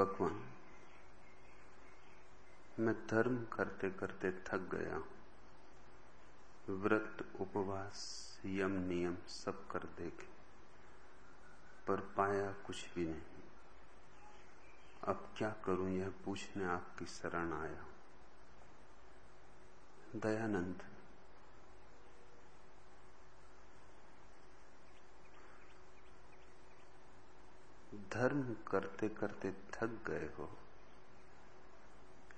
भगवान, मैं धर्म करते करते थक गया व्रत, उपवास, यम नियम सब कर देखे, पर पाया कुछ भी नहीं। अब क्या करूँ, यह पूछने आपकी शरण आया दयानंद धर्म करते करते थक गए हो,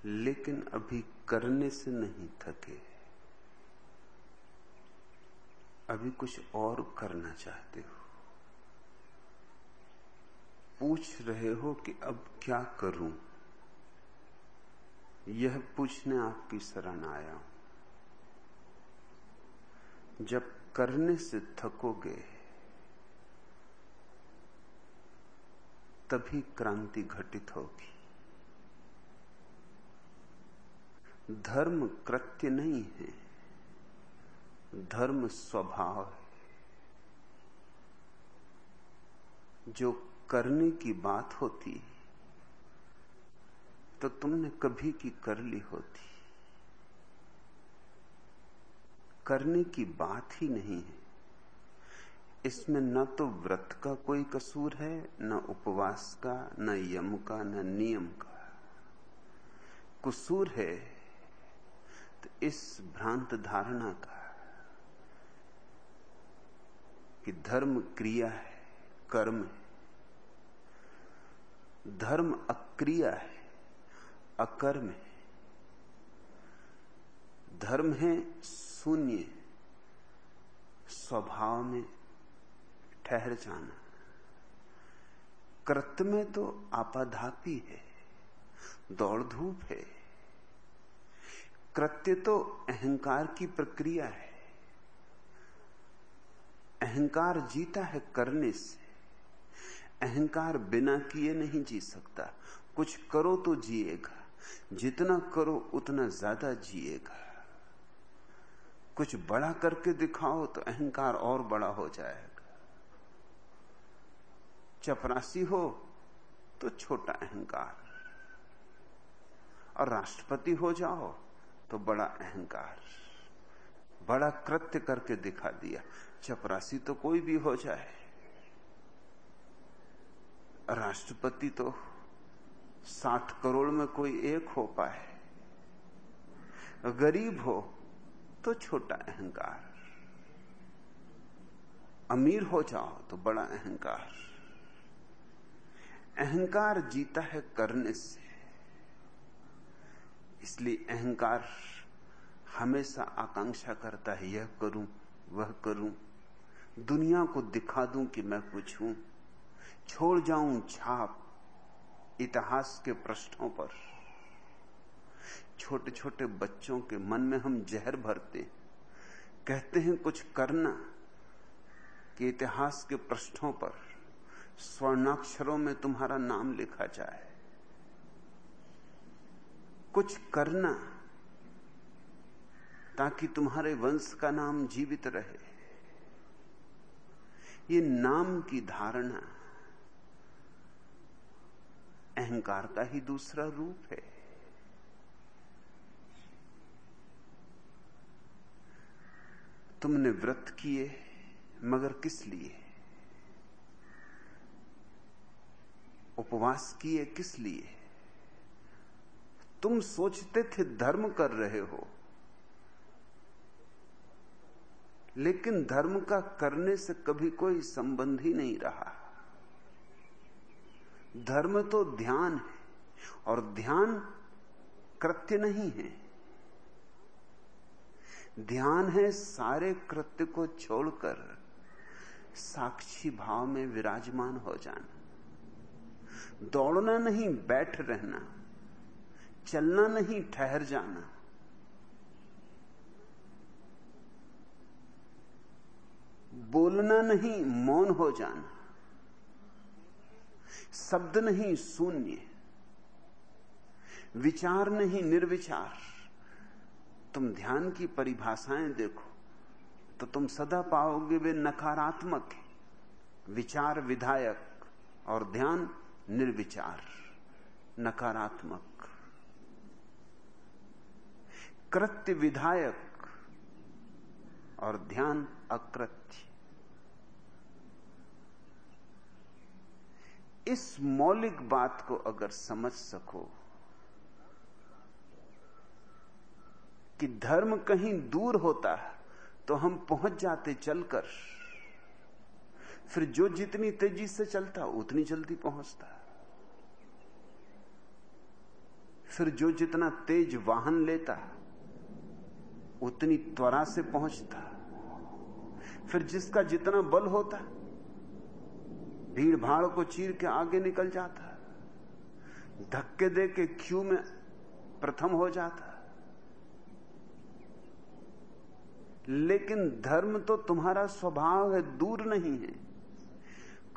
लेकिन अभी करने से नहीं थके। अभी कुछ और करना चाहते हो। पूछ रहे हो कि अब क्या करूँ? यह पूछने आपकी शरण आया हूँ। जब करने से थकोगे तभी क्रांति घटित होगी। धर्म कृत्य नहीं है, धर्म स्वभाव है। जो करने की बात होती तो तुमने कभी की कर ली होती। करने की बात ही नहीं है। इसमें न तो व्रत का कोई कसूर है, न उपवास का, न यम का, न नियम का। कसूर है तो इस भ्रांत धारणा का कि धर्म क्रिया है, कर्म है। धर्म अक्रिया है, अकर्म है। धर्म है शून्य, स्वभाव में ठहर जाना। कृत्य में तो आपाधापी है, दौड़ धूप है। कृत्य तो अहंकार की प्रक्रिया है। अहंकार जीता है करने से। अहंकार बिना किए नहीं जी सकता। कुछ करो तो जिएगा, जितना करो उतना ज़्यादा जिएगा। कुछ बड़ा करके दिखाओ तो अहंकार और बड़ा हो जाएगा। चपरासी हो तो छोटा अहंकार। और राष्ट्रपति हो जाओ तो बड़ा अहंकार। बड़ा कृत्य करके दिखा दिया। चपरासी तो कोई भी हो जाए। राष्ट्रपति तो साठ करोड़ में कोई एक हो पाए। गरीब हो तो छोटा अहंकार। अमीर हो जाओ तो बड़ा अहंकार। अहंकार जीता है करने से। इसलिए अहंकार हमेशा आकांक्षा करता है, यह करूँ, वह करूँ। दुनिया को दिखा दूँ कि मैं कुछ हूँ। छोड़ जाऊँ छाप इतिहास के पृष्ठों पर। छोटे छोटे बच्चों के मन में हम जहर भरते कहते हैं कुछ करना कि इतिहास के पृष्ठों पर। स्वर्णाक्षरों में तुम्हारा नाम लिखा जाए। कुछ करना ताकि तुम्हारे वंश का नाम जीवित रहे। ये नाम की धारणा अहंकार का ही दूसरा रूप है। तुमने व्रत किए, मगर किस लिए? उपवास किए किस लिए? तुम सोचते थे धर्म कर रहे हो। लेकिन धर्म का करने से कभी कोई संबंध ही नहीं रहा। धर्म तो ध्यान है, और ध्यान कृत्य नहीं है। ध्यान है सारे कृत्य को छोड़कर साक्षी भाव में विराजमान हो जाना। दौड़ना नहीं, बैठ रहना। चलना नहीं, ठहर जाना। बोलना नहीं, मौन हो जाना। शब्द नहीं, शून्य। विचार नहीं, निर्विचार। तुम ध्यान की परिभाषाएँ देखो तो तुम सदा पाओगे वे नकारात्मक विचार विधायक और ध्यान निर्विचार, नकारात्मक, कृत्य विधायक और ध्यान अकृत्य। इस मौलिक बात को अगर समझ सको कि धर्म कहीं दूर होता है तो हम पहुँच जाते चलकर फिर जो जितनी तेज़ी से चलता, उतनी जल्दी पहुँचता। फिर जो जितना तेज वाहन लेता, उतनी त्वरा से पहुँचता। फिर जिसका जितना बल होता भीड़ भाड़ को चीर के आगे निकल जाता। धक्के दे के क्यू में प्रथम हो जाता। लेकिन धर्म तो तुम्हारा स्वभाव है, दूर नहीं है।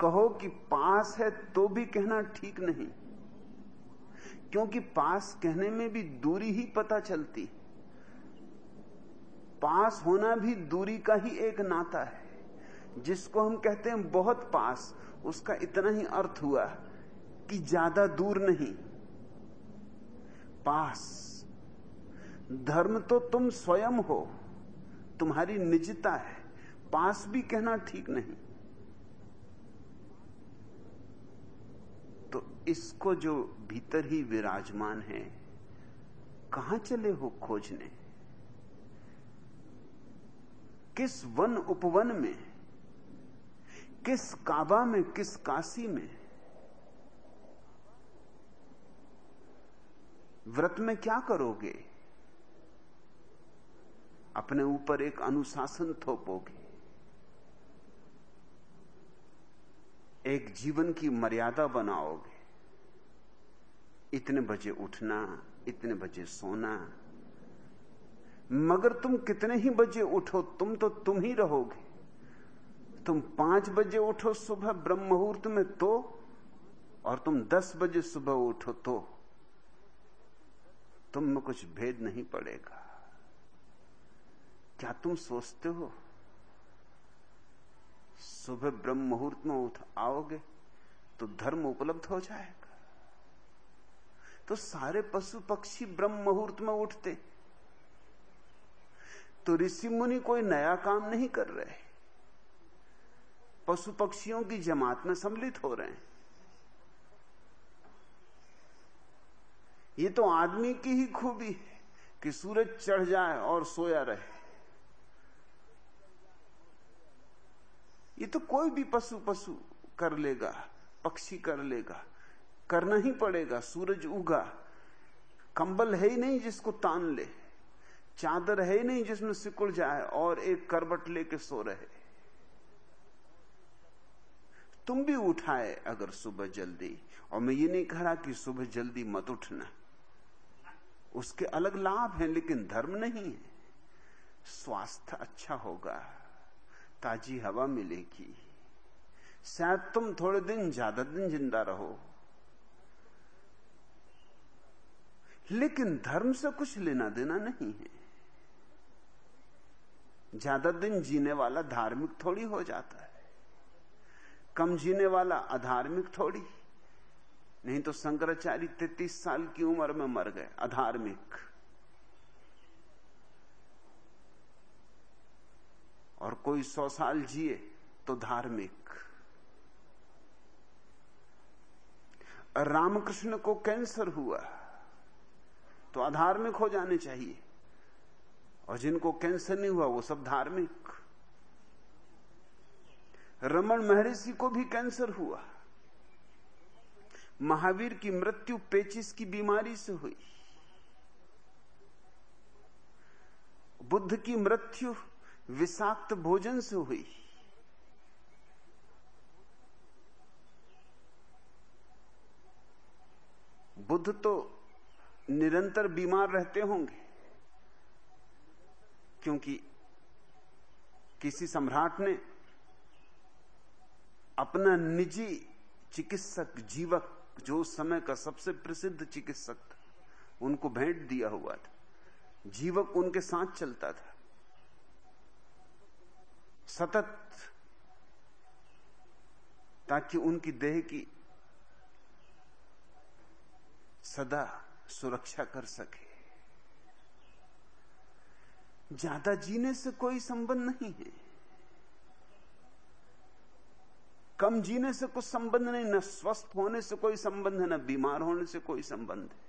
कहो कि पास है तो भी कहना ठीक नहीं। क्योंकि पास कहने में भी दूरी ही पता चलती पास होना भी दूरी का ही एक नाता है। जिसको हम कहते हैं बहुत पास, उसका इतना ही अर्थ हुआ कि ज़्यादा दूर नहीं। पास। धर्म तो तुम स्वयं हो, तुम्हारी निजता है। पास भी कहना ठीक नहीं। तो इसको जो भीतर ही विराजमान है, कहाँ चले हो खोजने? किस वन उपवन में? किस काबा में, किस काशी में? व्रत में क्या करोगे? अपने ऊपर एक अनुशासन थोपोगे। एक जीवन की मर्यादा बनाओगे। इतने बजे उठना, इतने बजे सोना। मगर तुम कितने ही बजे उठो, तुम तो तुम ही रहोगे। तुम पाँच बजे उठो सुबह ब्रह्म मुहूर्त में तो और तुम दस बजे सुबह उठो तो। तुम में कुछ भेद नहीं पड़ेगा। क्या तुम सोचते हो? सुबह ब्रह्म मुहूर्त में उठ आओगे तो धर्म उपलब्ध हो जाएगा। तो सारे पशु पक्षी ब्रह्म मुहूर्त में उठते। तो ऋषि मुनि कोई नया काम नहीं कर रहे। पशु पक्षियों की जमात में सम्मिलित हो रहे हैं। ये तो आदमी की ही खूबी है कि सूरज चढ़ जाए और सोया रहे। ये तो कोई भी पशु पशु कर लेगा, पक्षी कर लेगा, करना ही पड़ेगा, सूरज उगा। कंबल है ही नहीं जिसको तान ले, चादर है ही नहीं जिसमें सिकुड़ जाए और एक करबट लेके सो रहे। तुम भी उठाए अगर सुबह जल्दी, और मैं ये नहीं कह रहा कि सुबह जल्दी मत उठना। उसके अलग लाभ हैं, लेकिन धर्म नहीं है। स्वास्थ्य अच्छा होगा। ताजी हवा मिलेगी। शायद तुम थोड़े दिन, ज़्यादा दिन ज़िंदा रहो। लेकिन धर्म से कुछ लेना देना नहीं है। ज़्यादा दिन जीने वाला धार्मिक थोड़ी हो जाता है। कम जीने वाला अधार्मिक थोड़ी। नहीं तो शंकराचार्य तैतीस साल की उम्र में मर गए, अधार्मिक। और कोई सौ साल जिए तो धार्मिक। रामकृष्ण को कैंसर हुआ तो अधार्मिक हो जाने चाहिए। और जिनको कैंसर नहीं हुआ वो सब धार्मिक। रमन महर्षि को भी कैंसर हुआ। महावीर की मृत्यु पेचिस की बीमारी से हुई। बुद्ध की मृत्यु विषाक्त भोजन से हुई। बुद्ध तो निरंतर बीमार रहते होंगे, क्योंकि किसी सम्राट ने अपना निजी चिकित्सक जीवक, जो उस समय का सबसे प्रसिद्ध चिकित्सक था, उनको भेंट दिया हुआ था। जीवक उनके साथ चलता था। सतत, ताकि उनकी देह की सदा सुरक्षा कर सके। ज़्यादा जीने से कोई संबंध नहीं है। कम जीने से कुछ संबंध नहीं, न स्वस्थ होने से कोई संबंध है, न बीमार होने से कोई संबंध है।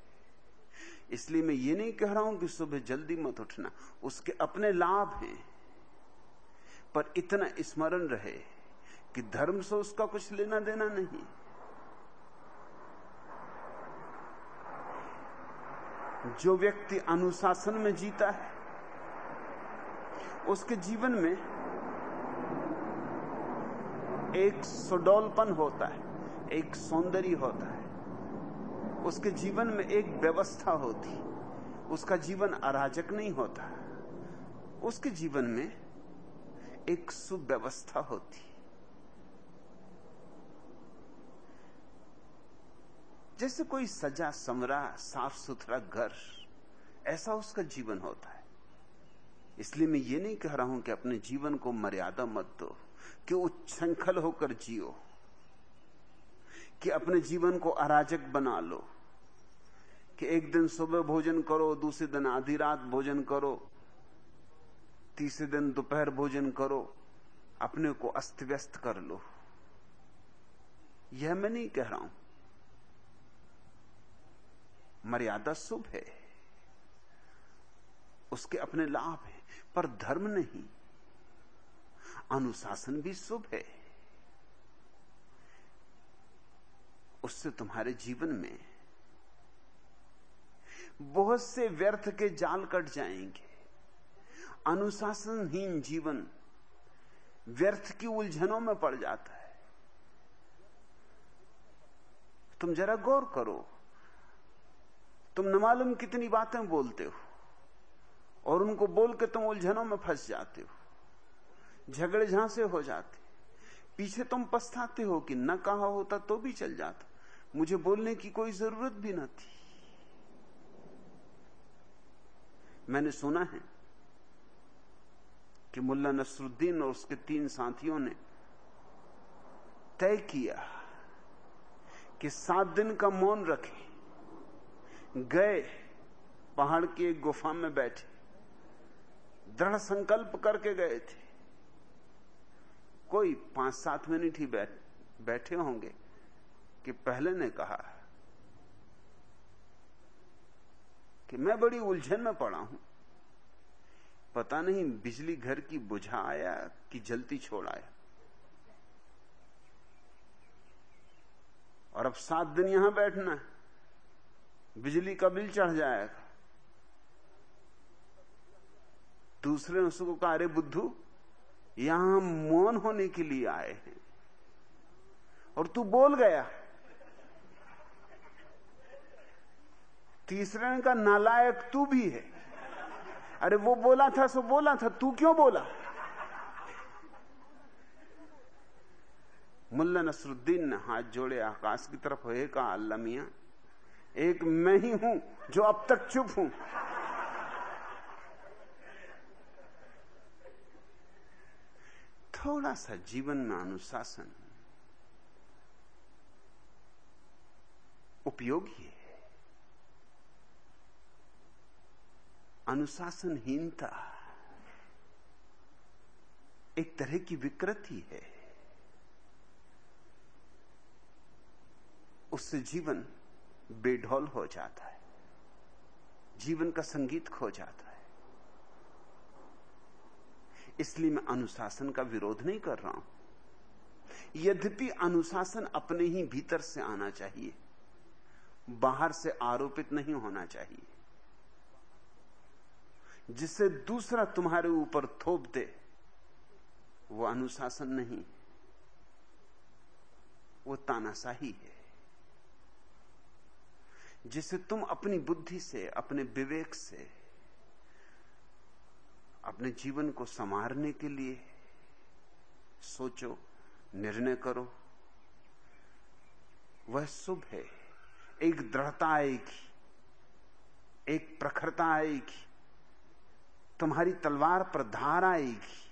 इसलिए मैं ये नहीं कह रहा हूँ कि सुबह जल्दी मत उठना। उसके अपने लाभ हैं। पर इतना स्मरण रहे कि धर्म से उसका कुछ लेना देना नहीं। जो व्यक्ति अनुशासन में जीता है, उसके जीवन में एक सुडौलपन होता है, एक सौंदर्य होता है। उसके जीवन में एक व्यवस्था होती, उसका जीवन अराजक नहीं होता। उसके जीवन में एक सुव्यवस्था होती जैसे कोई सजा, समरा साफ़ सुथरा घर, ऐसा उसका जीवन होता है। इसलिए मैं ये नहीं कह रहा हूँ कि अपने जीवन को मर्यादा मत दो, कि उच्छृंखल होकर जियो, कि अपने जीवन को अराजक बना लो, कि एक दिन सुबह भोजन करो, दूसरे दिन आधी रात भोजन करो तीसरे दिन दोपहर भोजन करो, अपने को अस्त व्यस्त कर लो। यह मैं नहीं कह रहा हूँ। मर्यादा शुभ है। उसके अपने लाभ है, पर धर्म नहीं। अनुशासन भी शुभ है। उससे तुम्हारे जीवन में बहुत से व्यर्थ के जाल कट जाएँगे। अनुशासनहीन जीवन व्यर्थ की उलझनों में पड़ जाता है। तुम जरा गौर करो, तुम न मालूम कितनी बातें बोलते हो और उनको बोल के तुम उलझनों में फंस जाते हो, झगड़े झांसे हो जाते, पीछे तुम पछताते हो कि न कहा होता तो भी चल जाता, मुझे बोलने की कोई ज़रूरत भी न थी। मैंने सुना है कि मुल्ला नसरुद्दीन और उसके तीन साथियों ने तय किया कि सात दिन का मौन रखें। गए, पहाड़ की एक गुफा में बैठे। दृढ़ संकल्प करके गए थे। कोई पाँच सात मिनट ही बैठ, बैठे होंगे कि पहले ने कहा कि मैं बड़ी उलझन में पड़ा हूँ। पता नहीं बिजली घर की बुझा आया कि जलती छोड़ आया। और अब सात दिन यहाँ बैठना बिजली का बिल चढ़ जाएगा। दूसरे ने उसको कहा अरे बुद्धू, यहाँ मौन होने के लिए आए हैं। और तू बोल गया। तीसरे कहा नालायक तू भी है। अरे वो बोला था, सो बोला था, तू क्यों बोला? मुल्ला नसरुद्दीन ने हाथ जोड़े आकाश की तरफ़, हे कहा अल्लाह मिया, एक मैं ही हूँ जो अब तक चुप हूँ। थोड़ा सा जीवन में अनुशासन उपयोगी है। अनुशासनहीनता एक तरह की विकृति है। उससे जीवन बेढोल हो जाता है। जीवन का संगीत खो जाता है। इसलिए मैं अनुशासन का विरोध नहीं कर रहा हूँ। यद्यपि अनुशासन अपने ही भीतर से आना चाहिए, बाहर से आरोपित नहीं होना चाहिए। जिसे दूसरा तुम्हारे ऊपर थोप दे, वो अनुशासन नहीं, वो तानाशाही है। जिसे तुम अपनी बुद्धि से, अपने विवेक से, अपने जीवन को संवारने के लिए सोचो, निर्णय करो, वह शुभ है। एक दृढ़ता आएगी, एक प्रखरता आएगी। तुम्हारी तलवार पर धार आएगी।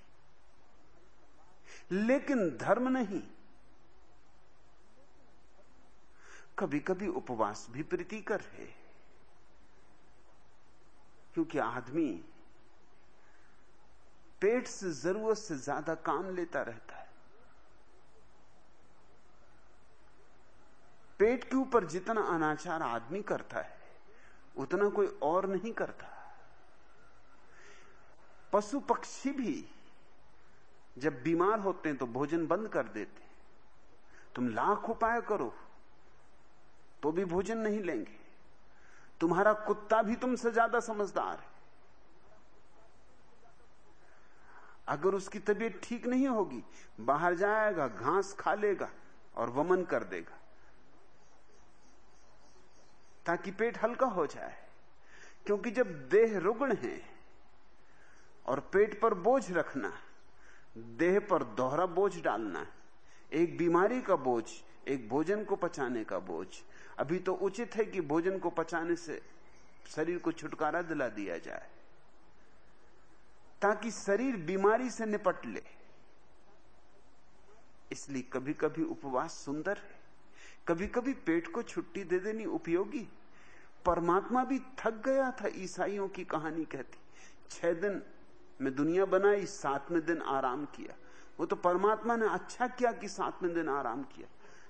लेकिन धर्म नहीं। कभी कभी उपवास भी प्रीतिकर है। क्योंकि आदमी पेट से, ज़रूरत से ज़्यादा काम लेता रहता है। पेट के ऊपर जितना अनाचार आदमी करता है, उतना कोई और नहीं करता। पशु पक्षी भी जब बीमार होते हैं तो भोजन बंद कर देते तुम लाख उपाय करो तो भी भोजन नहीं लेंगे। तुम्हारा कुत्ता भी तुमसे ज़्यादा समझदार है। अगर उसकी तबीयत ठीक नहीं होगी, बाहर जाएगा, घास खा लेगा और वमन कर देगा, ताकि पेट हल्का हो जाए। क्योंकि जब देह रुग्ण है और पेट पर बोझ रखना, देह पर दोहरा बोझ डालना, एक बीमारी का बोझ, एक भोजन को पचाने का बोझ। अभी तो उचित है कि भोजन को पचाने से शरीर को छुटकारा दिला दिया जाए, ताकि शरीर बीमारी से निपट ले। इसलिए कभी कभी उपवास सुंदर है कभी कभी पेट को छुट्टी दे देनी उपयोगी। परमात्मा भी थक गया था ईसाइयों की कहानी कहती, छह दिन में दुनिया बनाई, सातवें दिन आराम किया। वो तो परमात्मा ने अच्छा किया कि सातवें दिन आराम किया।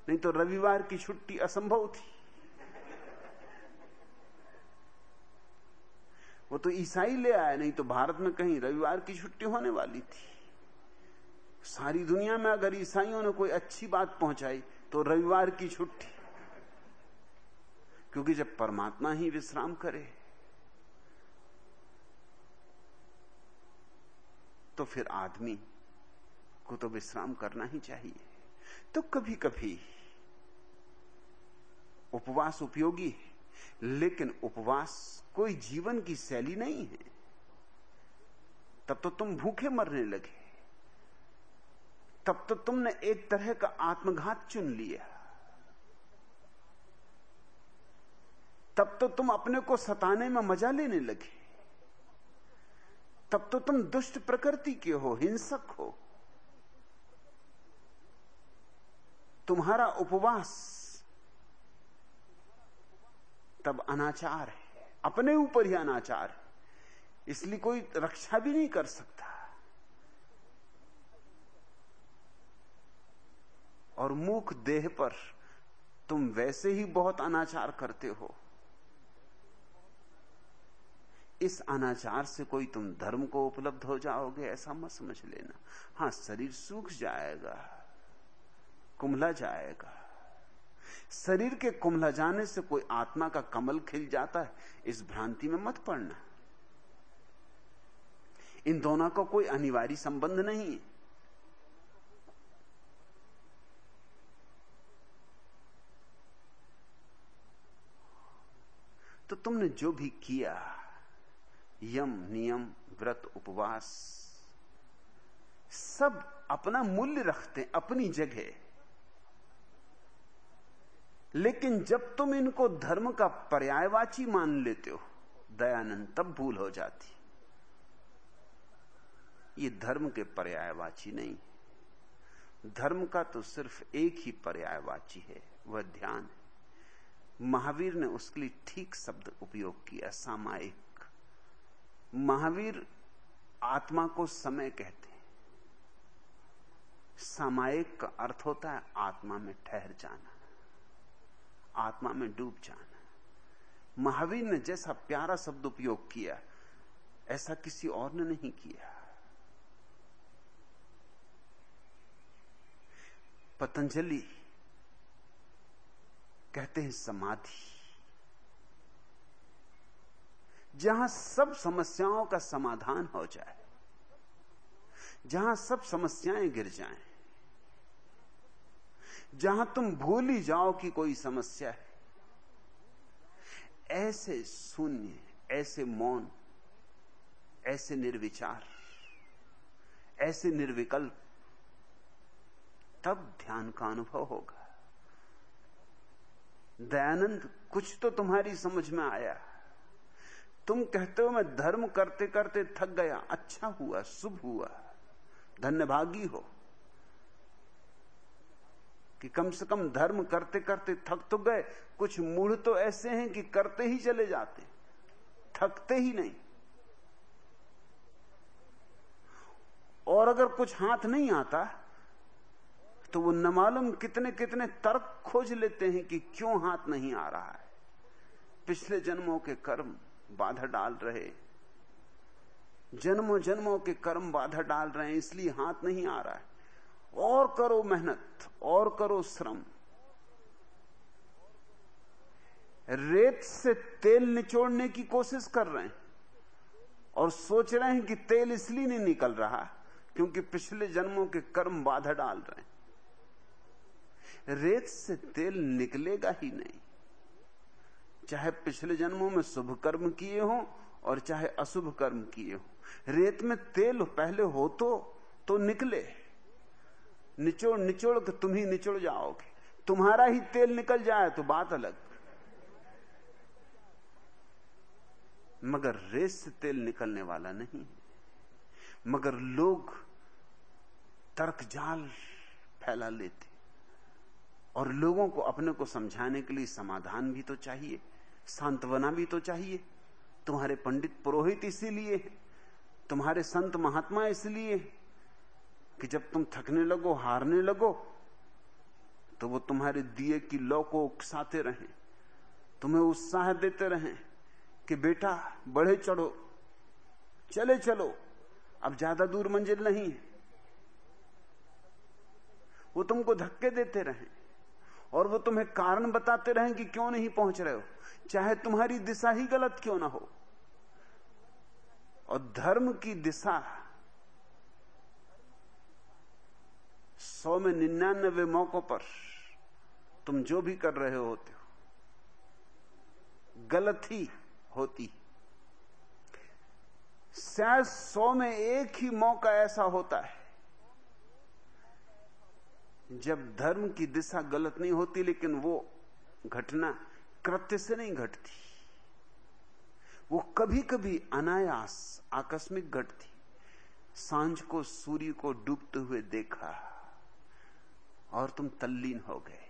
नहीं तो रविवार की छुट्टी असंभव थी। वो तो ईसाई ले आया नहीं तो भारत में कहीं रविवार की छुट्टी होने वाली थी। सारी दुनिया में अगर ईसाइयों ने कोई अच्छी बात पहुंचाई तो रविवार की छुट्टी। क्योंकि जब परमात्मा ही विश्राम करे तो फिर आदमी को तो विश्राम करना ही चाहिए। तो कभी कभी उपवास उपयोगी है, लेकिन उपवास कोई जीवन की शैली नहीं है। तब तो तुम भूखे मरने लगे। तब तो तुमने एक तरह का आत्मघात चुन लिया। तब तो तुम अपने को सताने में मज़ा लेने लगे। तब तो तुम दुष्ट प्रकृति के हो, हिंसक हो। तुम्हारा उपवास तब अनाचार है, अपने ऊपर ही अनाचार है। इसलिए कोई रक्षा भी नहीं कर सकता। और मुख देह पर तुम वैसे ही बहुत अनाचार करते हो। इस अनाचार से कोई तुम धर्म को उपलब्ध हो जाओगे, ऐसा मत समझ लेना। हाँ, शरीर सूख जाएगा कुमला जाएगा। शरीर के कुमला जाने से कोई आत्मा का कमल खिल जाता है, इस भ्रांति में मत पड़ना। इन दोनों का को कोई अनिवार्य संबंध नहीं है। तो तुमने जो भी किया यम, नियम, व्रत, उपवास, सब अपना मूल्य रखते हैं, अपनी जगह। लेकिन जब तुम इनको धर्म का पर्यायवाची मान लेते हो, दयानंद, तब भूल हो जाती। ये धर्म के पर्यायवाची नहीं। धर्म का तो सिर्फ़ एक ही पर्यायवाची है, वह ध्यान। महावीर ने उसके लिए ठीक शब्द उपयोग किया, सामायिक। महावीर आत्मा को समय कहते हैं। सामायिक का अर्थ होता है आत्मा में ठहर जाना, आत्मा में डूब जाना। महावीर ने जैसा प्यारा शब्द उपयोग किया, ऐसा किसी और ने नहीं किया। पतंजलि कहते हैं समाधि। जहाँ सब समस्याओं का समाधान हो जाए, जहाँ सब समस्याएँ गिर जाएँ, जहाँ तुम भूल ही जाओ कि कोई समस्या है, ऐसे शून्य, ऐसे मौन, ऐसे निर्विचार, ऐसे निर्विकल्प, तब ध्यान का अनुभव होगा। दयानंद, कुछ तो तुम्हारी समझ में आया। तुम कहते हो मैं धर्म करते करते थक गया अच्छा हुआ, शुभ हुआ, धन्यभागी हो। कि कम से कम धर्म करते करते थक तो गए, कुछ मूढ़ तो ऐसे हैं कि करते ही चले जाते, थकते ही नहीं। और अगर कुछ हाथ नहीं आता तो वो न मालूम कितने कितने तर्क खोज लेते हैं कि क्यों हाथ नहीं आ रहा है। पिछले जन्मों के कर्म बाधा डाल रहे। जन्मों जन्मों के कर्म बाधा डाल रहे हैं, इसलिए हाथ नहीं आ रहा है। और करो मेहनत, और करो श्रम। रेत से तेल निचोड़ने की कोशिश कर रहे हैं और सोच रहे हैं कि तेल इसलिए नहीं निकल रहा क्योंकि पिछले जन्मों के कर्म बाधा डाल रहे हैं। रेत से तेल निकलेगा ही नहीं। चाहे पिछले जन्मों में शुभ कर्म किए हो और चाहे अशुभ कर्म किए हो। रेत में तेल पहले हो तो तो निकले। निचोड़ निचोड़ के तुम ही निचोड़ जाओगे। तुम्हारा ही तेल निकल जाए तो बात अलग। मगर रेत से तेल निकलने वाला नहीं मगर लोग तर्क जाल फैला लेते। और लोगों को अपने को समझाने के लिए समाधान भी तो चाहिए। सांत्वना भी तो चाहिए। तुम्हारे पंडित पुरोहित इसीलिए तुम्हारे संत महात्मा इसलिए कि जब तुम थकने लगो, हारने लगो तो वो तुम्हारे दिए की लौ को उकसाते रहे। तुम्हें उत्साह देते रहे कि बेटा, बढ़े चढ़ो, चले चलो। अब ज़्यादा दूर मंजिल नहीं है। वो तुमको धक्के देते रहे। और वो तुम्हें कारण बताते रहे कि क्यों नहीं पहुँच रहे हो। चाहे तुम्हारी दिशा ही गलत क्यों ना हो। और धर्म की दिशा सौ में निन्यानबे मौकों पर तुम जो भी कर रहे होते हो, गलत ही होती। शायद सौ में एक ही मौका ऐसा होता है जब धर्म की दिशा गलत नहीं होती, लेकिन वो घटना कृत्य से नहीं घटती। वो कभी कभी अनायास, आकस्मिक घटती। साँझ को, सूर्य को डूबते हुए देखा, और तुम तल्लीन हो गए।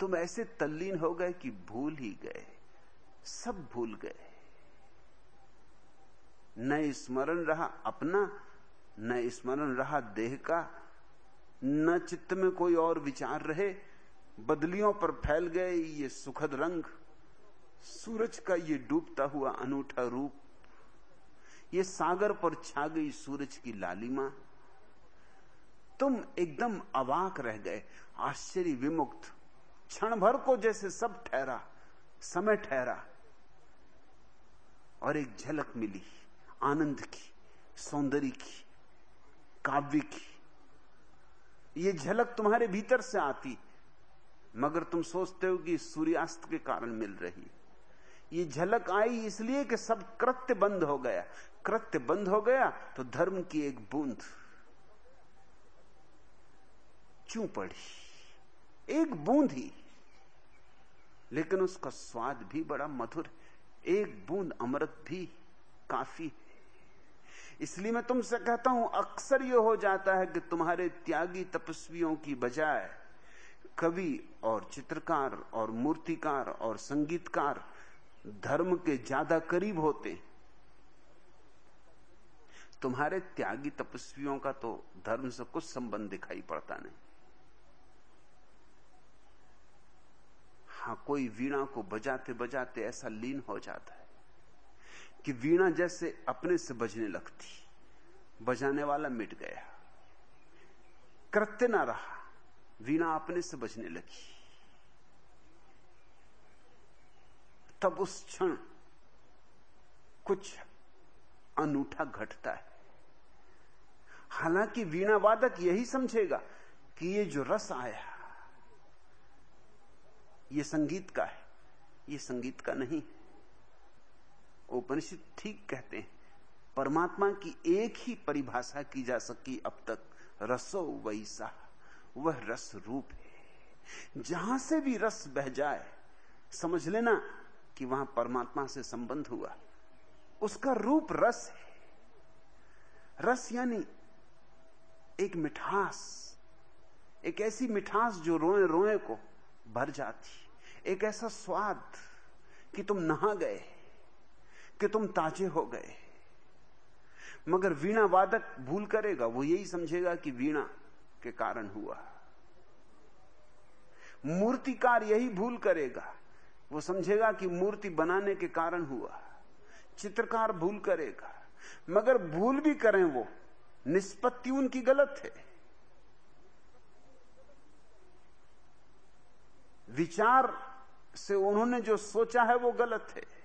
तुम ऐसे तल्लीन हो गए कि भूल ही गए। सब भूल गए। न स्मरण रहा, अपना न स्मरण रहा, देह का न चित्त में कोई और विचार रहे, बदलियों पर फैल गए ये सुखद रंग, सूरज का ये डूबता हुआ अनूठा रूप, ये सागर पर छा गई सूरज की लालिमा। तुम एकदम अवाक रह गए, आश्चर्य विमुक्त, क्षण भर को जैसे सब ठहरा, समय ठहरा। और एक झलक मिली, आनंद की, सौंदर्य की, काव्य की। ये झलक तुम्हारे भीतर से आती, मगर तुम सोचते हो कि सूर्यास्त के कारण मिल रही। ये झलक आई इसलिए कि सब कृत्य बंद हो गया। कृत्य बंद हो गया तो धर्म की एक बूंद चू पड़ी। एक बूंद ही। लेकिन उसका स्वाद भी बड़ा मधुर, एक बूंद अमृत भी काफ़ी इसलिए मैं तुमसे कहता हूँ, अक्सर यह हो जाता है कि तुम्हारे त्यागी तपस्वियों की बजाय कवि और चित्रकार और मूर्तिकार और संगीतकार धर्म के ज़्यादा करीब होते। तुम्हारे त्यागी तपस्वियों का तो धर्म से कुछ संबंध दिखाई पड़ता नहीं। हाँ, कोई वीणा को बजाते बजाते ऐसा लीन हो जाता है। कि वीणा जैसे अपने से बजने लगती। बजाने वाला मिट गया। कृत्य ना रहा। वीणा अपने से बजने लगी। तब उस क्षण कुछ अनूठा घटता है। हालाँकि वीणा वादक यही समझेगा कि ये जो रस आया, ये संगीत का है। ये संगीत का नहीं उपनिषद ठीक कहते हैं, परमात्मा की एक ही परिभाषा की जा सकी अब तक, रसो वैसा, वह रस रूप है। जहाँ से भी रस बह जाए, समझ लेना कि वहाँ परमात्मा से संबंध हुआ। उसका रूप रस है। रस यानी एक मिठास, एक ऐसी मिठास जो रोए रोए को भर जाती, एक ऐसा स्वाद कि तुम नहा गए। कि तुम ताजे हो गए। मगर वीणा वादक भूल करेगा, वो यही समझेगा कि वीणा के कारण हुआ। मूर्तिकार यही भूल करेगा, वो समझेगा कि मूर्ति बनाने के कारण हुआ। चित्रकार भूल करेगा, मगर भूल भी करें वो, निष्पत्ति उनकी गलत है। विचार से उन्होंने जो सोचा है वो गलत है।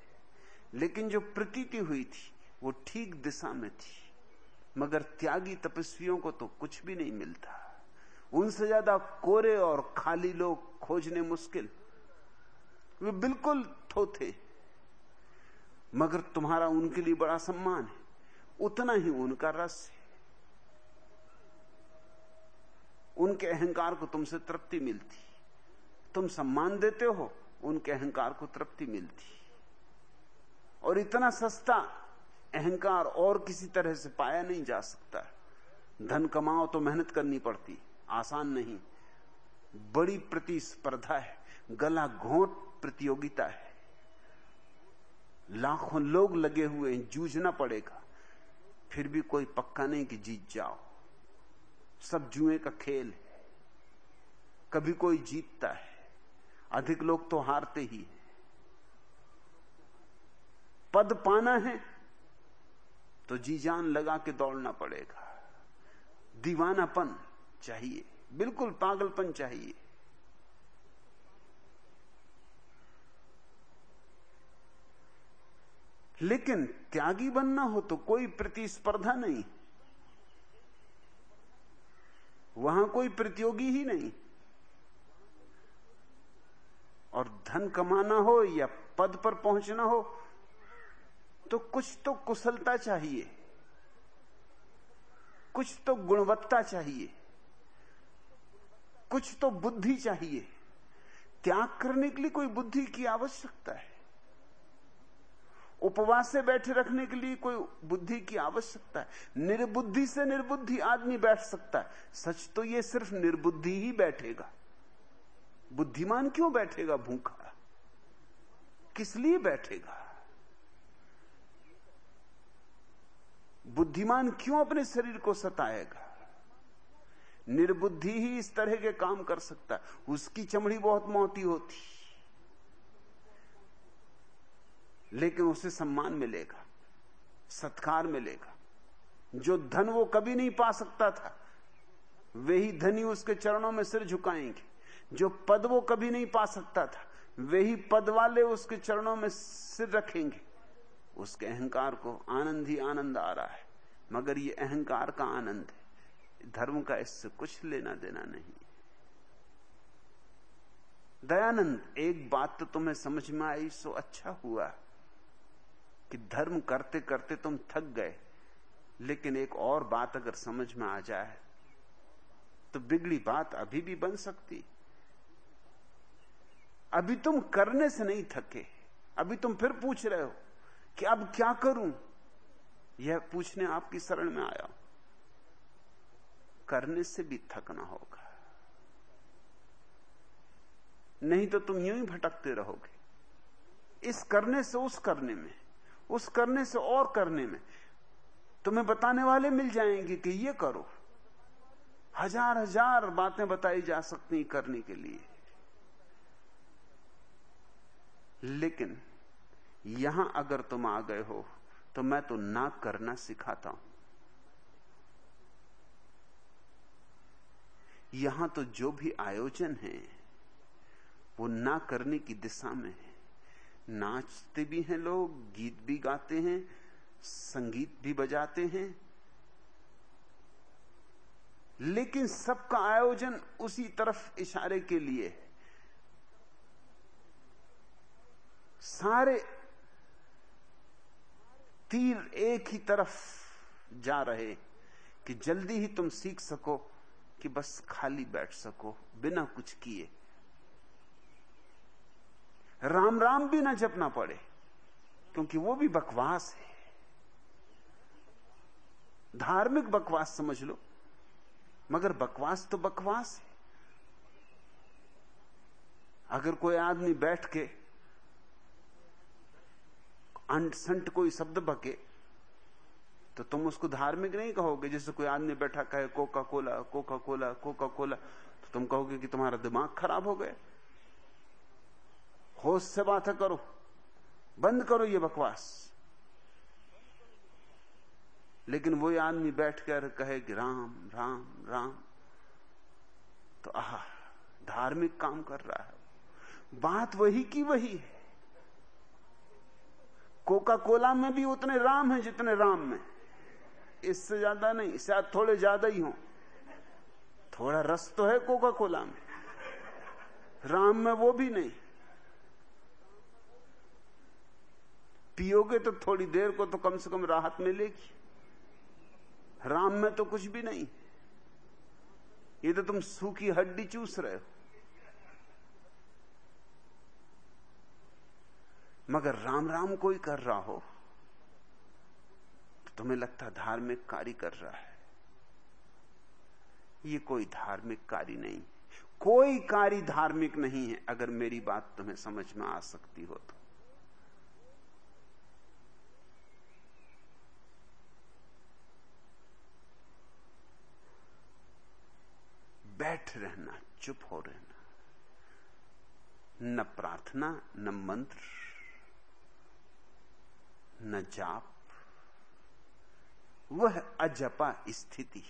लेकिन जो प्रतीति हुई थी, वो ठीक दिशा में थी। मगर त्यागी तपस्वियों को तो कुछ भी नहीं मिलता। उनसे ज़्यादा कोरे और खाली लोग खोजने मुश्किल। वे बिल्कुल थोथे। मगर तुम्हारा उनके लिए बड़ा सम्मान है। उतना ही उनका रस है। उनके अहंकार को तुमसे तृप्ति मिलती। तुम सम्मान देते हो, उनके अहंकार को तृप्ति मिलती। और इतना सस्ता अहंकार और किसी तरह से पाया नहीं जा सकता। धन कमाओ तो मेहनत करनी पड़ती, आसान नहीं। बड़ी प्रतिस्पर्धा है, गला घोट प्रतियोगिता है। लाखों लोग लगे हुए हैं, जूझना पड़ेगा। फिर भी कोई पक्का नहीं कि जीत जाओ। सब जुए का खेल है। कभी कोई जीतता है। अधिक लोग तो हारते ही पद पाना है तो जी जान लगा के दौड़ना पड़ेगा। दीवानापन चाहिए, बिल्कुल पागलपन चाहिए। लेकिन त्यागी बनना हो तो कोई प्रतिस्पर्धा नहीं। वहाँ कोई प्रतियोगी ही नहीं। और धन कमाना हो या पद पर पहुँचना हो तो कुछ तो कुशलता चाहिए। कुछ तो गुणवत्ता चाहिए। कुछ तो बुद्धि चाहिए। त्याग करने के लिए कोई बुद्धि की आवश्यकता है। उपवास से बैठे रखने के लिए कोई बुद्धि की आवश्यकता है। निर्बुद्धि से निर्बुद्धि आदमी बैठ सकता है। सच तो ये सिर्फ़ निर्बुद्धि ही बैठेगा। बुद्धिमान क्यों बैठेगा भूखा? किस लिए बैठेगा? बुद्धिमान क्यों अपने शरीर को सताएगा? निर्बुद्धि ही इस तरह के काम कर सकता है। उसकी चमड़ी बहुत मोटी होती। लेकिन उसे सम्मान मिलेगा, सत्कार मिलेगा। जो धन वो कभी नहीं पा सकता था, वे ही धनी उसके चरणों में सिर झुकाएँगे। जो पद वो कभी नहीं पा सकता था, वे ही पद वाले उसके चरणों में सिर रखेंगे। उसके अहंकार को आनंद ही आनंद आ रहा है। मगर ये अहंकार का आनंद है। धर्म का इससे कुछ लेना देना नहीं दयानंद, एक बात तो तुम्हें समझ में आई, सो अच्छा हुआ कि धर्म करते करते तुम थक गए। लेकिन एक और बात अगर समझ में आ जाए तो बिगड़ी बात अभी भी बन सकती। अभी तुम करने से नहीं थके। अभी तुम फिर पूछ रहे हो कि अब क्या करूँ? यह पूछने आपकी शरण में आया। करने से भी थकना होगा। नहीं तो तुम यूँ ही भटकते रहोगे। इस करने से, उस करने में, उस करने से और करने में तुम्हें बताने वाले मिल जाएँगे कि ये करो। हज़ार हज़ार बातें बताई जा सकती करने के लिए। लेकिन यहाँ अगर तुम आ गए हो तो मैं तो ना करना सिखाता हूँ। यहाँ तो जो भी आयोजन है, वो ना करने की दिशा में है। नाचते भी हैं लोग, गीत भी गाते हैं, संगीत भी बजाते हैं। लेकिन सबका आयोजन उसी तरफ़ इशारे के लिए सारे तीर एक ही तरफ़ जा रहे कि जल्दी ही तुम सीख सको कि बस खाली बैठ सको, बिना कुछ किए। राम राम भी ना जपना पड़े, क्योंकि वो भी बकवास है। धार्मिक बकवास समझ लो, मगर बकवास तो बकवास है। अगर कोई आदमी बैठ के अंट संट कोई शब्द बके तो तुम उसको धार्मिक नहीं कहोगे, जैसे कोई आदमी बैठा कहे Coca Cola Coca Cola Coca Cola तो तुम कहोगे कि तुम्हारा दिमाग खराब हो गया। होश से बात करो, बंद करो ये बकवास। लेकिन वही आदमी बैठकर कहे कि राम राम राम तो आह, धार्मिक काम कर रहा है। बात वही की वही है। कोका कोला में भी उतने राम हैं जितने राम में। इससे ज़्यादा नहीं शायद थोड़े ज़्यादा ही हो। थोड़ा रस तो है कोका कोला में। राम में वो भी नहीं। पियोगे तो थोड़ी देर को तो कम से कम राहत मिलेगी। राम में तो कुछ भी नहीं। ये तो तुम सूखी हड्डी चूस रहे हो। मगर राम राम कोई कर रहा हो तो तुम्हें लगता धार्मिक कार्य कर रहा है? ये कोई धार्मिक कार्य नहीं। कोई कार्य धार्मिक नहीं है, अगर मेरी बात तुम्हें समझ में आ सकती हो तो। बैठ रहना, चुप हो रहना। न प्रार्थना, न मंत्र। न जाप। वह अजपा स्थिति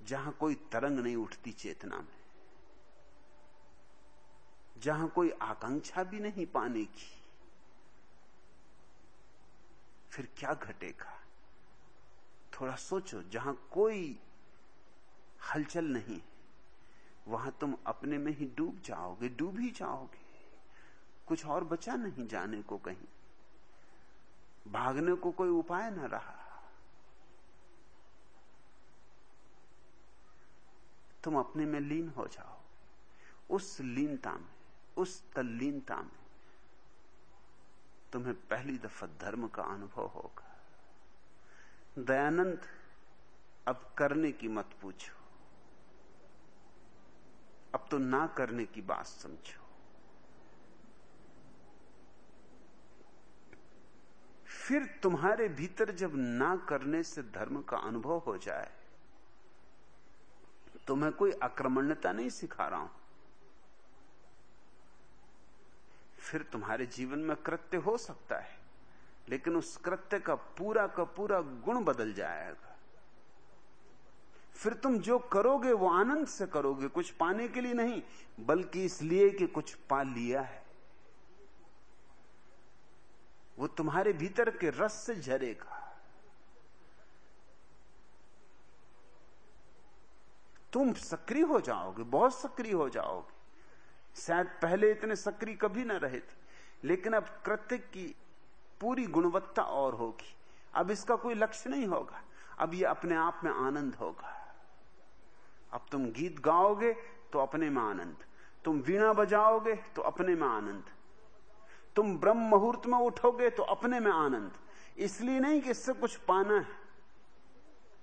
जहाँ कोई तरंग नहीं उठती चेतना में, जहाँ कोई आकांक्षा भी नहीं पाने की। फिर क्या घटेगा? थोड़ा सोचो, जहाँ कोई हलचल नहीं वहाँ तुम अपने में ही डूब जाओगे, डूब ही जाओगे। कुछ और बचा नहीं जाने को कहीं। भागने को कोई उपाय न रहा। तुम अपने में लीन हो जाओ। उस लीनता में, उस तल्लीनता में तुम्हें पहली दफ़ा धर्म का अनुभव होगा। दयानंद, अब करने की मत पूछो। अब तो ना करने की बात समझो। फिर तुम्हारे भीतर जब ना करने से धर्म का अनुभव हो जाए तो मैं कोई आक्रमणता नहीं सिखा रहा हूँ। फिर तुम्हारे जीवन में कृत्य हो सकता है, लेकिन उस कृत्य का पूरा का पूरा गुण बदल जाएगा। फिर तुम जो करोगे वो आनंद से करोगे, कुछ पाने के लिए नहीं, बल्कि इसलिए कि कुछ पा लिया है। वो तुम्हारे भीतर के रस से झरेगा। तुम सक्रिय हो जाओगे, बहुत सक्रिय हो जाओगे। शायद पहले इतने सक्रिय कभी ना रहे थे, लेकिन अब कृत्य की पूरी गुणवत्ता और होगी। अब इसका कोई लक्ष्य नहीं होगा, अब ये अपने आप में आनंद होगा। अब तुम गीत गाओगे तो अपने में आनंद, तुम वीणा बजाओगे तो अपने में आनंद तुम ब्रह्म मुहूर्त में उठोगे तो अपने में आनंद। इसलिए नहीं कि इससे कुछ पाना है।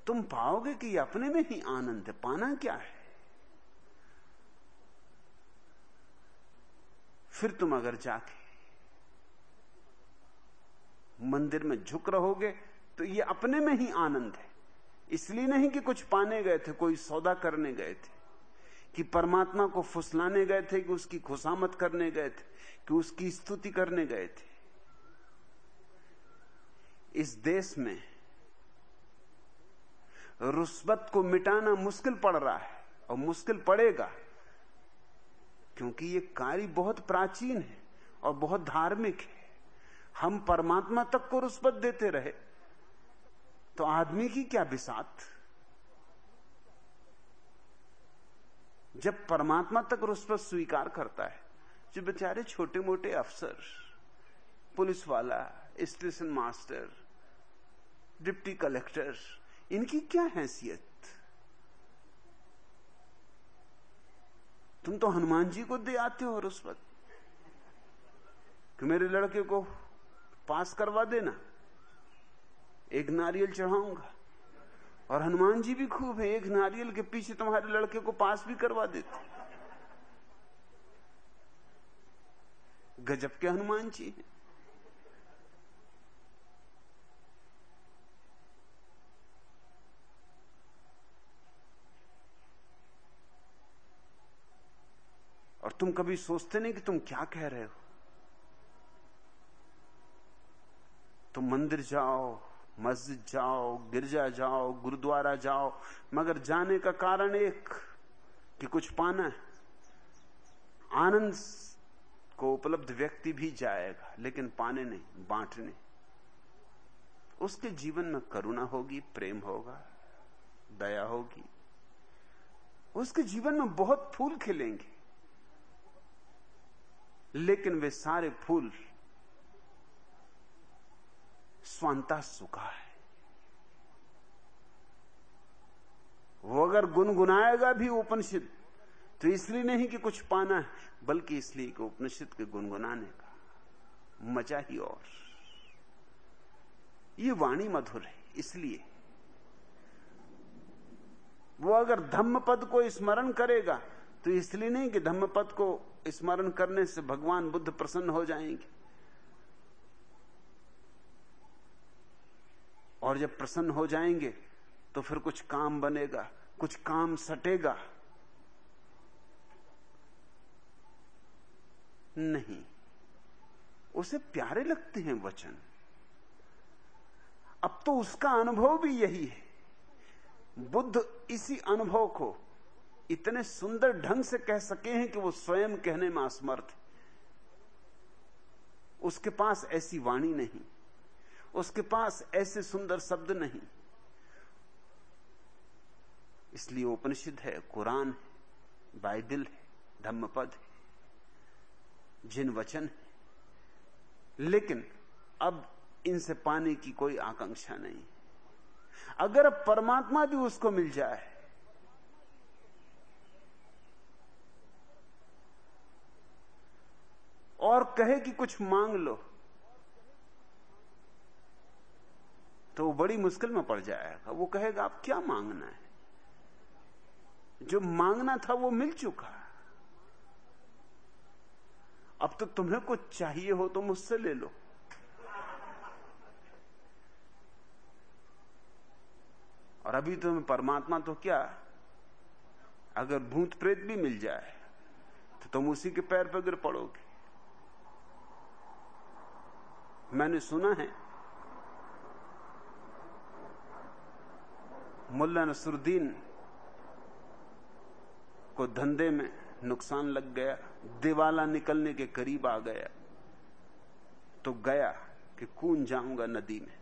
तुम पाओगे कि अपने में ही आनंद है। पाना क्या है? फिर तुम अगर जाके मंदिर में झुक रहोगे तो ये अपने में ही आनंद है। इसलिए नहीं कि कुछ पाने गए थे, कोई सौदा करने गए थे। कि परमात्मा को फुसलाने गए थे कि उसकी खुशामत करने गए थे, कि उसकी स्तुति करने गए थे। इस देश में रुस्बत को मिटाना मुश्किल पड़ रहा है और मुश्किल पड़ेगा, क्योंकि ये कार्य बहुत प्राचीन है और बहुत धार्मिक है। हम परमात्मा तक को रुस्बत देते रहे तो आदमी की क्या बिसात? जब परमात्मा तक रुष्पत स्वीकार करता है, जो बेचारे छोटे मोटे अफसर, पुलिस वाला, स्टेशन मास्टर, डिप्टी कलेक्टर, इनकी क्या हैसियत? तुम तो हनुमान जी को दे आते हो रुष्पत कि मेरे लड़के को पास करवा देना। एक नारियल चढ़ाऊँगा। और हनुमान जी भी खूब है, एक नारियल के पीछे तुम्हारे लड़के को पास भी करवा देते। गजब के हनुमान जी हैं। और तुम कभी सोचते नहीं कि तुम क्या कह रहे हो? तुम मंदिर जाओ मस्जिद जाओ, गिरजा जाओ, गुरुद्वारा जाओ, मगर जाने का कारण एक, कि कुछ पाना है। आनंद को उपलब्ध व्यक्ति भी जाएगा, लेकिन पाने नहीं, बांटने। उसके जीवन में करुणा होगी, प्रेम होगा, दया होगी। उसके जीवन में बहुत फूल खिलेंगे, लेकिन वे सारे फूल स्वांता सुखा है। वो अगर गुनगुनाएगा भी उपनिषद तो इसलिए नहीं कि कुछ पाना है, बल्कि इसलिए कि उपनिषद के गुनगुनाने का मज़ा ही और। ये वाणी मधुर है, इसलिए। वो अगर धम्म पद को स्मरण करेगा तो इसलिए नहीं कि धम्म पद को स्मरण करने से भगवान बुद्ध प्रसन्न हो जाएँगे। और जब प्रसन्न हो जाएँगे तो फिर कुछ काम बनेगा, कुछ काम सटेगा। नहीं, उसे प्यारे लगते हैं वचन। अब तो उसका अनुभव भी यही है। बुद्ध इसी अनुभव को इतने सुंदर ढंग से कह सके हैं कि वो स्वयं कहने में असमर्थ उसके पास ऐसी वाणी नहीं। उसके पास ऐसे सुंदर शब्द नहीं। इसलिए उपनिषद है, कुरान है, बाइबल है, धम्मपद है, जिन वचन है। लेकिन अब इनसे पाने की कोई आकांक्षा नहीं। अगर परमात्मा भी उसको मिल जाए, और कहे कि कुछ मांग लो तो वो बड़ी मुश्किल में पड़ जाएगा। वो कहेगा, आप क्या मांगना है? जो मांगना था वो मिल चुका। अब तो तुम्हें कुछ चाहिए हो तो मुझसे ले लो। और अभी तुम्हें परमात्मा तो क्या, अगर भूत प्रेत भी मिल जाए तो तुम उसी के पैर पर गिर पड़ोगे। मैंने सुना है मुल्ला नसरुद्दीन को धंधे में नुकसान लग गया, दिवाला निकलने के करीब आ गया तो गया कि कून जाऊँगा नदी में।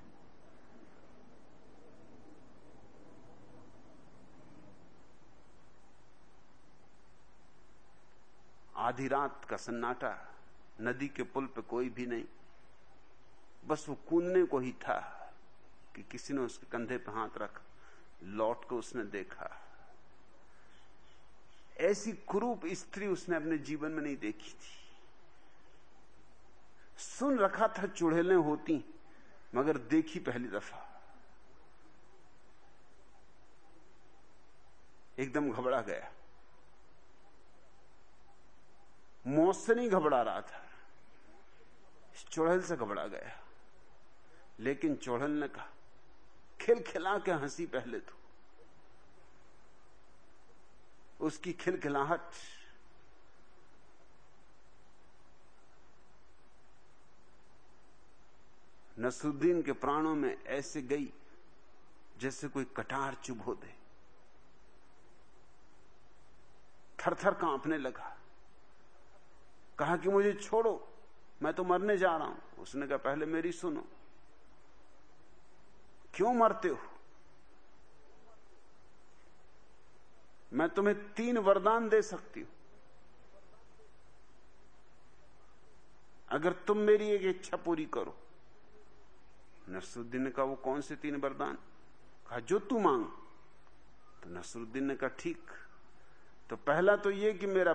आधी रात का सन्नाटा नदी के पुल पे कोई भी नहीं, बस वो कूदने को ही था कि किसी ने उसके कंधे पे हाथ रखा। लौट को उसने देखा। ऐसी कुरूप स्त्री उसने अपने जीवन में नहीं देखी थी। सुन रखा था चुड़ैलें होती, मगर देखी पहली दफ़ा। एकदम घबरा गया। मौत से नहीं घबरा रहा था चुड़ैल से घबरा गया। लेकिन चौड़ल ने कहा खिलखिला के हँसी पहले तो। उसकी खिलखिलाहट। नसरुद्दीन के प्राणों में ऐसे गई, जैसे कोई कटार चुभो दे। थर थर कांपने लगा। कहा कि मुझे छोड़ो, मैं तो मरने जा रहा हूँ। उसने कहा, पहले मेरी सुनो। क्यों मरते हो? मैं तुम्हें तीन वरदान दे सकती हूँ। अगर तुम मेरी एक इच्छा पूरी करो, नसरुद्दीन ने कहा वो कौन से तीन वरदान? कहा, जो तू मांग। तो नसरुद्दीन ने कहा, ठीक। तो पहला तो ये कि मेरा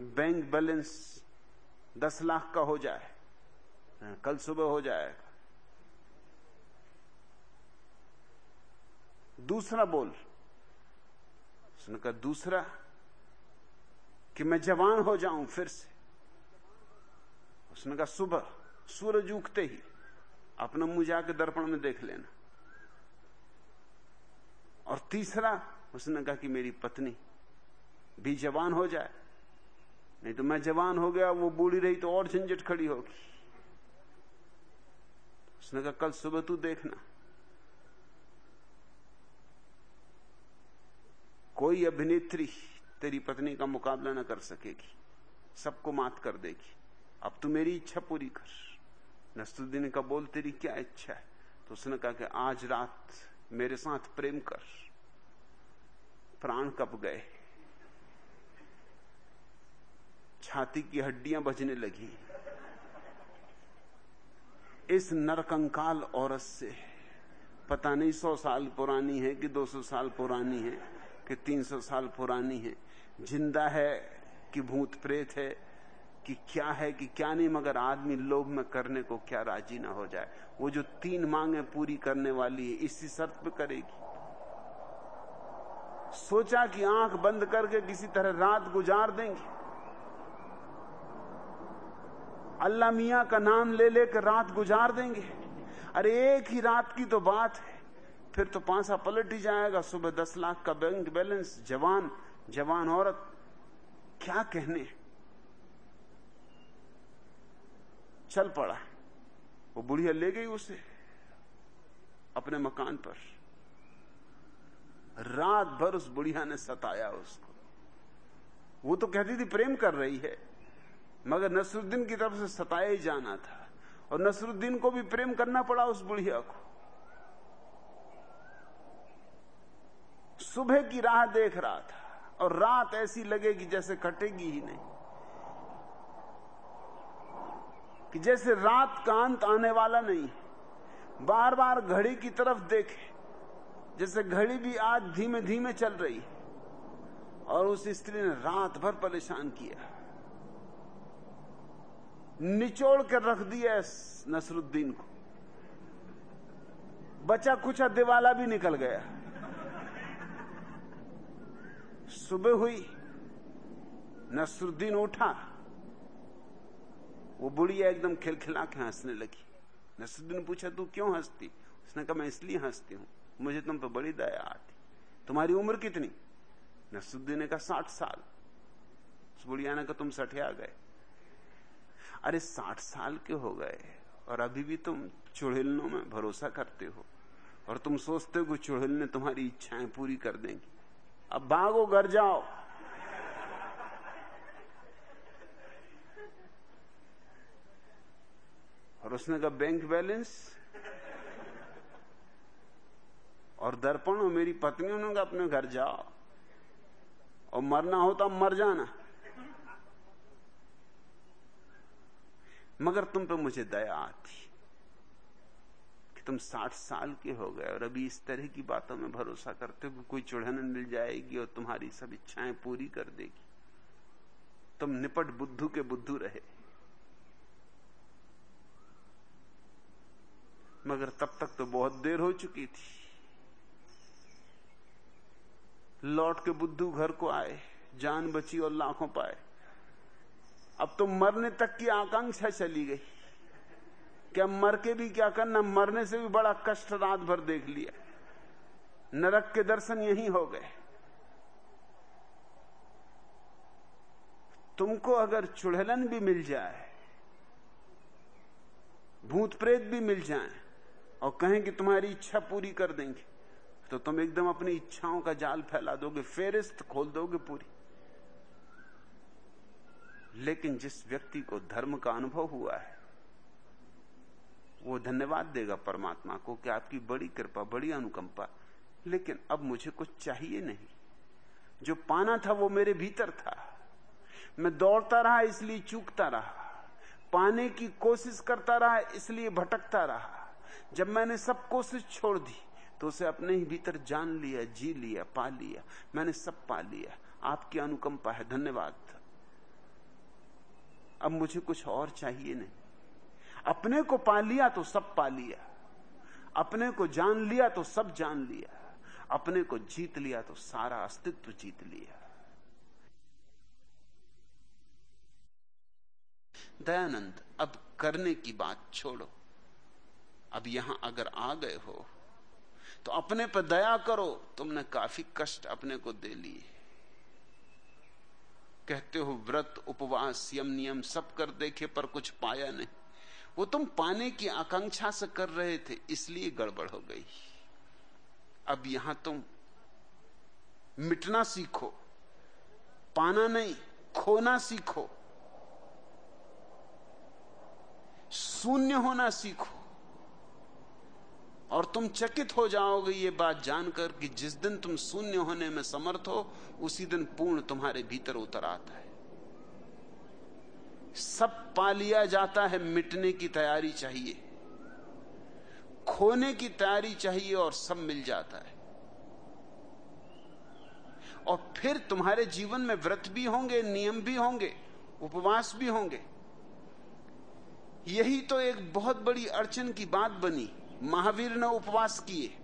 बैंक बैलेंस दस लाख का हो जाए। कल सुबह हो जाएगा। दूसरा बोल। उसने कहा, दूसरा, कि मैं जवान हो जाऊँ फिर से। उसने कहा, सुबह, सूरज उगते ही अपना मुँह जाके दर्पण में देख लेना। और तीसरा, उसने कहा कि मेरी पत्नी भी जवान हो जाए। नहीं तो मैं जवान हो गया, वो बूढ़ी रही तो और झंझट खड़ी होगी। उसने कहा, कल सुबह तू देखना। कोई अभिनेत्री तेरी पत्नी का मुकाबला न कर सकेगी। सबको मात कर देगी। अब तू मेरी इच्छा पूरी कर। नस्तुद्दीन का बोल तेरी क्या इच्छा है? तो उसने कहा कि आज रात मेरे साथ प्रेम कर। प्राण कप गए। छाती की हड्डियाँ बजने लगी। इस नरकंकाल औरत से पता नहीं सौ साल पुरानी है कि दो सौ साल पुरानी है। कि तीन सौ साल पुरानी है। ज़िंदा है कि भूत प्रेत है, कि क्या है कि क्या नहीं, मगर आदमी लोभ में करने को क्या राज़ी ना हो जाए। वो जो तीन मांगे पूरी करने वाली है, इसी शर्त पे करेगी। सोचा कि आँख बंद करके किसी तरह रात गुजार देंगे। अल्लाह मियाँ का नाम ले लेकर रात गुजार देंगे। अरे एक ही रात की तो बात है। फिर तो पांसा पलट ही जाएगा, सुबह दस लाख का बैंक बैलेंस, जवान जवान औरत, क्या कहने चल पड़ा वो बुढ़िया ले गई उसे, अपने मकान पर। रात भर उस बुढ़िया ने सताया उसको। वो तो कहती थी, प्रेम कर रही है, मगर नसरुद्दीन की तरफ़ से सताया ही जाना था, और नसरुद्दीन को भी प्रेम करना पड़ा उस बुढ़िया को। सुबह की राह देख रहा था और रात ऐसी लगेगी जैसे कटेगी ही नहीं। कि जैसे रात का अंत आने वाला नहीं बार बार घड़ी की तरफ़ देखे, जैसे घड़ी भी आज धीमे धीमे चल रही और उस स्त्री ने रात भर परेशान किया। निचोड़ कर रख दिया नसरुद्दीन को। बचा कुछ दिवाला भी निकल गया। सुबह हुई, नसरुद्दीन उठा। वो बुढ़िया एकदम खिलखिला के हंसने लगी। नसरुद्दीन पूछा, तू क्यों हंसती? उसने कहा, मैं इसलिए हंसती हूँ। मुझे तुम पर बड़ी दया आती। तुम्हारी उम्र कितनी? नसरुद्दीन ने कहा, साठ साल। उस बुढ़िया ने कहा, तुम सठे आ गए। अरे, साठ साल के हो गए और अभी भी तुम चुड़ैलनों में भरोसा करते हो और तुम सोचते हो कि चुड़ैल ने तुम्हारी इच्छाएँ पूरी कर देंगी। अब भागो, घर जाओ। और उसने कहा बैंक बैलेंस और दर्पण और मेरी पत्नी उन्होंने कहा, अपने घर जाओ। और मरना होता मर जाना। मगर तुम पे मुझे दया आती कि तुम साठ साल के हो गए और अभी इस तरह की बातों में भरोसा करते हो कि कोई चुड़हन मिल जाएगी और तुम्हारी सब इच्छाएँ पूरी कर देगी। तुम निपट बुद्धू के बुद्धू रहे। मगर तब तक तो बहुत देर हो चुकी थी। लौट के बुद्धू घर को आए, जान बची और लाखों पाए। अब तो मरने तक की आकांक्षा चली गई। क्या मर के भी क्या करना? मरने से भी बड़ा कष्ट रात भर देख लिया। नरक के दर्शन यही हो गए। तुमको अगर चुड़ैलन भी मिल जाए, भूत प्रेत भी मिल जाए, और कहें कि तुम्हारी इच्छा पूरी कर देंगे तो तुम एकदम अपनी इच्छाओं का जाल फैला दोगे, फेरिस्त खोल दोगे पूरी। लेकिन जिस व्यक्ति को धर्म का अनुभव हुआ है वो धन्यवाद देगा परमात्मा को कि आपकी बड़ी कृपा, बड़ी अनुकंपा। लेकिन अब मुझे कुछ चाहिए नहीं। जो पाना था वो मेरे भीतर था। मैं दौड़ता रहा, इसलिए चूकता रहा। पाने की कोशिश करता रहा, इसलिए भटकता रहा। जब मैंने सब कोशिश छोड़ दी तो उसे अपने ही भीतर जान लिया, जी लिया, पा लिया। मैंने सब पा लिया। आपकी अनुकंपा है। धन्यवाद। अब मुझे कुछ और चाहिए नहीं। अपने को पा लिया तो सब पा लिया। अपने को जान लिया तो सब जान लिया। अपने को जीत लिया तो सारा अस्तित्व जीत लिया। दयानंद, अब करने की बात छोड़ो। अब यहाँ अगर आ गए हो तो अपने पर दया करो। तुमने काफ़ी कष्ट अपने को दे लिए। कहते हो, व्रत, उपवास, यम नियम सब कर देखे पर कुछ पाया नहीं। वो तुम पाने की आकांक्षा से कर रहे थे, इसलिए गड़बड़ हो गई। अब यहाँ तुम मिटना सीखो, पाना नहीं, खोना सीखो, शून्य होना सीखो, और तुम चकित हो जाओगे ये बात जानकर कि जिस दिन तुम शून्य होने में समर्थ हो, उसी दिन पूर्ण तुम्हारे भीतर उतर आता है। सब पा लिया जाता है, मिटने की तैयारी चाहिए। खोने की तैयारी चाहिए और सब मिल जाता है। और फिर तुम्हारे जीवन में व्रत भी होंगे, नियम भी होंगे, उपवास भी होंगे। यही तो एक बहुत बड़ी अड़चन की बात बनी। महावीर ने उपवास किए।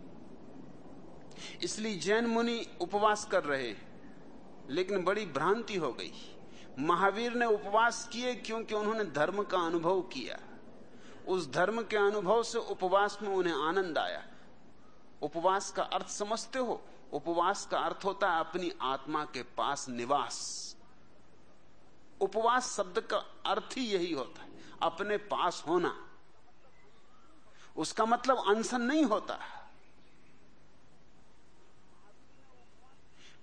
इसलिए जैन मुनि उपवास कर रहे लेकिन बड़ी भ्रांति हो गई। महावीर ने उपवास किए क्योंकि उन्होंने धर्म का अनुभव किया। उस धर्म के अनुभव से उपवास में उन्हें आनंद आया। उपवास का अर्थ समझते हो? उपवास का अर्थ होता है अपनी आत्मा के पास निवास। उपवास शब्द का अर्थ ही यही होता है, अपने पास होना। उसका मतलब अनशन नहीं होता।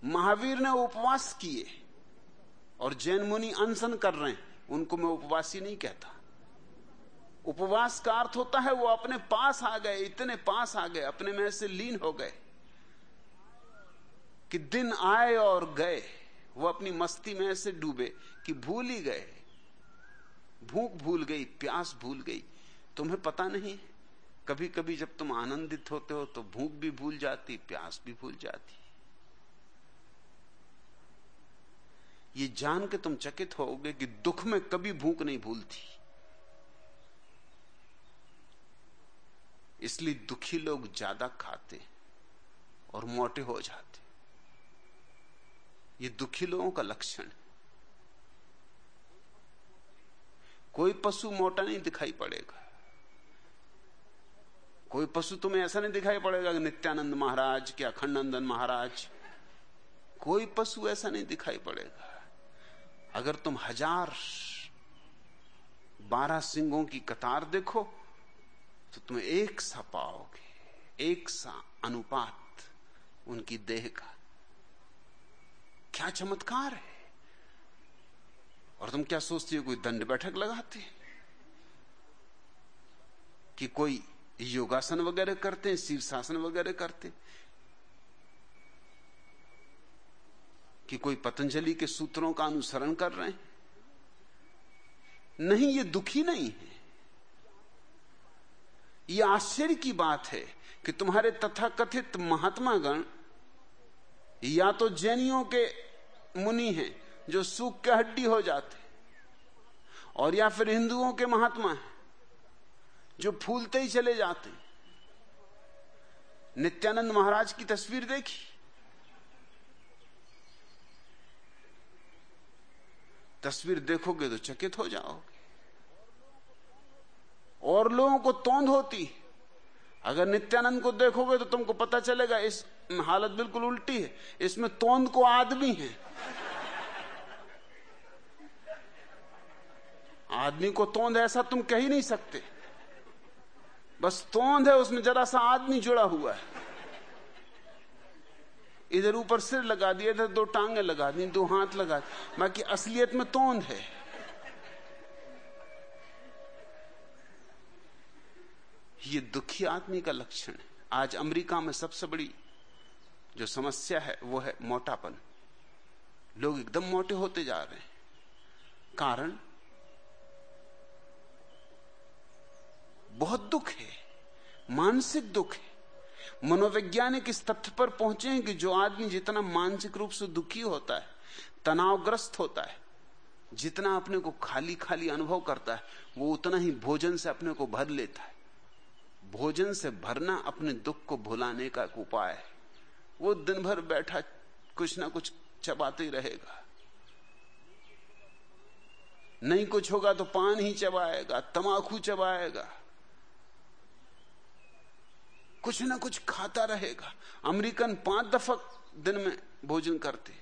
महावीर ने उपवास किए। और जैन मुनि अनशन कर रहे हैं, उनको मैं उपवासी नहीं कहता। उपवास का अर्थ होता है वो अपने पास आ गए, इतने पास आ गए, अपने में से लीन हो गए, कि दिन आए और गए, वो अपनी मस्ती में ऐसे डूबे कि भूल ही गए। भूख भूल गई, प्यास भूल गई। तुम्हें पता नहीं कभी कभी जब तुम आनंदित होते हो तो भूख भी भूल जाती, प्यास भी भूल जाती। ये जान के तुम चकित होगे कि दुख में कभी भूख नहीं भूलती। इसलिए दुखी लोग ज़्यादा खाते और मोटे हो जाते। ये दुखी लोगों का लक्षण कोई पशु मोटा नहीं दिखाई पड़ेगा। कोई पशु तुम्हें ऐसा नहीं दिखाई पड़ेगा कि नित्यानंद महाराज क्या अखंडनंदन महाराज। कोई पशु ऐसा नहीं दिखाई पड़ेगा। अगर तुम हज़ार बारह सिंगों की कतार देखो तो तुम्हें एक सा पाओगे, एक सा अनुपात उनकी देह का। क्या चमत्कार है? और तुम क्या सोचती हो, कोई दंड बैठक लगाते कि कोई योगासन वगैरह करते हैं, शीर्षासन वगैरह करते कि कोई पतंजलि के सूत्रों का अनुसरण कर रहे हैं? नहीं, ये दुखी नहीं है। ये आश्चर्य की बात है कि तुम्हारे तथाकथित महात्मा गण या तो जैनियों के मुनि हैं जो सूख के हड्डी हो जाते और या फिर हिंदुओं के महात्मा हैं जो फूलते ही चले जाते नित्यानंद महाराज की तस्वीर देखी? तस्वीर देखोगे तो चकित हो जाओगे और लोगों को तोंद होती। अगर नित्यानंद को देखोगे तो तुमको पता चलेगा, इस हालत बिल्कुल उल्टी है। इसमें तोंद को आदमी है। आदमी को तोंद ऐसा तुम कह ही नहीं सकते। बस तोंद है, उसमें जरा सा आदमी जुड़ा हुआ है। इधर ऊपर सिर लगा दिया, इधर दो टांगे लगा दी, दो हाथ लगा बाकी असलियत में तोंद है? ये दुखी आदमी का लक्षण है। आज अमेरिका में सबसे बड़ी जो समस्या है, वो है मोटापन। लोग एकदम मोटे होते जा रहे हैं। कारण? बहुत दुख है। मानसिक दुख है। मनोवैज्ञानिक इस तथ्य पर पहुँचे हैं कि जो आदमी जितना मानसिक रूप से दुखी होता है, तनावग्रस्त होता है, जितना अपने को खाली खाली अनुभव करता है, वो उतना ही भोजन से अपने को भर लेता है। भोजन से भरना अपने दुख को भुलाने का उपाय है। वो दिन भर बैठा कुछ ना कुछ चबाते ही रहेगा। नहीं कुछ होगा तो पान ही चबाएगा, तमाकू चबाएगा। कुछ ना कुछ खाता रहेगा। अमेरिकन पाँच दफ़ा दिन में भोजन करते।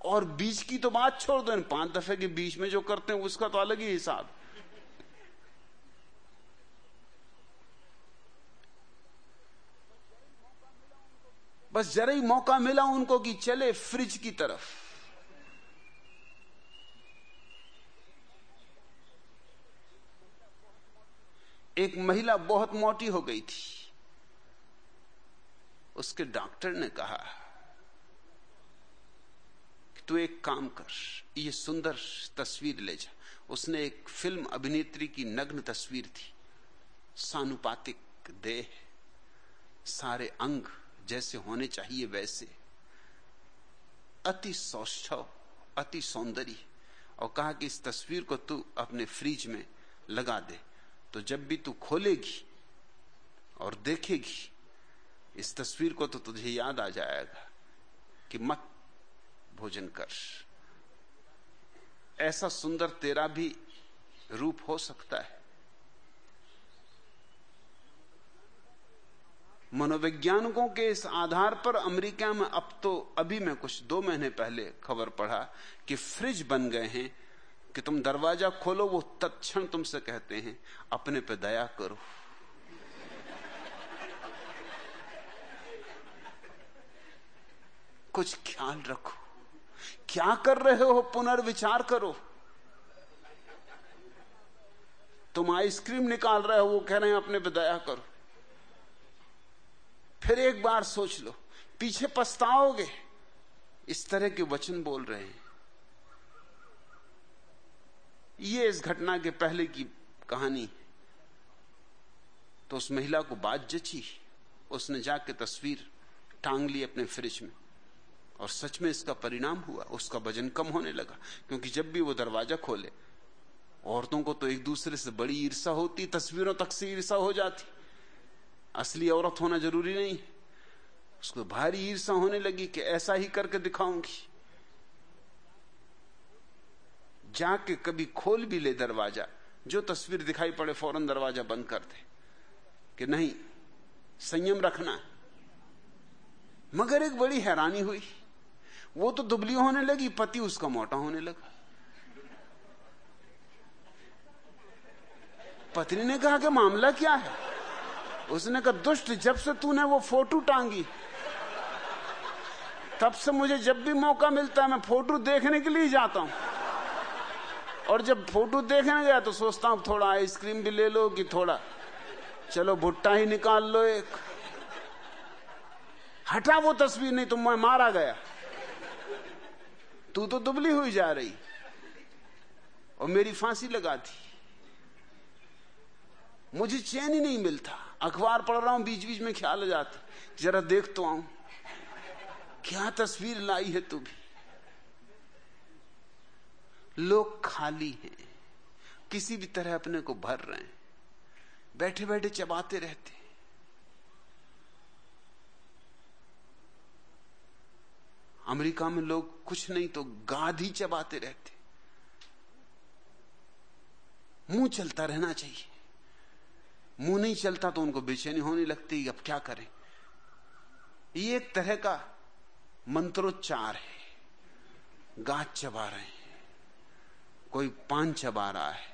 और बीच की तो बात छोड़ दो इन पाँच दफे के बीच में जो करते हैं, उसका तो अलग ही हिसाब। बस जरा ही मौका मिला उनको कि चले फ्रिज की तरफ़। एक महिला बहुत मोटी हो गई थी। उसके डॉक्टर ने कहा कि तू एक काम कर, ये सुंदर तस्वीर ले जा। उसने एक फ़िल्म अभिनेत्री की नग्न तस्वीर थी। सानुपातिक देह, सारे अंग जैसे होने चाहिए वैसे। अति सौष्ठव, अति सौंदर्य। और कहा कि इस तस्वीर को तू अपने फ्रिज में लगा दे। तो जब भी तू खोलेगी और देखेगी, इस तस्वीर को तो तुझे याद आ जाएगा कि मत भोजन कर। ऐसा सुंदर तेरा भी रूप हो सकता है। मनोवैज्ञानिकों के इस आधार पर अमेरिका में अब तो अभी मैं कुछ दो महीने पहले खबर पढ़ा कि फ्रिज बन गए हैं कि तुम दरवाज़ा खोलो, वो तत्क्षण तुमसे कहते हैं, अपने पे दया करो। कुछ ख्याल रखो। क्या कर रहे हो? पुनर्विचार करो। तुम आइसक्रीम निकाल रहे हो, वो कह रहे हैं, अपने पे दया करो। फिर एक बार सोच लो, पीछे पछताओगे। इस तरह के वचन बोल रहे हैं। ये इस घटना के पहले की कहानी तो उस महिला को बात जची, उसने जाके तस्वीर टांग ली अपने फ्रिज में। और सच में इसका परिणाम हुआ, उसका वज़न कम होने लगा, क्योंकि जब भी वो दरवाज़ा खोले, औरतों को तो एक दूसरे से बड़ी ईर्षा होती, तस्वीरों तक से ईर्षा हो जाती। असली औरत होना ज़रूरी नहीं उसको भारी ईर्षा होने लगी कि ऐसा ही करके दिखाऊँगी। जाके कभी खोल भी ले दरवाज़ा। जो तस्वीर दिखाई पड़े, फ़ौरन दरवाज़ा बंद कर दे। कि नहीं, संयम रखना। मगर एक बड़ी हैरानी हुई। वो तो दुबली होने लगी, पति उसका मोटा होने लगा। पत्नी ने कहा कि मामला क्या है? उसने कहा, दुष्ट, जब से तूने वो फ़ोटो टांगी, तब से मुझे जब भी मौका मिलता है, मैं फ़ोटो देखने के लिए जाता हूँ। और जब फ़ोटो देखने गया तो सोचता हूँ, थोड़ा आइसक्रीम भी ले लो कि थोड़ा। चलो, भुट्टा ही निकाल लो एक। हटा वो तस्वीर, नहीं तो मैं मारा गया। तू तो दुबली हुई जा रही। और मेरी फांसी लगा दी। मुझे चैन ही नहीं मिलता। अखबार पढ़ रहा हूँ बीच बीच में ख्याल आ जाता। जरा देख तो आऊँ। क्या तस्वीर लाई है तू भी? लोग खाली हैं। किसी भी तरह अपने को भर रहे हैं। बैठे बैठे चबाते रहते हैं। अमेरिका में लोग कुछ नहीं तो ही चबाते रहते मुँह चलता रहना चाहिए। मुँह नहीं चलता तो उनको बेचैनी होने लगती अब क्या करें? ये एक तरह का मंत्रोच्चार है। गाज चबा रहे हैं। कोई पान चबा रहा है,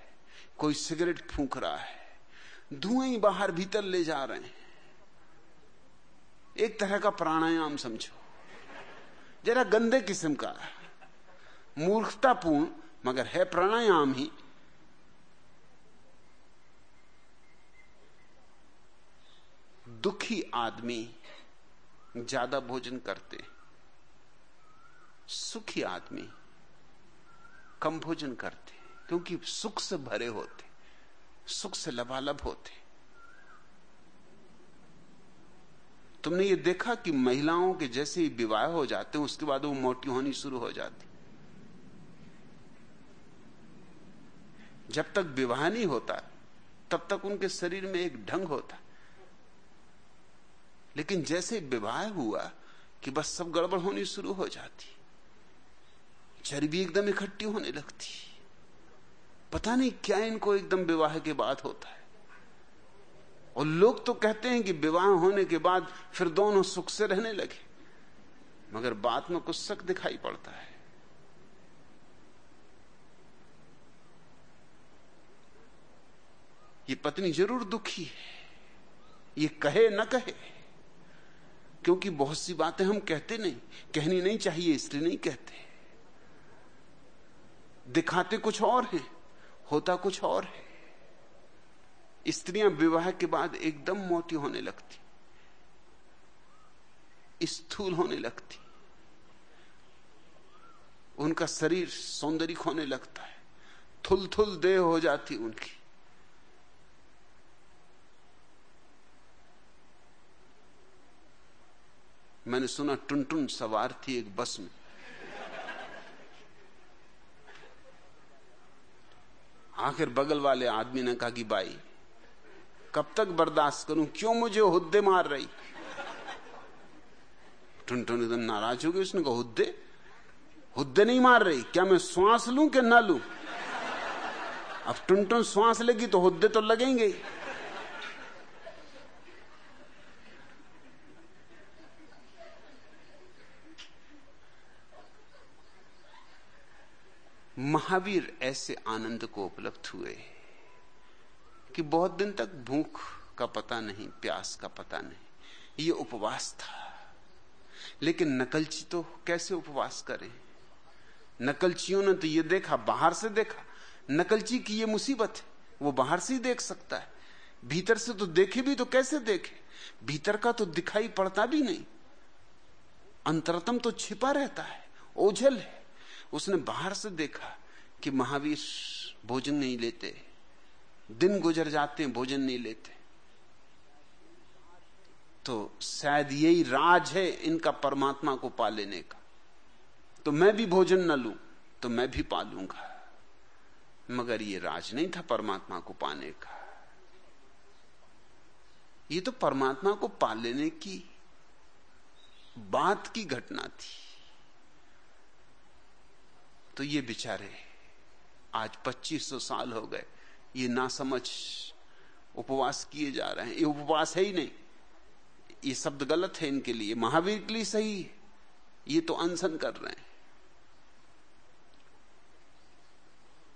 कोई सिगरेट फूंक रहा है, धुएँ ही बाहर भीतर ले जा रहे हैं। एक तरह का प्राणायाम समझो। जरा गंदे किस्म का। मूर्खतापूर्ण, मगर है प्राणायाम ही। दुखी आदमी ज़्यादा भोजन करते, सुखी आदमी कम भोजन करते क्योंकि सुख से भरे होते सुख से लबालब होते तुमने ये देखा कि महिलाओं के जैसे ही विवाह हो जाते हैं, उसके बाद वो मोटी होनी शुरू हो जाती जब तक विवाह नहीं होता, तब तक उनके शरीर में एक ढंग होता लेकिन जैसे विवाह हुआ कि बस सब गड़बड़ होनी शुरू हो जाती चर्बी एकदम इकट्ठी होने लगती। पता नहीं क्या इनको एकदम विवाह के बाद होता है। और लोग तो कहते हैं कि विवाह होने के बाद फिर दोनों सुख से रहने लगे। मगर बात में कुछ शक दिखाई पड़ता है। ये पत्नी ज़रूर दुखी है। ये कहे न कहे। क्योंकि बहुत सी बातें हम कहते नहीं, कहनी नहीं चाहिए, इसलिए नहीं कहते। दिखाते कुछ और हैं, होता कुछ और है। स्त्रियाँ विवाह के बाद एकदम मोटी होने लगती, स्थूल होने लगती। उनका शरीर सौंदर्य होने लगता है थुल थुल देह हो जाती उनकी। मैंने सुना टुन टुन सवार थी एक बस में। आखिर बगल वाले आदमी ने कहा कि भाई कब तक बर्दाश्त करूँ? क्यों मुझे हुद्दे मार रही? टुनटुन एकदम नाराज़ हो गई उसने कहा, हुद्दे? हुद्दे नहीं मार रही? क्या मैं श्वास लू कि ना लू? अब टुनटुन श्वास लेगी तो हुद्दे तो लगेंगे महावीर ऐसे आनंद को उपलब्ध हुए कि बहुत दिन तक भूख का पता नहीं, प्यास का पता नहीं। ये उपवास था। लेकिन नकलची तो कैसे उपवास करें? नकलचियों ने तो ये देखा, बाहर से देखा, नकलची की ये मुसीबत है, वो बाहर से ही देख सकता है। भीतर से तो देखे भी तो कैसे देखे? भीतर का तो दिखाई पड़ता भी नहीं। अंतरतम तो छिपा रहता है, ओझल है। उसने बाहर से देखा कि महावीर भोजन नहीं लेते, दिन गुजर जाते हैं, भोजन नहीं लेते। तो शायद यही राज है इनका परमात्मा को पा लेने का। तो मैं भी भोजन न लू तो मैं भी पा लूँगा। मगर ये राज नहीं था परमात्मा को पाने का। ये तो परमात्मा को पा लेने की बात की घटना थी। तो ये बेचारे आज 2500 साल हो गए। ये ना समझ उपवास किए जा रहे हैं। ये उपवास है ही नहीं। ये शब्द गलत है इनके लिए। महावीर के लिए सही है। ये तो अनशन कर रहे हैं।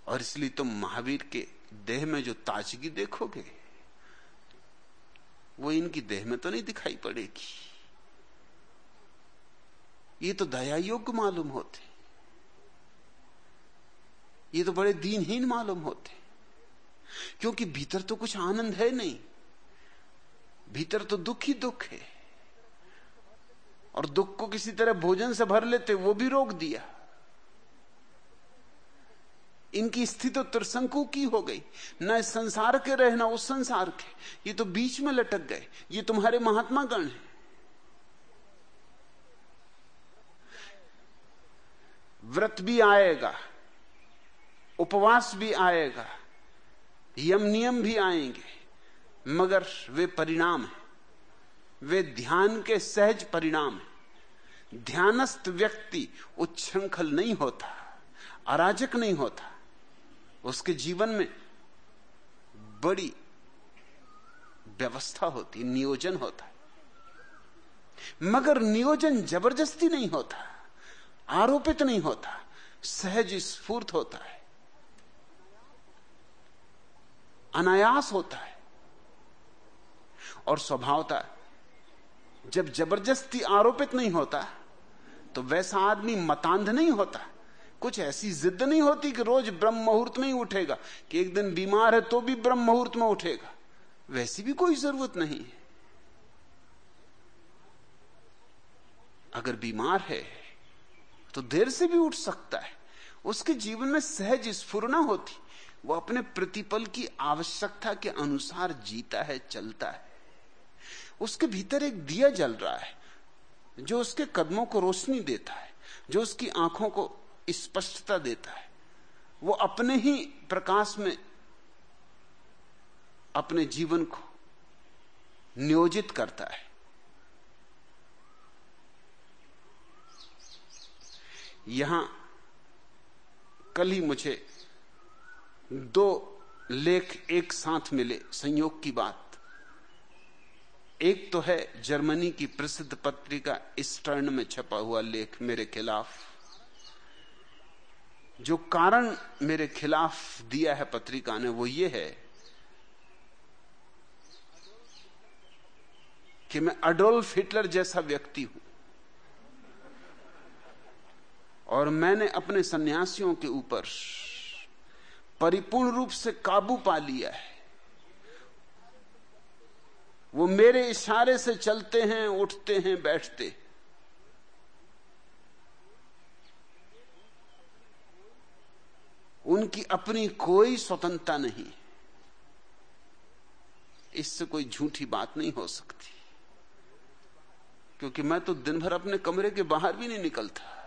और इसलिए तुम महावीर के देह में जो ताजगी देखोगे, वो इनकी देह में तो नहीं दिखाई पड़ेगी। ये तो दया योग्य मालूम होते। ये तो बड़े दीनहीन मालूम होते क्योंकि भीतर तो कुछ आनंद है नहीं, भीतर तो दुख ही दुख है। और दुख को किसी तरह भोजन से भर लेते, वो भी रोक दिया। इनकी स्थिति तो त्रिशंकु की हो गई। न इस संसार के रहे, ना उस संसार के। ये तो बीच में लटक गए। ये तुम्हारे महात्मा गण है। व्रत भी आएगा। उपवास भी आएगा, यम नियम भी आएँगे, मगर वे परिणाम है। वे ध्यान के सहज परिणाम है। ध्यानस्थ व्यक्ति उच्छृंखल नहीं होता, अराजक नहीं होता, उसके जीवन में बड़ी व्यवस्था होती, नियोजन होता है। मगर नियोजन ज़बरदस्ती नहीं होता, आरोपित नहीं होता, सहज स्फूर्त होता है। अनायास होता है। और स्वभावता जब ज़बरदस्ती आरोपित नहीं होता तो वैसा आदमी मतांध नहीं होता। कुछ ऐसी जिद नहीं होती कि रोज ब्रह्म मुहूर्त में ही उठेगा, कि एक दिन बीमार है तो भी ब्रह्म मुहूर्त में उठेगा। वैसी भी कोई ज़रूरत नहीं है। अगर बीमार है तो देर से भी उठ सकता है। उसके जीवन में सहज स्फुरना होती। वो अपने प्रतिपल की आवश्यकता के अनुसार जीता है, चलता है। उसके भीतर एक दिया जल रहा है, जो उसके कदमों को रोशनी देता है, जो उसकी आँखों को स्पष्टता देता है। वो अपने ही प्रकाश में अपने जीवन को नियोजित करता है। यहाँ कल ही मुझे दो लेख एक साथ मिले, संयोग की बात। एक तो है जर्मनी की प्रसिद्ध पत्रिका स्टर्न में छपा हुआ लेख, मेरे खिलाफ। जो कारण मेरे खिलाफ दिया है पत्रिका ने, वो ये है कि मैं अडोल्फ हिटलर जैसा व्यक्ति हूँ। और मैंने अपने सन्यासियों के ऊपर परिपूर्ण रूप से काबू पा लिया है। वो मेरे इशारे से चलते हैं, उठते हैं, बैठते उनकी अपनी कोई स्वतंत्रता नहीं। इससे कोई झूठी बात नहीं हो सकती। क्योंकि मैं तो दिन भर अपने कमरे के बाहर भी नहीं निकलता।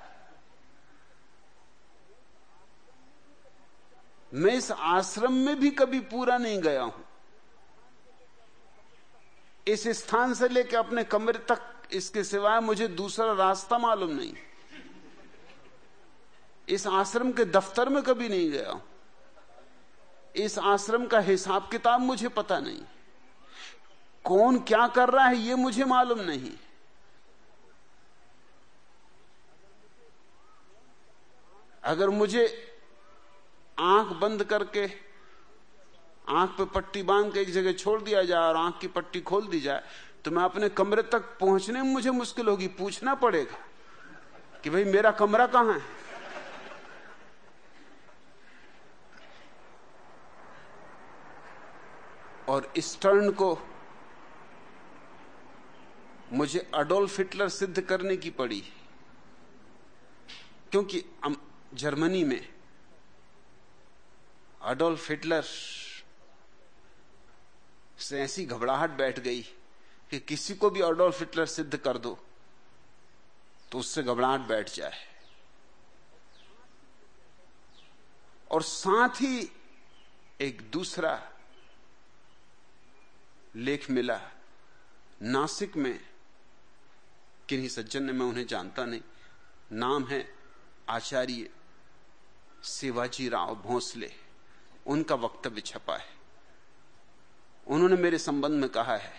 मैं इस आश्रम में भी कभी पूरा नहीं गया हूँ। इस स्थान से लेकर अपने कमरे तक इसके सिवाय मुझे दूसरा रास्ता मालूम नहीं। इस आश्रम के दफ्तर में कभी नहीं गया हूँ। इस आश्रम का हिसाब किताब मुझे पता नहीं। कौन क्या कर रहा है यह मुझे मालूम नहीं। अगर मुझे आँख बंद करके, आँख पे पट्टी बाँध के एक जगह छोड़ दिया जाए और आँख की पट्टी खोल दी जाए तो मैं अपने कमरे तक पहुँचने में मुझे मुश्किल होगी, पूछना पड़ेगा कि भाई मेरा कमरा कहाँ है? और स्टर्न को मुझे अडोल्फ हिटलर सिद्ध करने की पड़ी, क्योंकि जर्मनी में अडोल्फ हिटलर से ऐसी घबराहट बैठ गई कि किसी को भी अडोल्फ हिटलर सिद्ध कर दो तो उससे घबराहट बैठ जाए। और साथ ही एक दूसरा लेख मिला, नासिक में। किन्हीं सज्जन ने, मैं उन्हें जानता नहीं, नाम है आचार्य शिवाजी राव भोसले। उनका वक्तव्य छपा है। उन्होंने मेरे संबंध में कहा है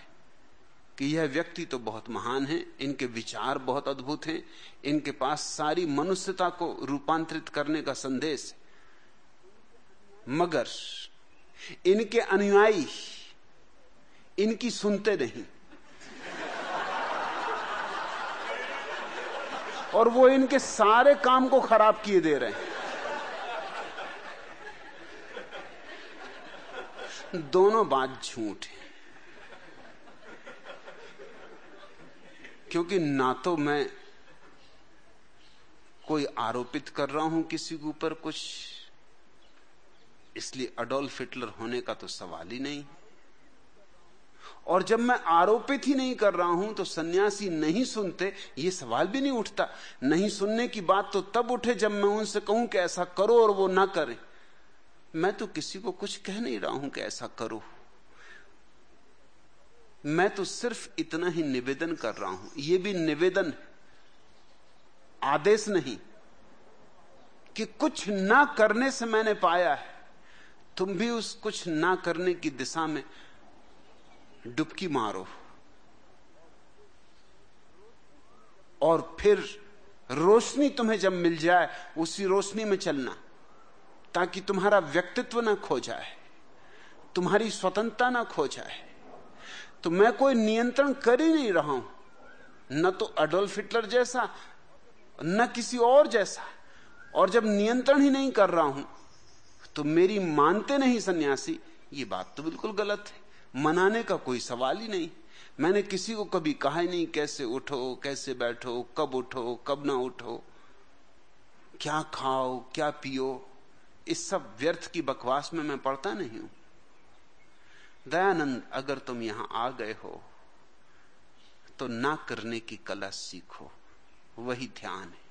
कि यह व्यक्ति तो बहुत महान है, इनके विचार बहुत अद्भुत हैं, इनके पास सारी मनुष्यता को रूपांतरित करने का संदेश मगर इनके अनुयायी इनकी सुनते नहीं। और वो इनके सारे काम को खराब किए दे रहे हैं। दोनों बात झूठ है। क्योंकि ना तो मैं कोई आरोपित कर रहा हूँ किसी के ऊपर कुछ, इसलिए अडोल्फ हिटलर होने का तो सवाल ही नहीं। और जब मैं आरोपित ही नहीं कर रहा हूँ तो सन्यासी नहीं सुनते, ये सवाल भी नहीं उठता। नहीं सुनने की बात तो तब उठे जब मैं उनसे कहूँ कि ऐसा करो और वो ना करें। मैं तो किसी को कुछ कह नहीं रहा हूँ कि ऐसा करो। मैं तो सिर्फ़ इतना ही निवेदन कर रहा हूँ। यह भी निवेदन, आदेश नहीं कि कुछ ना करने से मैंने पाया है। तुम भी उस कुछ ना करने की दिशा में डुबकी मारो। और फिर रोशनी तुम्हें जब मिल जाए, उसी रोशनी में चलना। ताकि तुम्हारा व्यक्तित्व ना खो जाए, तुम्हारी स्वतंत्रता ना खो जाए। तो मैं कोई नियंत्रण कर ही नहीं रहा हूँ। न तो अडोल्फ हिटलर जैसा, न किसी और जैसा। और जब नियंत्रण ही नहीं कर रहा हूँ तो मेरी मानते नहीं सन्यासी। ये बात तो बिल्कुल गलत है। मनाने का कोई सवाल ही नहीं। मैंने किसी को कभी कहा ही नहीं कैसे उठो, कैसे बैठो, कब उठो, कब ना उठो। क्या खाओ, क्या पियो इस सब व्यर्थ की बकवास में मैं पढ़ता नहीं हूँ। दयानंद, अगर तुम यहाँ आ गए हो तो ना करने की कला सीखो। वही ध्यान है।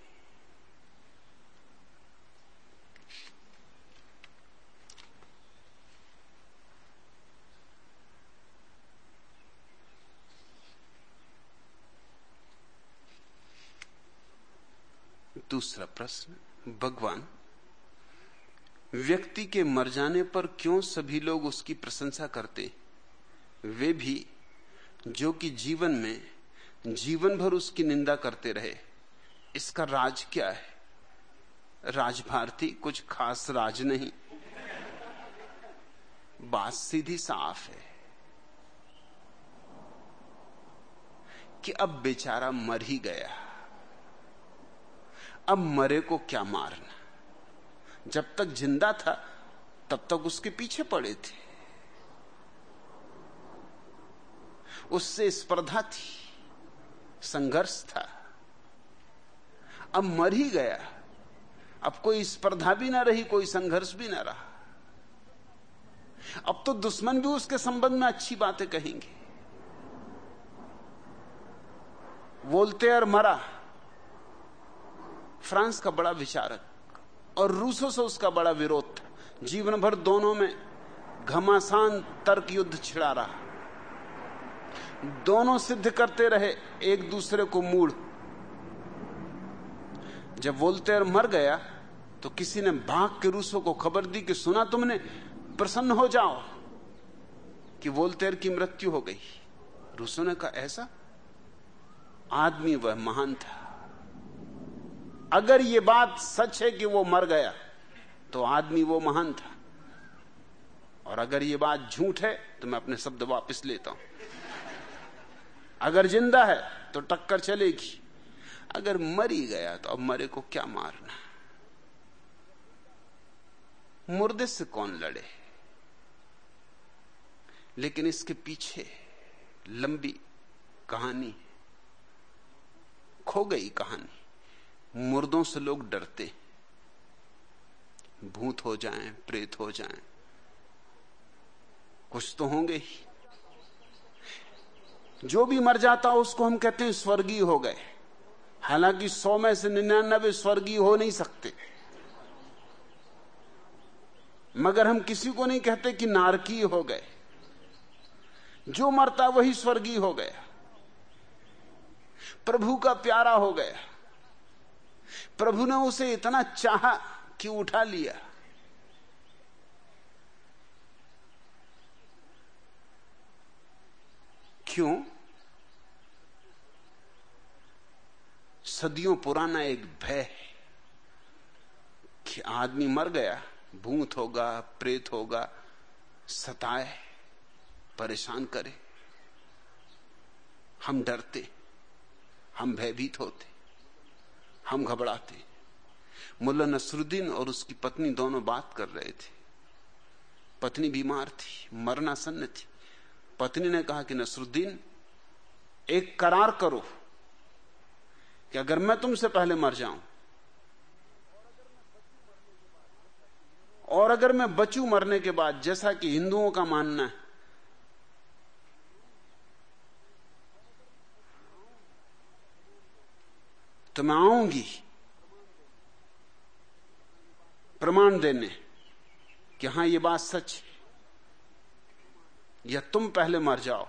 दूसरा प्रश्न, भगवान व्यक्ति के मर जाने पर क्यों सभी लोग उसकी प्रशंसा करते? वे भी, जो कि जीवन में, जीवन भर उसकी निंदा करते रहे। इसका राज क्या है? राज भारती कुछ खास राज नहीं। बात सीधी साफ़ है कि अब बेचारा मर ही गया। अब मरे को क्या मारना? जब तक ज़िंदा था, तब तक उसके पीछे पड़े थे। उससे स्पर्धा थी, संघर्ष था। अब मर ही गया। अब कोई स्पर्धा भी ना रही, कोई संघर्ष भी ना रहा। अब तो दुश्मन भी उसके संबंध में अच्छी बातें कहेंगे। वोल्टेयर मरा। फ्रांस का बड़ा विचारक और रूसों से उसका बड़ा विरोध। था जीवन भर दोनों में घमासान, तर्क युद्ध छिड़ा रहा। दोनों सिद्ध करते रहे, एक दूसरे को मूड। जब वोल्टेयर मर गया तो किसी ने भाग के रूसों को खबर दी कि सुना तुमने, प्रसन्न हो जाओ, कि वोल्टेयर की मृत्यु हो गई। रूसों ने कहा, ऐसा? आदमी वह महान था। अगर यह बात सच है कि वो मर गया तो आदमी वो महान था। और अगर यह बात झूठ है तो मैं अपने शब्द वापस लेता हूँ। अगर ज़िंदा है तो टक्कर चलेगी। अगर मरी गया तो अब मरे को क्या मारना? मुर्दे से कौन लड़े? लेकिन इसके पीछे लंबी कहानी, खो गई कहानी। मुर्दों से लोग डरते। भूत हो जाएँ, प्रेत हो जाएँ, कुछ तो होंगे ही। जो भी मर जाता उसको हम कहते हैं स्वर्गीय हो गए। हालाँकि सौ में से निन्यानबे स्वर्गीय हो नहीं सकते। मगर हम किसी को नहीं कहते कि नारकीय हो गए। जो मरता वही स्वर्गीय हो गया। प्रभु का प्यारा हो गया। प्रभु ने उसे इतना चाहा कि उठा लिया। क्यों? सदियों पुराना एक भय है कि आदमी मर गया, भूत होगा, प्रेत होगा, सताए, परेशान करे। हम डरते, हम भयभीत होते। हम घबराते। मुल्ला नसरुद्दीन और उसकी पत्नी दोनों बात कर रहे थे। पत्नी बीमार थी मरना सन्न थी। पत्नी ने कहा कि नसरुद्दीन, एक करार करो कि अगर मैं तुमसे पहले मर जाऊँ और अगर मैं बचू मरने के बाद, जैसा कि हिंदुओं का मानना है तो मैं आऊँगी। प्रमाण देने कि हाँ, ये बात सच या तुम पहले मर जाओ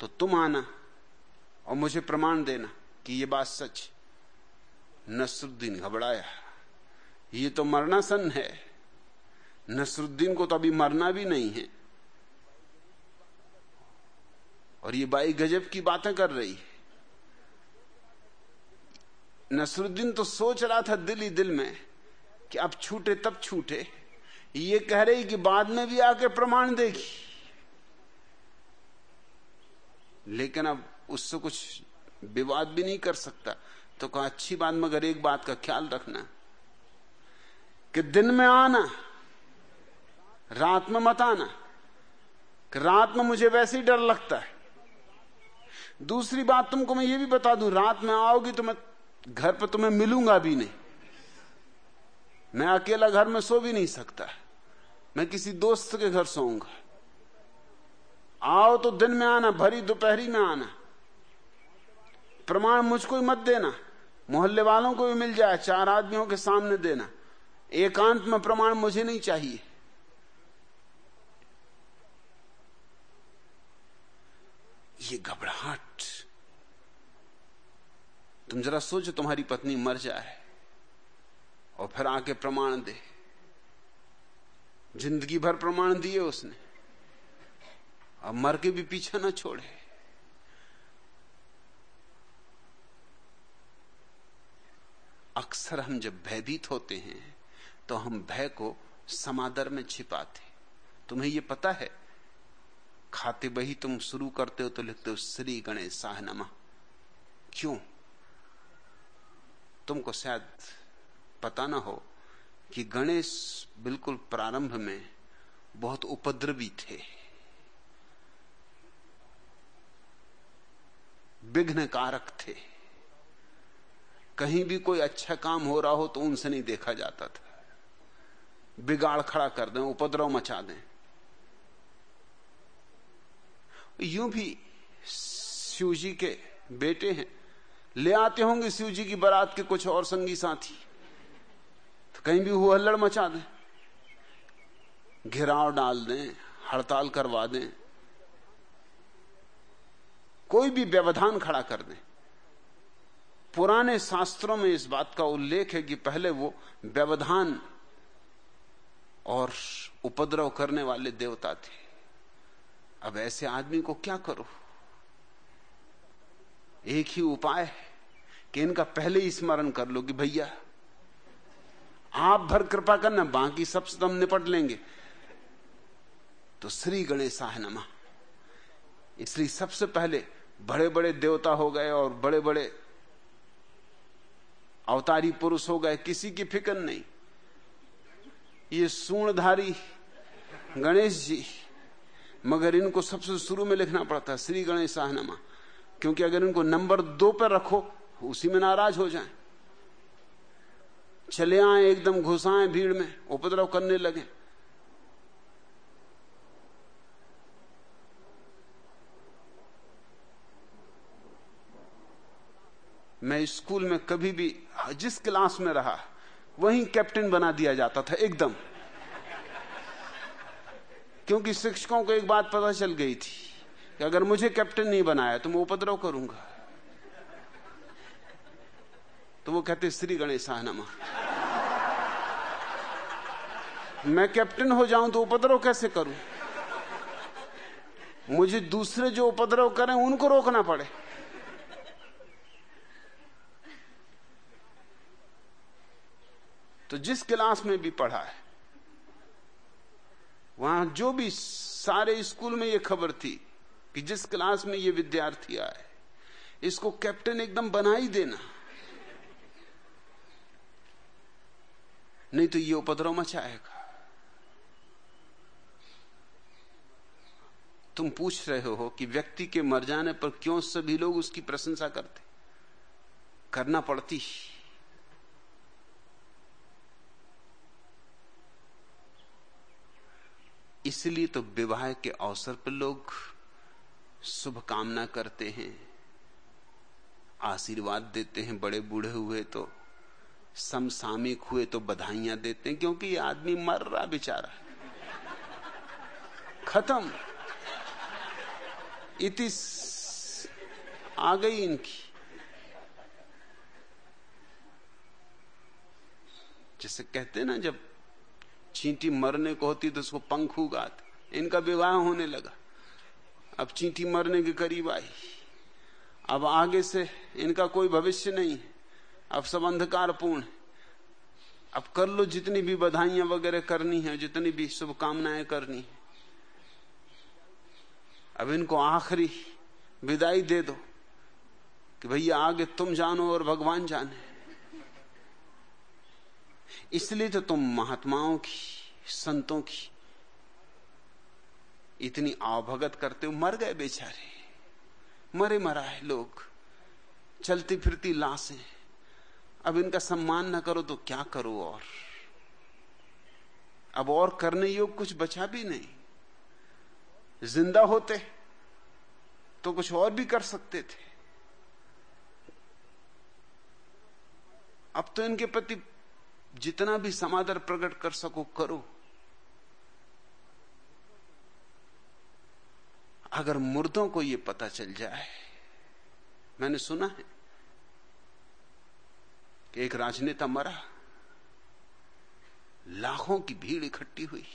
तो तुम आना और मुझे प्रमाण देना कि ये बात सच नसरुद्दीन घबराया। ये तो मरना सन है। नसरुद्दीन को तो अभी मरना भी नहीं है। और ये बाई गजब की बातें कर रही है। नसरुद्दीन तो सोच रहा था दिल ही दिल में कि अब छूटे तब छूटे। ये कह रही कि बाद में भी आके प्रमाण देगी। लेकिन अब उससे कुछ विवाद भी नहीं कर सकता। तो कहा, अच्छी बात, मगर एक बात का ख्याल रखना कि दिन में आना, रात में मत आना। कि रात में मुझे वैसे ही डर लगता है। दूसरी बात तुमको मैं ये भी बता दूँ, रात में आओगी तो मैं घर पर तुम्हें मिलूँगा भी नहीं। मैं अकेला घर में सो भी नहीं सकता। मैं किसी दोस्त के घर सोऊँगा। आओ तो दिन में आना, भरी दोपहरी में आना। प्रमाण मुझको ही मत देना। मोहल्ले वालों को भी मिल जाए, चार आदमियों के सामने देना। एकांत में प्रमाण मुझे नहीं चाहिए। ये घबराहट। तुम जरा सोचो तुम्हारी पत्नी मर जाए और फिर आके प्रमाण दे। ज़िंदगी भर प्रमाण दिए उसने। अब मर के भी पीछा ना छोड़े। अक्सर हम जब भयभीत होते हैं तो हम भय को समादर में छिपाते तुम्हें यह पता है, खाते बही तुम शुरू करते हो तो लिखते हो, श्री गणेश साहनमा क्यों? तुमको शायद पता ना हो कि गणेश बिल्कुल प्रारंभ में बहुत उपद्रवी थे। विघ्न कारक थे। कहीं भी कोई अच्छा काम हो रहा हो तो उनसे नहीं देखा जाता था। बिगाड़ खड़ा कर दें, उपद्रव मचा दें। यूँ भी शिव जी के बेटे हैं। ले आते होंगे शिव जी की बारात के कुछ और संगी साथी। तो कहीं भी वो हल्लड़ मचा दें। घिराव डाल दें, हड़ताल करवा दें। कोई भी व्यवधान खड़ा कर दें। पुराने शास्त्रों में इस बात का उल्लेख है कि पहले वो व्यवधान और उपद्रव करने वाले देवता थे। अब ऐसे आदमी को क्या करो? एक ही उपाय है कि इनका पहले ही स्मरण कर लो कि भैया, आप भर कृपा करना, बाकी सबसे तो हम निपट लेंगे। तो श्री गणेशाह नमा। इसलिए सबसे पहले बड़े बड़े देवता हो गए और बड़े बड़े अवतारी पुरुष हो गए, किसी की फ़िक्र नहीं। ये सूणधारी गणेश जी, मगर इनको सबसे शुरू में लिखना पड़ता है, श्री गणेश शाहनामा क्योंकि अगर इनको नंबर दो पर रखो, उसी में नाराज़ हो जाए। चले आए एकदम घुसाएँ भीड़ में, उपद्रव करने लगे। मैं स्कूल में कभी भी, जिस क्लास में रहा, वहीं कैप्टन बना दिया जाता था, एकदम। क्योंकि शिक्षकों को एक बात पता चल गई थी कि अगर मुझे कैप्टन नहीं बनाया तो मैं उपद्रव करूँगा। तो वो कहते, श्री गणेश नमा। मैं कैप्टन हो जाऊँ तो उपद्रव कैसे करूँ? मुझे दूसरे जो उपद्रव करें, उनको रोकना पड़े। तो जिस क्लास में भी पढ़ा है, वहाँ जो भी सारे स्कूल में यह खबर थी कि जिस क्लास में ये विद्यार्थी आए, इसको कैप्टन एकदम बना ही देना। नहीं तो ये उपद्रव मचाएगा। तुम पूछ रहे हो कि व्यक्ति के मर जाने पर क्यों सभी लोग उसकी प्रशंसा करते? करना पड़ती। इसलिए तो विवाह के अवसर पर लोग शुभ कामना करते हैं, आशीर्वाद देते हैं बड़े बूढ़े हुए तो समसामिक हुए तो बधाइयाँ देते हैं, क्योंकि ये आदमी मर रहा बेचारा। खत्म। इति आ गई इनकी। जैसे कहते ना, जब चींटी मरने को होती तो उसको पंख उगाते, इनका विवाह होने लगा। अब चींटी मरने के करीब आई। अब आगे से इनका कोई भविष्य नहीं। अब सब अंधकारपूर्ण अब कर लो जितनी भी बधाइयाँ वगैरह करनी है, जितनी भी शुभकामनाएँ करनी है। अब इनको आखिरी विदाई दे दो कि भैया आगे तुम जानो और भगवान जाने। इसलिए तो तुम महात्माओं की, संतों की इतनी आवभगत करते हो मर गए बेचारे। मरे मरा है लोग। चलती फिरती लाशें। अब इनका सम्मान ना करो तो क्या करो और? अब और करने योग कुछ बचा भी नहीं। ज़िंदा होते तो कुछ और भी कर सकते थे। अब तो इनके प्रति जितना भी समादर प्रकट कर सको करो। अगर मुर्दों को यह पता चल जाए, मैंने सुना है कि एक राजनेता मरा, लाखों की भीड़ इकट्ठी हुई।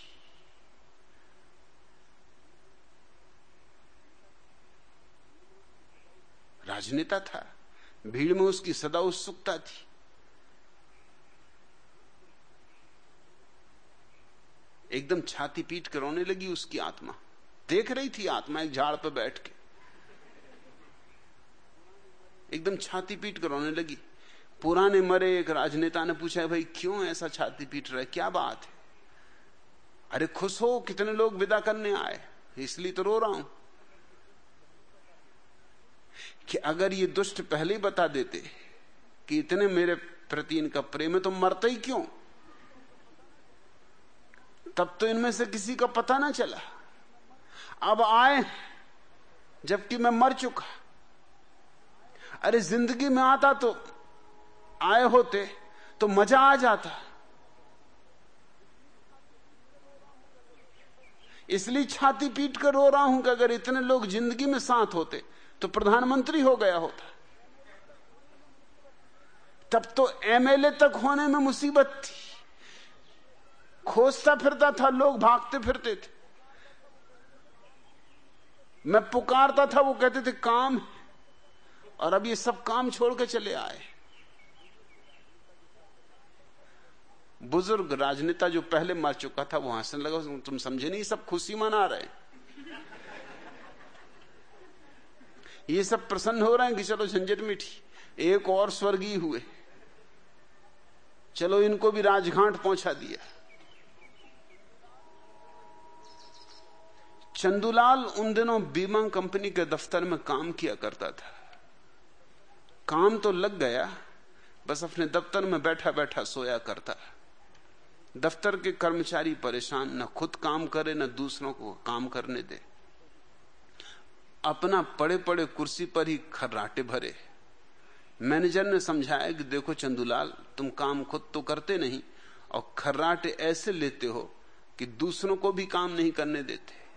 राजनेता था, भीड़ में उसकी सदा उत्सुकता थी। एकदम छाती पीट कर रोने लगी उसकी आत्मा। देख रही थी आत्मा एक झाड़ पर बैठ के। एकदम छाती पीट कर रोने लगी। पुराने मरे एक राजनेता ने पूछा, भाई, क्यों ऐसा छाती पीट रहा है? क्या बात है? अरे, खुश हो, कितने लोग विदा करने आए, इसलिए तो रो रहा हूँ। कि अगर ये दुष्ट पहले ही बता देते कि इतने मेरे प्रति इनका प्रेम है तो मरते ही क्यों? तब तो इनमें से किसी का पता ना चला। अब आए, जबकि मैं मर चुका। अरे, ज़िंदगी में आता तो आए होते तो मज़ा आ जाता। इसलिए छाती पीट कर रो रहा हूँ कि अगर इतने लोग ज़िंदगी में साथ होते तो प्रधानमंत्री हो गया होता। तब तो एमएलए तक होने में मुसीबत थी। खोजता फिरता था, लोग भागते फिरते थे। मैं पुकारता था, वो कहते थे, काम और अब ये सब काम छोड़ के चले आए। बुज़ुर्ग राजनेता जो पहले मर चुका था, वो हंसने लगा तुम समझे नहीं सब खुशी मना रहे ये सब प्रसन्न हो रहे हैं कि चलो झंझट मिठी, एक और स्वर्गीय हुए। चलो इनको भी राजघाट पहुँचा दिया। चंदूलाल उन दिनों बीमा कंपनी के दफ्तर में काम किया करता था। काम तो लग गया, बस अपने दफ्तर में बैठा बैठा सोया करता। दफ्तर के कर्मचारी परेशान, न खुद काम करे, न दूसरों को काम करने दे। अपना पड़े पड़े कुर्सी पर ही खर्राटे भरे। मैनेजर ने समझाया कि देखो चंदूलाल, तुम काम खुद तो करते नहीं, और खर्राटे ऐसे लेते हो कि दूसरों को भी काम नहीं करने देते।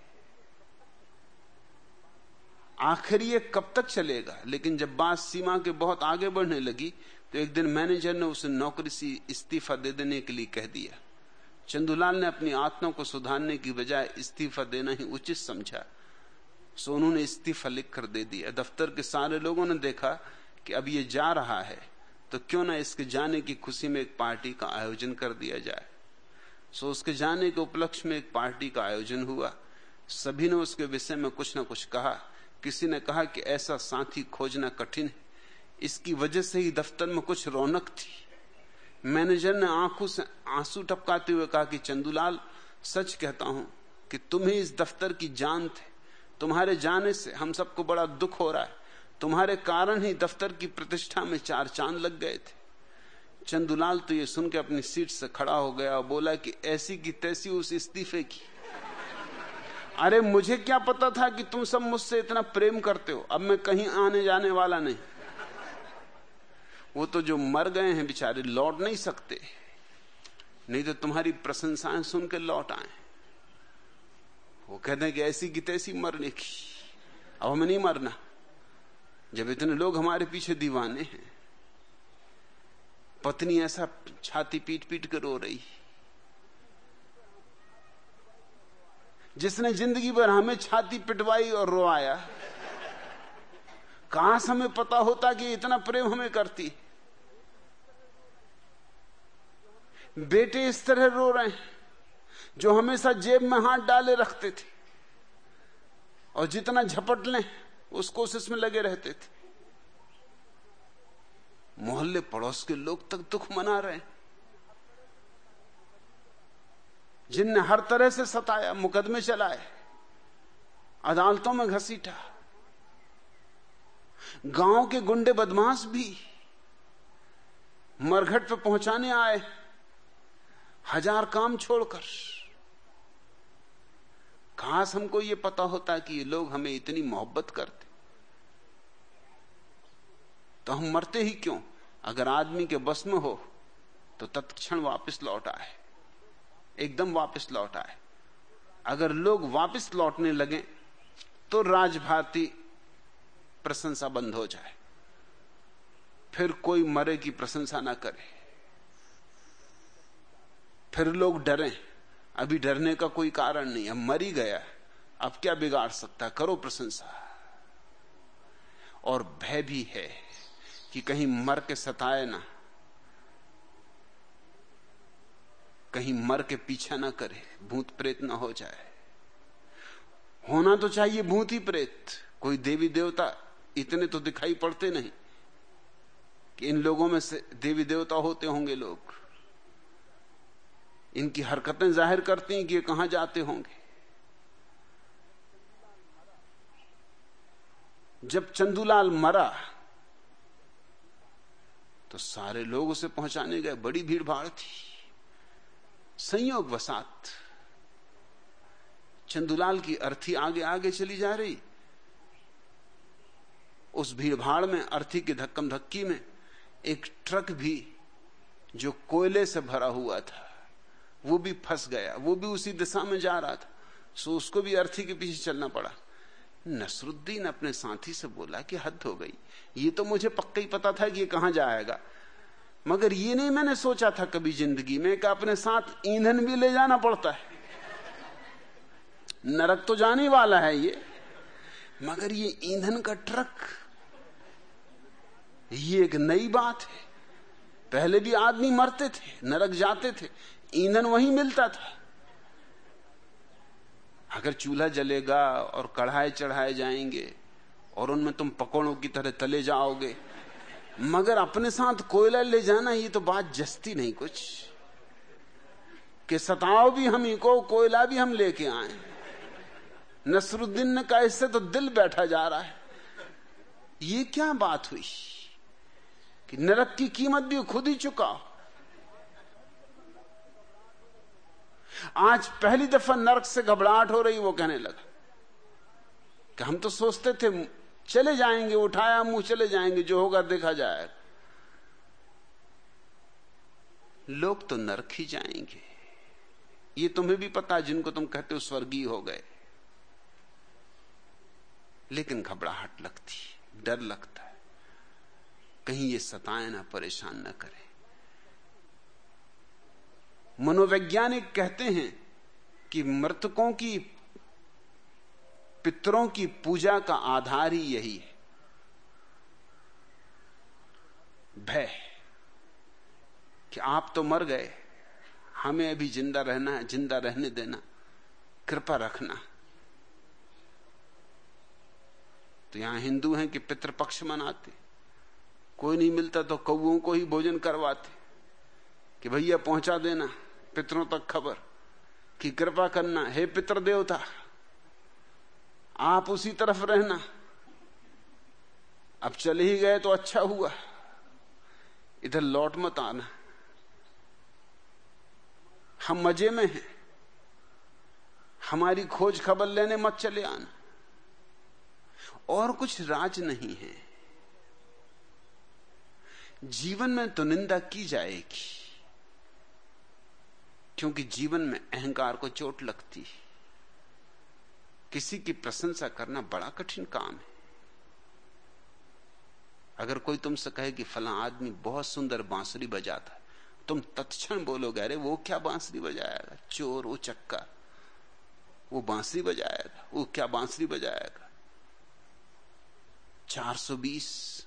आखिर ये कब तक चलेगा? लेकिन जब बात सीमा के बहुत आगे बढ़ने लगी तो एक दिन मैनेजर ने उसे नौकरी से इस्तीफा दे देने के लिए कह दिया। चंदूलाल ने अपनी आत्मा को सुधारने की बजाय इस्तीफा देना ही उचित समझा। सोनू ने इस्तीफा लिख कर दे दिया। दफ्तर के सारे लोगों ने देखा कि अब ये जा रहा है तो क्यों ना इसके जाने की खुशी में एक पार्टी का आयोजन कर दिया जाए। सो उसके जाने के उपलक्ष्य में एक पार्टी का आयोजन हुआ। सभी ने उसके विषय में कुछ ना कुछ कहा। किसी ने कहा कि ऐसा साथी खोजना कठिन है। इसकी वजह से ही दफ्तर में कुछ रौनक थी। मैनेजर ने आँखों से आँसू टपकाते हुए कहा कि, चंदूलाल, सच कहता हूँ कि तुम ही इस दफ्तर की जान थे। तुम्हारे जाने से हम सबको बड़ा दुख हो रहा है। तुम्हारे कारण ही दफ्तर की प्रतिष्ठा में चार चाँद लग गए थे। चंदूलाल तो ये सुनकर अपनी सीट से खड़ा हो गया और बोला कि, ऐसी की तैसी उस इस्तीफे की। अरे मुझे क्या पता था कि तुम सब मुझसे इतना प्रेम करते हो? अब मैं कहीं आने जाने वाला नहीं। वो तो जो मर गए हैं बेचारे, लौट नहीं सकते। नहीं तो तुम्हारी प्रशंसाएँ सुन के लौट आए। वो कहते हैं कि ऐसी की तैसी मरने की। अब हमें नहीं मरना। जब इतने लोग हमारे पीछे दीवाने हैं, पत्नी ऐसा छाती पीट पीट कर रो रही है। जिसने ज़िंदगी भर हमें छाती पिटवाई और रोआया। कहाँ से हमें पता होता कि इतना प्रेम हमें करती? बेटे इस तरह रो रहे हैं, जो हमेशा जेब में हाथ डाले रखते थे। और जितना झपट लें, उस कोशिश में लगे रहते थे। मोहल्ले पड़ोस के लोग तक दुख मना रहे हैं। जिनने हर तरह से सताया, मुकदमे चलाए, अदालतों में घसीटा। गाँव के गुंडे बदमाश भी मरघट पर पहुँचाने आए, हज़ार काम छोड़कर। खास हमको ये पता होता कि ये लोग हमें इतनी मोहब्बत करते। तो हम मरते ही क्यों? अगर आदमी के बस में हो तो तत्क्षण वापस लौट आए। एकदम वापस लौट आए। अगर लोग वापस लौटने लगे तो राजभाती प्रशंसा बंद हो जाए। फिर कोई मरे की प्रशंसा ना करे। फिर लोग डरे। अभी डरने का कोई कारण नहीं। अब मरी गया। अब क्या बिगाड़ सकता? करो प्रशंसा। और भय भी है कि कहीं मर के सताए ना। कहीं मर के पीछा ना करे, भूत प्रेत ना हो जाए। होना तो चाहिए भूत ही प्रेत। कोई देवी देवता इतने तो दिखाई पड़ते नहीं कि इन लोगों में से देवी देवता होते होंगे लोग। इनकी हरकतें ज़ाहिर करती हैं कि ये कहाँ जाते होंगे। जब चंदूलाल मरा तो सारे लोग उसे पहुँचाने गए, बड़ी भीड़ भाड़ थी। संयोग वसात। चंदूलाल की अर्थी आगे आगे चली जा रही। उस भीड़ भाड़ में, अर्थी की धक्कम धक्की में, एक ट्रक भी जो कोयले से भरा हुआ था, वो भी फंस गया, वो भी उसी दिशा में जा रहा था। सो उसको भी अर्थी के पीछे चलना पड़ा। नसरुद्दीन अपने साथी से बोला कि हद हो गई। ये तो मुझे पक्का ही पता था कि ये कहाँ जाएगा। मगर ये नहीं मैंने सोचा था कभी ज़िंदगी में कि अपने साथ ईंधन भी ले जाना पड़ता है। नरक तो जाने वाला है ये, मगर ये ईंधन का ट्रक, ये एक नई बात है। पहले भी आदमी मरते थे, नरक जाते थे, ईंधन वहीं मिलता था। अगर चूल्हा जलेगा और कढ़ाए चढ़ाए जाएँगे और उनमें तुम पकौड़ों की तरह तले जाओगे मगर अपने साथ कोयला ले जाना ये तो बात जस्ती नहीं कुछ। कि सताओ भी हम ही को कोयला भी हम लेके आए। नसरुद्दीन ने कहा, इससे तो दिल बैठा जा रहा है। ये क्या बात हुई? कि नरक की कीमत भी खुद ही चुका आज पहली दफ़ा नरक से घबराहट हो रही, वो कहने लगा। कि हम तो सोचते थे चले जाएँगे, उठाया मुँह, चले जाएँगे, जो होगा देखा जाएगा लोग तो नरक ही जाएँगे। ये तुम्हें भी पता है, जिनको तुम कहते हो स्वर्गीय हो गए। लेकिन घबराहट लगती, डर लगता है। कहीं ये सताए ना, परेशान ना करे। मनोवैज्ञानिक कहते हैं कि मृतकों की पितरों की पूजा का आधार ही यही है। भय कि आप तो मर गए, हमें अभी ज़िंदा रहना है, ज़िंदा रहने देना, कृपा रखना। तो यहाँ हिंदू हैं कि पितृपक्ष मनाते, कोई नहीं मिलता तो कौओं को ही भोजन करवाते, कि भैया पहुँचा देना, पितरों तक खबर, कि कृपा करना, हे पितर देवता आप उसी तरफ़ रहना। अब चले ही गए तो अच्छा हुआ। इधर लौट मत आना। हम मज़े में हैं। हमारी खोज खबर लेने मत चले आना। और कुछ राज नहीं है। जीवन में तो निंदा की जाएगी, क्योंकि जीवन में अहंकार को चोट लगती है। किसी की प्रशंसा करना बड़ा कठिन काम है। अगर कोई तुमसे कहे कि फला आदमी बहुत सुंदर बांसुरी बजाता तुम तत्क्षण बोलोगे, अरे, वो क्या बांसुरी बजाएगा? चोर, वो चक्का। वो बांसुरी बजाएगा? वो क्या बांसुरी बजाएगा? 420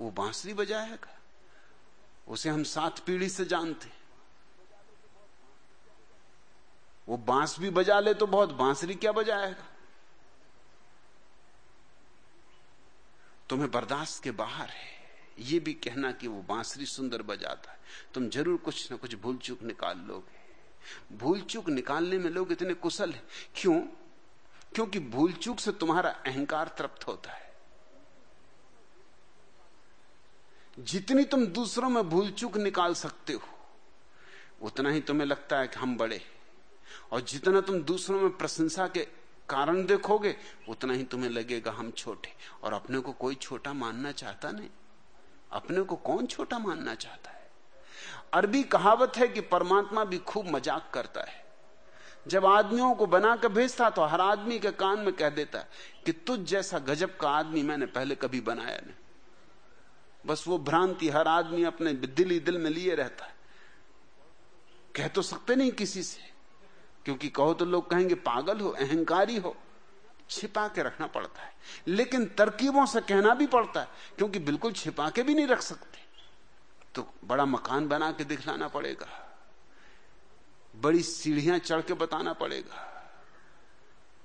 वो बांसुरी बजाएगा? उसे हम सात पीढ़ी से जानते वो बाँस भी बजा ले तो बहुत बांसुरी क्या बजाएगा? तुम्हें बर्दाश्त के बाहर है। ये भी कहना कि वो बांसुरी सुंदर बजाता है। तुम ज़रूर कुछ ना कुछ भूल चूक निकाल लोगे। भूल चूक निकालने में लोग इतने कुशल हैं। क्यों? क्योंकि भूल चूक से तुम्हारा अहंकार तृप्त होता है। जितनी तुम दूसरों में भूल चूक निकाल सकते हो, उतना ही तुम्हें लगता है कि हम बड़े और जितना तुम दूसरों में प्रशंसा के कारण देखोगे, उतना ही तुम्हें लगेगा हम छोटे। और अपने को कोई छोटा मानना चाहता नहीं। अपने को कौन छोटा मानना चाहता है? अरबी कहावत है कि परमात्मा भी खूब मज़ाक करता है। जब आदमियों को बनाकर भेजता तो हर आदमी के कान में कह देता कि तुझ जैसा गजब का आदमी मैंने पहले कभी बनाया नहीं। बस वो भ्रांति हर आदमी अपने दिल ही दिल में लिए रहता है। कह तो सकते नहीं किसी से। क्योंकि कहो तो लोग कहेंगे, पागल हो, अहंकारी हो। छिपा के रखना पड़ता है। लेकिन तरकीबों से कहना भी पड़ता है, क्योंकि बिल्कुल छिपा के भी नहीं रख सकते। तो बड़ा मकान बना के दिखलाना पड़ेगा। बड़ी सीढ़ियाँ चढ़ के बताना पड़ेगा।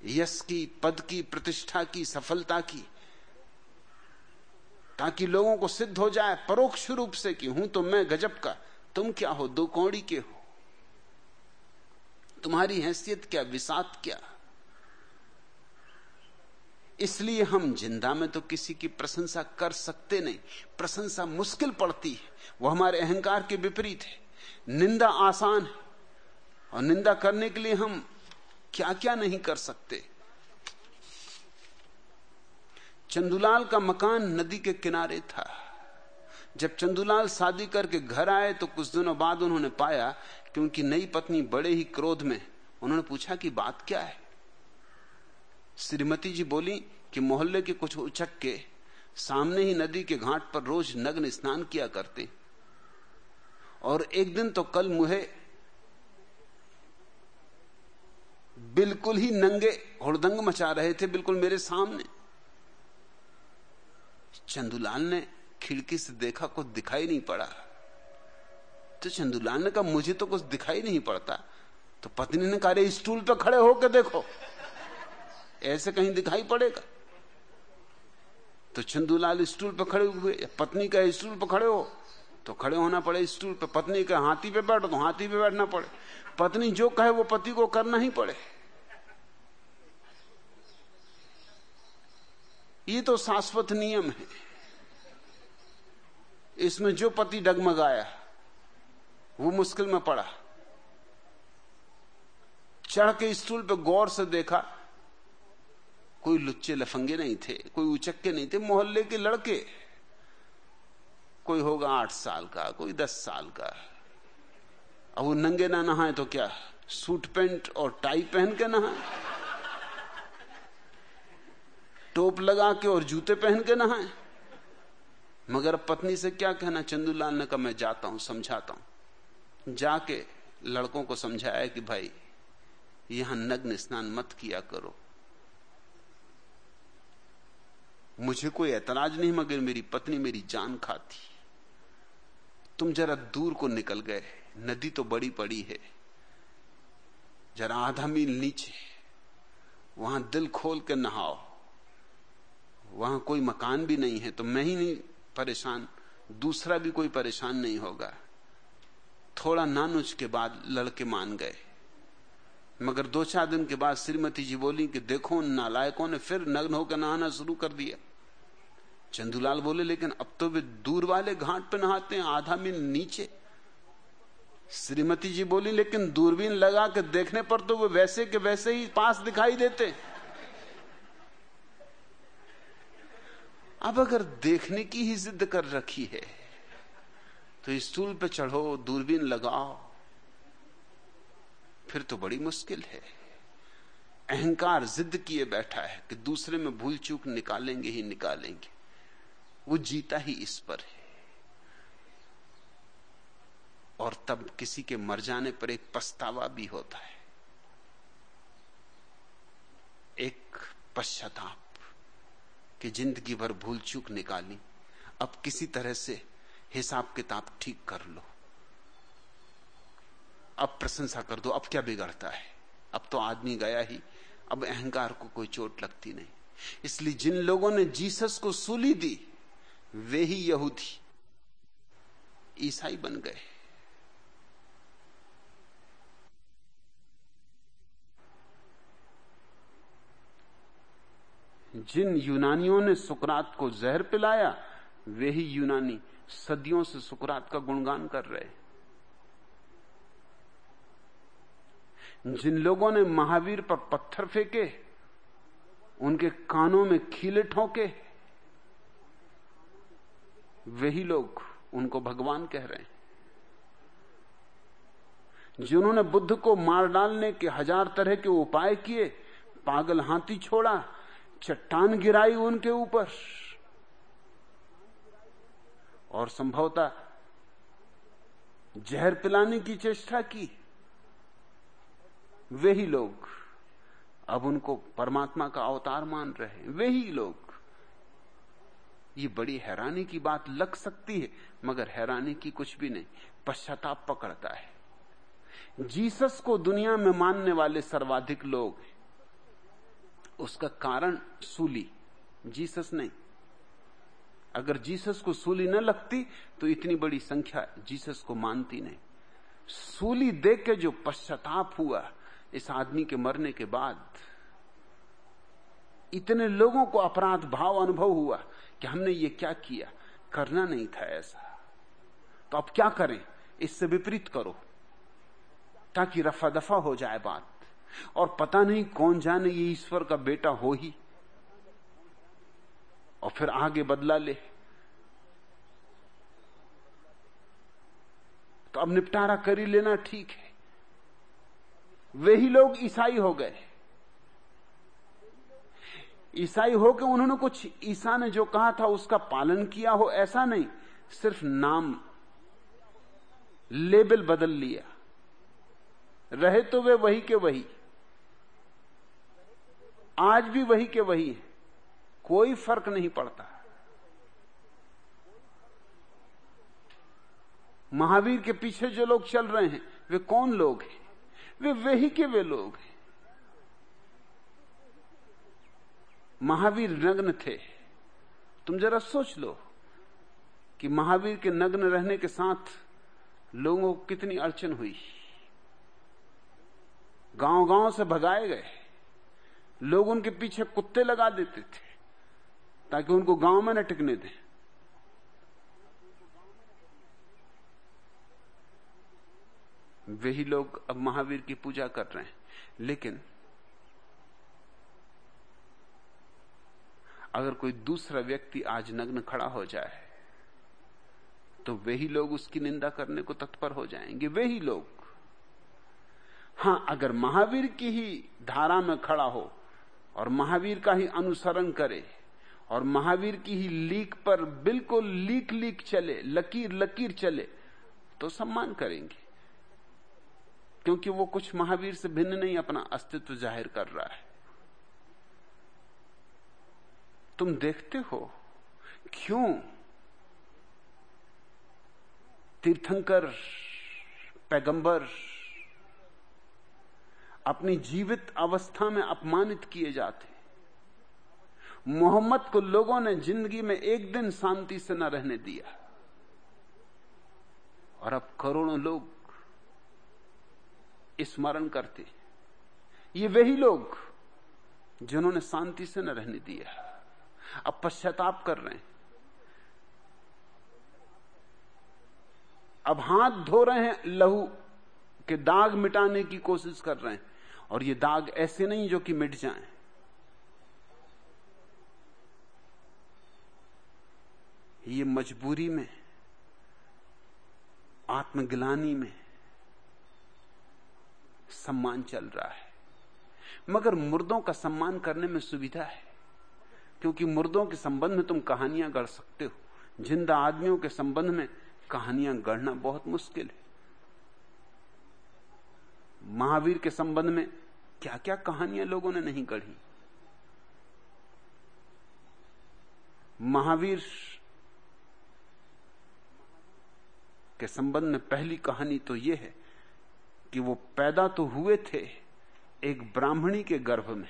यश की, पद की, प्रतिष्ठा की, सफलता की, ताकि लोगों को सिद्ध हो जाए परोक्ष रूप से कि हूँ तो मैं गजब का, तुम क्या हो, दो कौड़ी के हो। तुम्हारी हैसियत क्या, विसात क्या? इसलिए हम ज़िंदा में तो किसी की प्रशंसा कर सकते नहीं। प्रशंसा मुश्किल पड़ती है। वो हमारे अहंकार के विपरीत है। निंदा आसान है। और निंदा करने के लिए हम क्या क्या नहीं कर सकते। चंदुलाल का मकान नदी के किनारे था। जब चंदुलाल शादी करके घर आए तो कुछ दिनों बाद उन्होंने पाया कि उनकी नई पत्नी बड़े ही क्रोध में उन्होंने पूछा कि बात क्या है? श्रीमती जी बोली कि मोहल्ले के कुछ उचक के सामने ही नदी के घाट पर रोज नग्न स्नान किया करते। और एक दिन तो कल मुहे बिल्कुल ही नंगे हुड़दंग मचा रहे थे, बिल्कुल मेरे सामने। चंदुलाल ने खिड़की से देखा कुछ दिखाई नहीं पड़ा। तो चंदुलाल ने कहा, मुझे तो कुछ दिखाई नहीं पड़ता। तो पत्नी ने कहा स्टूल पर खड़े होकर देखो। ऐसे कहीं दिखाई पड़ेगा? तो चंदूलाल स्टूल पर खड़े हुए, पत्नी का स्टूल पर खड़े हो। तो खड़े होना पड़े स्टूल पर पत्नी का हाथी पे बैठो तो हाथी पे बैठना पड़े। पत्नी जो कहे, वो पति को करना ही पड़े। ये तो शाश्वत नियम है। इसमें जो पति डगमगाया, वो मुश्किल में पड़ा। चढ़ के स्टूल पे गौर से देखा, कोई लुच्चे लफंगे नहीं थे, कोई उचक्के नहीं थे। मोहल्ले के लड़के, कोई होगा आठ साल का, कोई दस साल का। अब वो नंगे ना नहाए तो क्या? सूट पैंट और टाई पहन के नहाए टोप लगा के और जूते पहन के नहाए? मगर पत्नी से क्या कहना? चंदूलाल ने कहा, मैं जाता हूँ, समझाता हूँ। जाके लड़कों को समझाया कि, भाई, यहाँ नग्न स्नान मत किया करो। मुझे कोई ऐतराज नहीं, मगर मेरी पत्नी मेरी जान खाती। तुम जरा दूर को निकल गए। नदी तो बड़ी पड़ी है। जरा आधा मील नीचे। वहाँ दिल खोल के नहाओ। वहाँ कोई मकान भी नहीं है तो मैं ही नहीं परेशान। दूसरा भी कोई परेशान नहीं होगा। थोड़ा नानुच के बाद लड़के मान गए। मगर दो चार दिन के बाद श्रीमती जी बोली कि देखो नालायकों ने फिर नग्न होकर नहाना शुरू कर दिया। चंदूलाल बोले, लेकिन अब तो वे दूर वाले घाट पर नहाते हैं, आधा मील नीचे। श्रीमती जी बोली, लेकिन दूरबीन लगा के देखने पर तो वो वैसे के वैसे ही पास दिखाई देते। अब अगर देखने की ही जिद कर रखी है तो स्टूल पे चढ़ो, दूरबीन लगाओ, फिर तो बड़ी मुश्किल है। अहंकार जिद किए बैठा है कि दूसरे में भूल चूक निकालेंगे ही निकालेंगे। वो जीता ही इस पर है। और तब किसी के मर जाने पर एक पछतावा भी होता है। एक पश्चाताप। कि ज़िंदगी भर भूल चूक निकाली। अब किसी तरह से हिसाब किताब ठीक कर लो। अब प्रशंसा कर दो, अब क्या बिगड़ता है? अब तो आदमी गया ही, अब अहंकार को कोई चोट लगती नहीं। इसलिए जिन लोगों ने जीसस को सूली दी, वे ही यहूदी, ईसाई बन गए। जिन यूनानियों ने सुकरात को जहर पिलाया, वे ही यूनानी सदियों से सुकरात का गुणगान कर रहे जिन लोगों ने महावीर पर पत्थर फेंके, उनके कानों में खीले ठोंके वही लोग उनको भगवान कह रहे हैं। जिन्होंने बुद्ध को मार डालने के हज़ार तरह के उपाय किए, पागल हाथी छोड़ा चट्टान गिराई उनके ऊपर। और संभवतः जहर पिलाने की चेष्टा की। वे ही लोग अब उनको परमात्मा का अवतार मान रहे हैं। वे ही लोग। ये बड़ी हैरानी की बात लग सकती है, मगर हैरानी की कुछ भी नहीं। पश्चाताप पकड़ता है। जीसस को दुनिया में मानने वाले सर्वाधिक लोग उसका कारण सूली, जीसस नहीं। अगर जीसस को सूली न लगती तो इतनी बड़ी संख्या जीसस को मानती नहीं। सूली देख के जो पश्चाताप हुआ, इस आदमी के मरने के बाद, इतने लोगों को अपराध भाव अनुभव हुआ कि हमने ये क्या किया? करना नहीं था ऐसा। तो अब क्या करें? इससे विपरीत करो, ताकि रफा दफ़ा हो जाए बात। और पता नहीं कौन जाने ये ईश्वर का बेटा हो ही। और फिर आगे बदला ले। तो अब निपटारा कर ही लेना ठीक है। वे ही लोग ईसाई हो गए। ईसाई होकर उन्होंने कुछ ईसा ने जो कहा था उसका पालन किया हो, ऐसा नहीं, सिर्फ़ नाम, लेबल बदल लिया। रहे तो वे वही के वही। आज भी वही के वही है। कोई फ़र्क नहीं पड़ता। महावीर के पीछे जो लोग चल रहे हैं, वे कौन लोग हैं? वे वही के वे लोग हैं। महावीर नग्न थे। तुम जरा सोच लो कि महावीर के नग्न रहने के साथ लोगों को कितनी अड़चन हुई। गाँव गाँव से भगाए गए। लोग उनके पीछे कुत्ते लगा देते थे, ताकि उनको गाँव में न टिकने दें। वही लोग अब महावीर की पूजा कर रहे हैं। लेकिन अगर कोई दूसरा व्यक्ति आज नग्न खड़ा हो जाए तो वही लोग उसकी निंदा करने को तत्पर हो जाएँगे। वही लोग। हाँ, अगर महावीर की ही धारा में खड़ा हो और महावीर का ही अनुसरण करे और महावीर की ही लीक पर बिल्कुल लीक लीक चले, लकीर लकीर चले तो सम्मान करेंगे। क्योंकि वो कुछ महावीर से भिन्न नहीं, अपना अस्तित्व ज़ाहिर कर रहा है। तुम देखते हो, क्यों तीर्थंकर, पैगंबर अपनी जीवित अवस्था में अपमानित किए जाते मोहम्मद को लोगों ने ज़िंदगी में एक दिन शांति से न रहने दिया। और अब करोड़ों लोग स्मरण करते ये वही लोग जिन्होंने शांति से न रहने दिया। अब पश्चाताप कर रहे हैं। अब हाथ धो रहे हैं, लहू के दाग मिटाने की कोशिश कर रहे हैं। और ये दाग ऐसे नहीं जो कि मिट जाएँ। ये मजबूरी में, आत्मगिलानी में सम्मान चल रहा है। मगर मुर्दों का सम्मान करने में सुविधा है, क्योंकि मुर्दों के संबंध में तुम कहानियाँ गढ़ सकते हो। ज़िंदा आदमियों के संबंध में कहानियाँ गढ़ना बहुत मुश्किल है। महावीर के संबंध में क्या क्या कहानियाँ लोगों ने नहीं गढ़ी? महावीर के संबंध में पहली कहानी तो यह है कि वो पैदा तो हुए थे एक ब्राह्मणी के गर्भ में।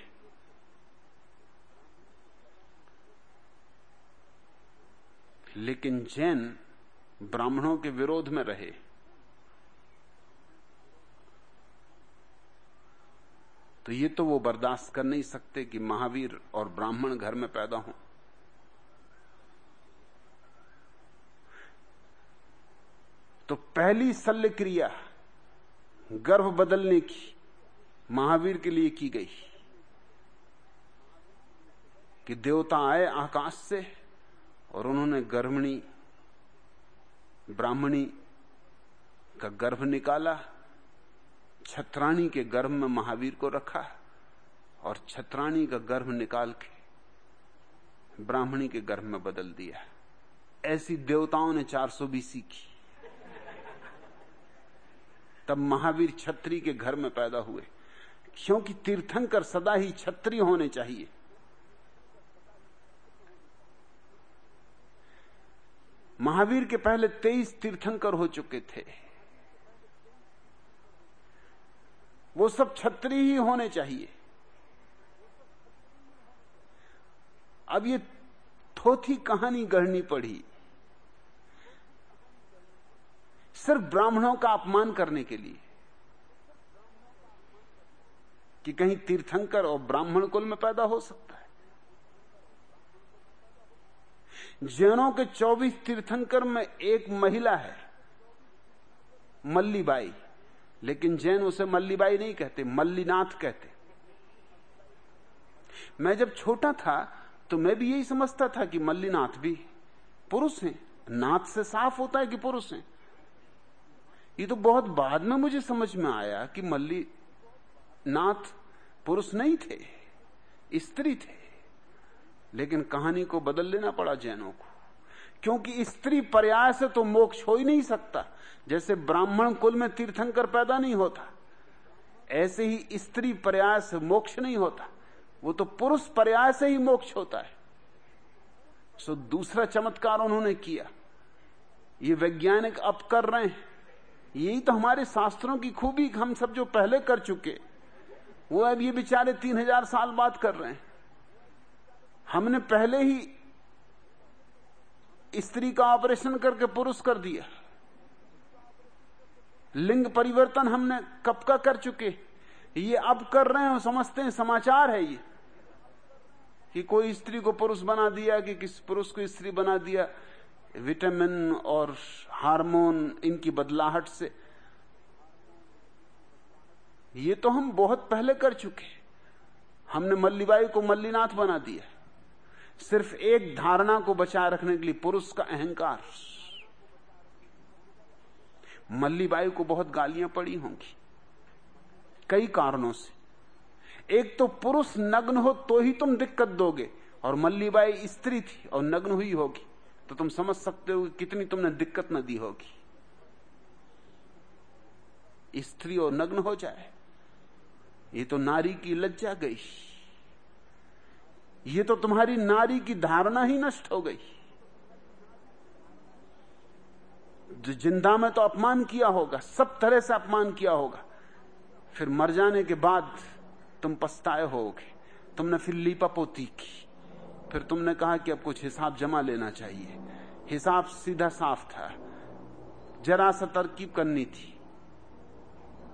लेकिन जैन ब्राह्मणों के विरोध में रहे। तो ये तो वो बर्दाश्त कर नहीं सकते कि महावीर और ब्राह्मण घर में पैदा हों। तो पहली शल्य क्रिया गर्भ बदलने की, महावीर के लिए की गई। कि देवता आए आकाश से और उन्होंने गर्भिणी, ब्राह्मणी का गर्भ निकाला। छत्राणी के गर्भ में महावीर को रखा और छत्राणी का गर्भ निकाल के ब्राह्मणी के गर्भ में बदल दिया ऐसी देवताओं ने 400 बीसी की तब महावीर छत्री के घर में पैदा हुए। क्योंकि तीर्थंकर सदा ही छत्री होने चाहिए। महावीर के पहले तेईस तीर्थंकर हो चुके थे। वो सब छत्री ही होने चाहिए। अब ये थोथी कहानी गढ़नी पड़ी। सिर्फ़ ब्राह्मणों का अपमान करने के लिए कि कहीं तीर्थंकर और ब्राह्मण कुल में पैदा हो सकता है। जैनों के 24 तीर्थंकर में एक महिला है, मल्लीबाई। लेकिन जैन उसे मल्लीबाई नहीं कहते, मल्लीनाथ कहते। मैं जब छोटा था तो मैं भी यही समझता था कि मल्लीनाथ भी पुरुष हैं। नाथ से साफ़ होता है कि पुरुष हैं। ये तो बहुत बाद में मुझे समझ में आया कि मल्ली नाथ पुरुष नहीं थे, स्त्री थे। लेकिन कहानी को बदल लेना पड़ा जैनों को। क्योंकि स्त्री पर्याय से तो मोक्ष हो ही नहीं सकता। जैसे ब्राह्मण कुल में तीर्थंकर पैदा नहीं होता, ऐसे ही स्त्री पर्याय से मोक्ष नहीं होता। वो तो पुरुष पर्याय से ही मोक्ष होता है। सो दूसरा चमत्कार उन्होंने किया। ये वैज्ञानिक अब कर रहे हैं। यही तो हमारे शास्त्रों की खूबी हम सब जो पहले कर चुके वो अब ये बेचारे तीन हज़ार साल बाद कर रहे हैं। हमने पहले ही स्त्री का ऑपरेशन करके पुरुष कर दिया लिंग परिवर्तन हमने कब का कर चुके? ये अब कर रहे हैं समझते हैं, समाचार है ये। कि कोई स्त्री को पुरुष बना दिया, कि किस पुरुष को स्त्री बना दिया। विटामिन और हार्मोन इनकी बदलाहट से। ये तो हम बहुत पहले कर चुके हमने मल्लीबाई को मल्लीनाथ बना दिया। सिर्फ़ एक धारणा को बचाए रखने के लिए पुरुष का अहंकार। मल्लीबाई को बहुत गालियाँ पड़ी होंगी। कई कारणों से। एक तो पुरुष नग्न हो तो ही तुम दिक्कत दोगे, और मल्लीबाई स्त्री थी और नग्न हुई होगी तो तुम समझ सकते हो कितनी तुमने दिक्कत न दी होगी। स्त्री और नग्न हो जाए, ये तो नारी की लज्जा गई। ये तो तुम्हारी नारी की धारणा ही नष्ट हो गई। ज़िंदा में तो अपमान किया होगा, सब तरह से अपमान किया होगा। फिर मर जाने के बाद तुम पछताए होगे। तुमने फिर लीपा पोती की। फिर तुमने कहा कि अब कुछ हिसाब जमा लेना चाहिए। हिसाब सीधा साफ़ था। जरा सा तरकीब करनी थी।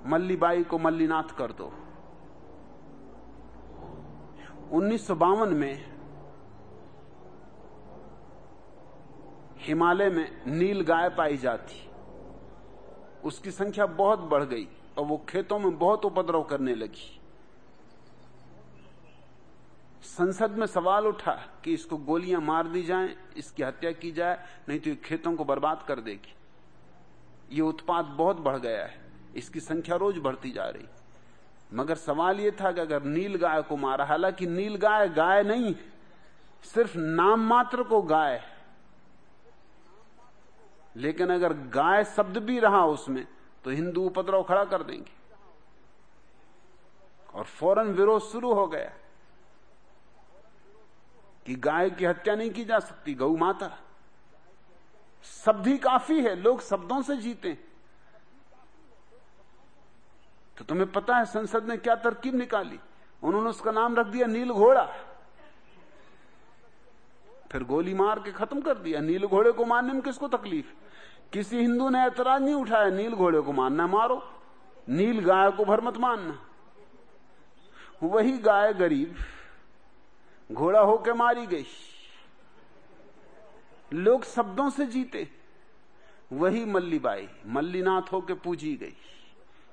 मल्लीबाई को मल्लीनाथ कर दो। उन्नीस सौ बावन में हिमालय में नील गाय पाई जाती। उसकी संख्या बहुत बढ़ गई और वो खेतों में बहुत उपद्रव करने लगी। संसद में सवाल उठा कि इसको गोलियाँ मार दी जाएँ, इसकी हत्या की जाए नहीं तो ये खेतों को बर्बाद कर देगी। ये उत्पाद बहुत बढ़ गया है। इसकी संख्या रोज बढ़ती जा रही। मगर सवाल यह था कि अगर नील गाय को मारा, हालाँकि नील गाय गाय नहीं, सिर्फ़ नाम मात्र को गाय। लेकिन अगर गाय शब्द भी रहा उसमें तो हिंदू उपद्रव खड़ा कर देंगे। और फ़ौरन विरोध शुरू हो गया कि गाय की हत्या नहीं की जा सकती, गौ माता। शब्द ही काफ़ी है, लोग शब्दों से जीते तो तुम्हें पता है संसद ने क्या तरकीब निकाली? उन्होंने उसका नाम रख दिया नील घोड़ा। फिर गोली मार के खत्म कर दिया। नील घोड़े को मारने में किसको तकलीफ़? किसी हिंदू ने ऐतराज नहीं उठाया, नील घोड़े को मारना, मारो। नील गाय को भर मत मानना। वही गाय गरीब, घोड़ा होके मारी गई। लोग शब्दों से जीते। वही मल्लीबाई, मल्लीनाथ होके पूजी गई।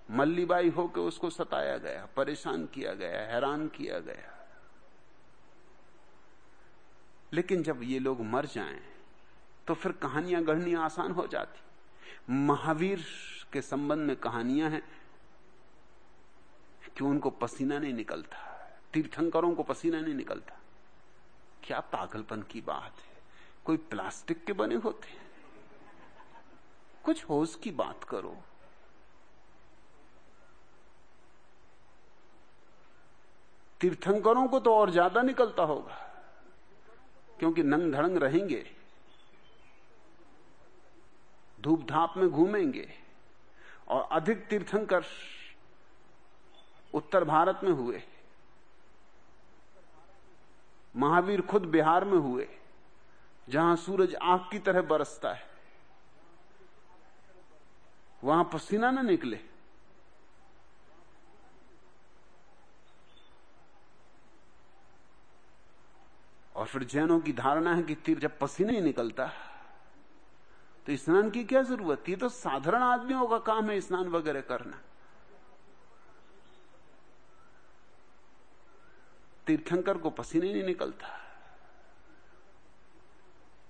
मल्लीबाई होकर उसको सताया गया, परेशान किया गया, हैरान किया गया। लेकिन जब ये लोग मर जाएँ तो फिर कहानियाँ गढ़नी आसान हो जाती। महावीर के संबंध में कहानियाँ हैं कि उनको पसीना नहीं निकलता, तीर्थंकरों को पसीना नहीं निकलता। क्या पागलपन की बात है? कोई प्लास्टिक के बने होते हैं? कुछ होश की बात करो। तीर्थंकरों को तो और ज़्यादा निकलता होगा, क्योंकि नंग धड़ंग रहेंगे धूप धाप में घूमेंगे, और अधिक तीर्थंकर उत्तर भारत में हुए, महावीर खुद बिहार में हुए, जहाँ सूरज आग की तरह बरसता है, वहाँ पसीना ना निकले। और फिर जैनों की धारणा है कि तीर जब पसीना ही निकलता तो स्नान की क्या ज़रूरत? ये तो साधारण आदमियों का काम है स्नान वगैरह करना। तीर्थंकर को पसीने नहीं निकलता।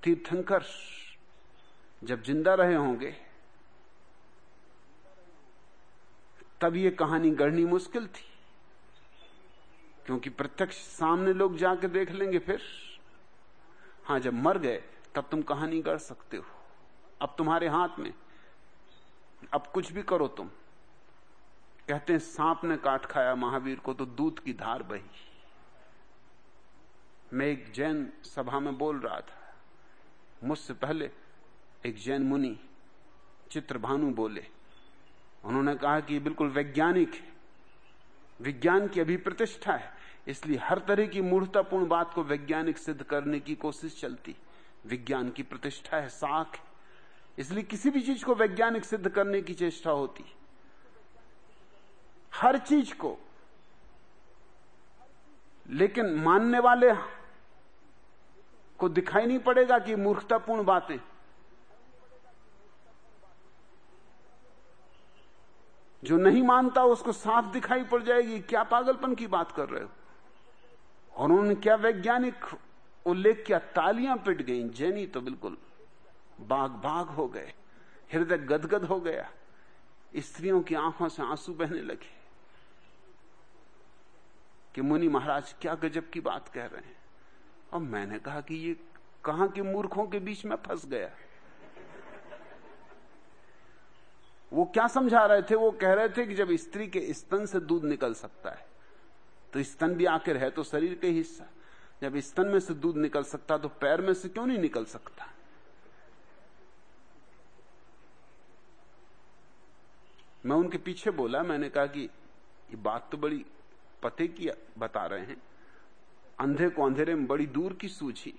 तीर्थंकर जब ज़िंदा रहे होंगे, तब ये कहानी गढ़नी मुश्किल थी। क्योंकि प्रत्यक्ष सामने लोग जाके देख लेंगे फिर। हाँ, जब मर गए, तब तुम कहानी गढ़ सकते हो। अब तुम्हारे हाथ में। अब कुछ भी करो तुम। कहते हैं, सांप ने काट खाया महावीर को तो दूध की धार बही। मैं एक जैन सभा में बोल रहा था। मुझसे पहले एक जैन मुनि चित्रभानु बोले। उन्होंने कहा कि बिल्कुल वैज्ञानिक है। विज्ञान की अभी प्रतिष्ठा है। इसलिए हर तरह की मूर्तापूर्ण बात को वैज्ञानिक सिद्ध करने की कोशिश चलती। विज्ञान की प्रतिष्ठा है, साख इसलिए किसी भी चीज़ को वैज्ञानिक सिद्ध करने की चेष्टा होती। हर चीज़ को। लेकिन मानने वाले को दिखाई नहीं पड़ेगा कि मूर्खतापूर्ण बातें। जो नहीं मानता उसको साफ़ दिखाई पड़ जाएगी, क्या पागलपन की बात कर रहे हो? और उन्होंने क्या वैज्ञानिक उल्लेख किया, तालियाँ पिट गई, जैनी तो बिल्कुल बाग बाग हो गए, हृदय गदगद हो गया, स्त्रियों की आँखों से आँसू बहने लगे कि मुनि महाराज क्या गजब की बात कह रहे हैं। और मैंने कहा कि ये कहाँ के मूर्खों के बीच में फंस गया? वो क्या समझा रहे थे? वो कह रहे थे कि जब स्त्री के स्तन से दूध निकल सकता है तो स्तन भी आखिर है तो शरीर के हिस्सा। जब स्तन में से दूध निकल सकता तो पैर में से क्यों नहीं निकल सकता? मैं उनके पीछे बोला, मैंने कहा कि ये बात तो बड़ी पते की बता रहे हैं। अंधे को अंधेरे में बड़ी दूर की सूझी।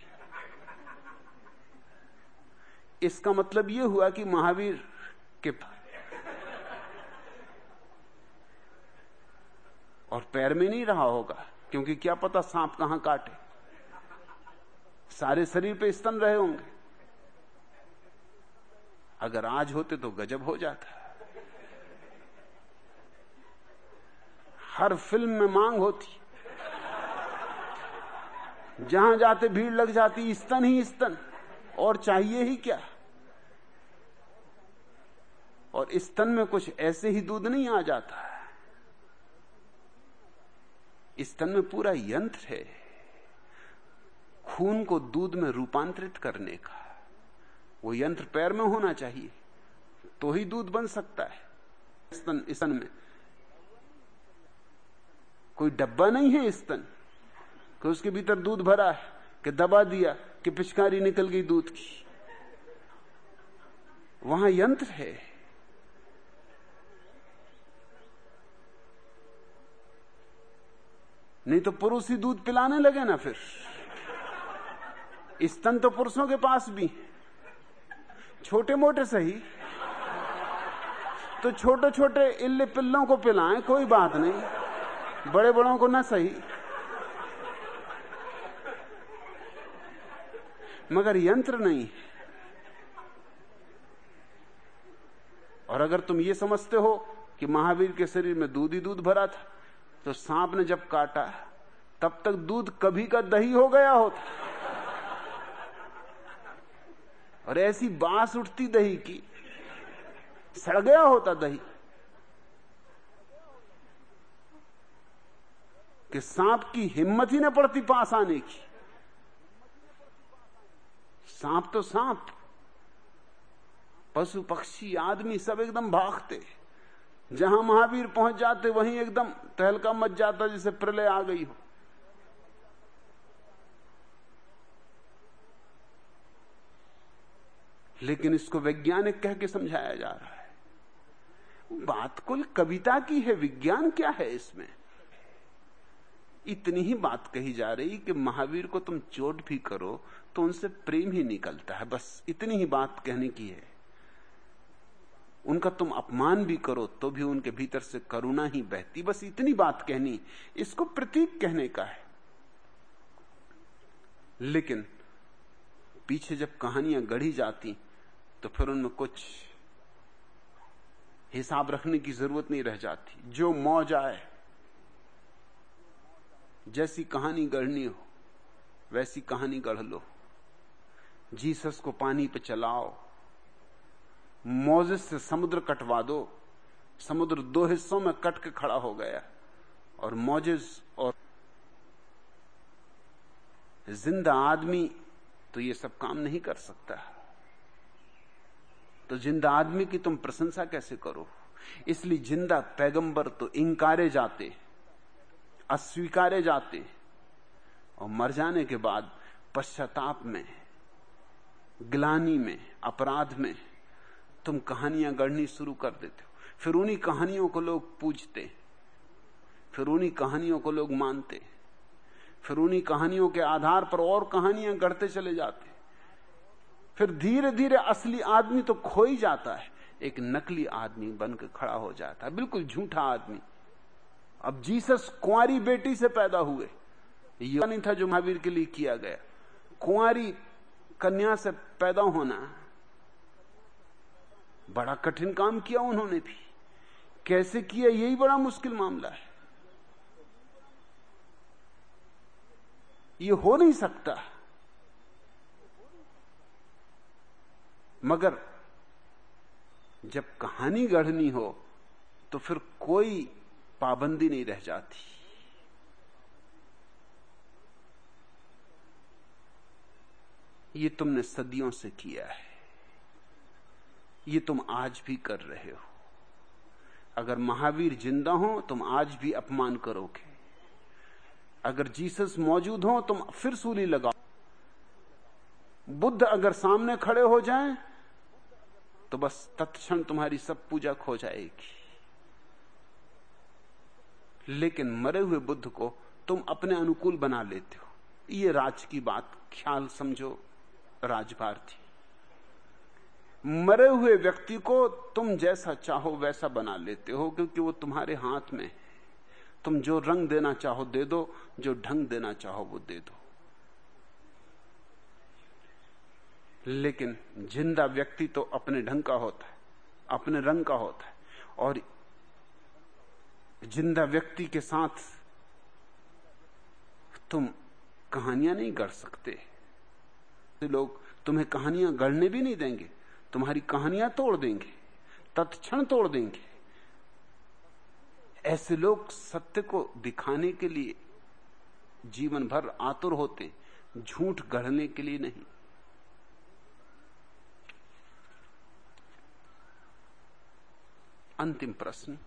इसका मतलब यह हुआ कि महावीर के और पैर में नहीं रहा होगा, क्योंकि क्या पता सांप कहाँ काटे। सारे शरीर पे स्तन रहे होंगे। अगर आज होते तो गजब हो जाता। हर फ़िल्म में मांग होती। जहाँ जाते भीड़ लग जाती, स्तन ही स्तन, और चाहिए ही क्या। और स्तन में कुछ ऐसे ही दूध नहीं आ जाता। है स्तन में पूरा यंत्र है। खून को दूध में रूपांतरित करने का। वो यंत्र पैर में होना चाहिए तो ही दूध बन सकता है। स्तन स्तन में। कोई डब्बा नहीं है स्तन कि उसके भीतर दूध भरा है, कि दबा दिया, कि पिचकारी निकल गई दूध की। वहाँ यंत्र है। नहीं तो पुरुष ही दूध पिलाने लगे ना फिर। स्तन तो पुरुषों के पास भी। छोटे मोटे सही। तो छोटे छोटे इल्ले पिल्लों को पिलाएँ, कोई बात नहीं। बड़े बड़ों को ना सही। मगर यंत्र नहीं। और अगर तुम ये समझते हो कि महावीर के शरीर में दूध ही दूध भरा था तो सांप ने जब काटा, तब तक दूध कभी का दही हो गया होता। और ऐसी बाँस उठती दही की, सड़ गया होता दही। कि सांप की हिम्मत ही ना पड़ती पास आने की। सांप तो सांप, पशु पक्षी, आदमी सब एकदम भागते। जहाँ महावीर पहुँच जाते, वहीं एकदम तहलका मच जाता जैसे प्रलय आ गई हो। लेकिन इसको वैज्ञानिक कह के समझाया जा रहा है। बात कुल कविता की है, विज्ञान क्या है इसमें? इतनी ही बात कही जा रही कि महावीर को तुम चोट भी करो तो उनसे प्रेम ही निकलता है, बस इतनी ही बात कहने की है। उनका तुम अपमान भी करो तो भी उनके भीतर से करुणा ही बहती। बस इतनी बात कहनी, इसको प्रतीक कहने का है। लेकिन पीछे जब कहानियाँ गढ़ी जाती तो फिर उनमें कुछ हिसाब रखने की ज़रूरत नहीं रह जाती। जो मौज आए, जैसी कहानी गढ़नी हो, वैसी कहानी गढ़ लो। जीसस को पानी पे चलाओ। मोजिस से समुद्र कटवा दो। समुद्र दो हिस्सों में कट के खड़ा हो गया। और मोजिस और ज़िंदा आदमी तो ये सब काम नहीं कर सकता। तो ज़िंदा आदमी की तुम प्रशंसा कैसे करो? इसलिए ज़िंदा पैगंबर तो इंकारे जाते, अस्वीकारे जाते। और मर जाने के बाद पश्चाताप में, ग्लानी में, अपराध में तुम कहानियाँ गढ़नी शुरू कर देते हो। फिर उन्हीं कहानियों को लोग पूछते फिर उन्हीं कहानियों को लोग मानते फिर उन्हीं कहानियों के आधार पर और कहानियाँ गढ़ते चले जाते फिर धीरे धीरे असली आदमी तो खो ही जाता है। एक नकली आदमी बनकर खड़ा हो जाता है। बिल्कुल झूठा आदमी। अब जीसस कुंवारी बेटी से पैदा हुए। ये नहीं था जो महावीर के लिए किया गया। कुंवारी कन्या से पैदा होना बड़ा कठिन काम किया उन्होंने भी। कैसे किया, यही बड़ा मुश्किल मामला है। ये हो नहीं सकता। मगर जब कहानी गढ़नी हो तो फिर कोई पाबंदी नहीं रह जाती। ये तुमने सदियों से किया है। ये तुम आज भी कर रहे हो। अगर महावीर ज़िंदा हो, तुम आज भी अपमान करोगे। अगर जीसस मौजूद हो, तुम फिर सूली लगाओ। बुद्ध अगर सामने खड़े हो जाएँ तो बस तत्क्षण तुम्हारी सब पूजा खो जाएगी। लेकिन मरे हुए बुद्ध को तुम अपने अनुकूल बना लेते हो। ये राज की बात, ख्याल समझो, राजभार थी। मरे हुए व्यक्ति को तुम जैसा चाहो वैसा बना लेते हो, क्योंकि वो तुम्हारे हाथ में है। तुम जो रंग देना चाहो दे दो, जो ढंग देना चाहो वो दे दो। लेकिन ज़िंदा व्यक्ति तो अपने ढंग का होता है, अपने रंग का होता है, और ज़िंदा व्यक्ति के साथ तुम कहानियाँ नहीं गढ़ सकते। लोग तुम्हें कहानियाँ गढ़ने भी नहीं देंगे। तुम्हारी कहानियाँ तोड़ देंगे, तत्क्षण तोड़ देंगे। ऐसे लोग सत्य को दिखाने के लिए जीवन भर आतुर होते, झूठ गढ़ने के लिए नहीं। अंतिम प्रश्न।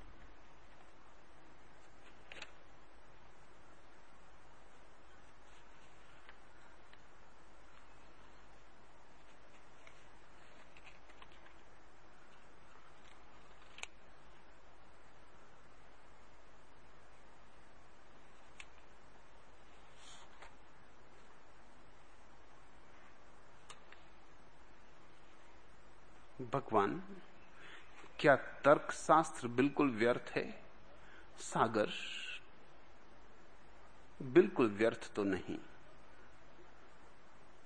भगवान, क्या तर्क शास्त्र बिल्कुल व्यर्थ है? सागर, बिल्कुल व्यर्थ तो नहीं।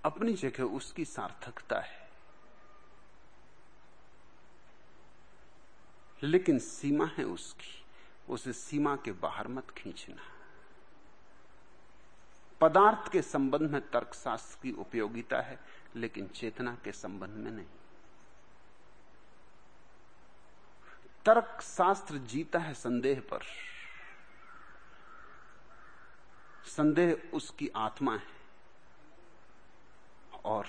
अपनी जगह उसकी सार्थकता है। लेकिन सीमा है उसकी, उसे सीमा के बाहर मत खींचना। पदार्थ के संबंध में तर्कशास्त्र की उपयोगिता है, लेकिन चेतना के संबंध में नहीं। तर्क शास्त्र जीता है संदेह पर। संदेह उसकी आत्मा है। और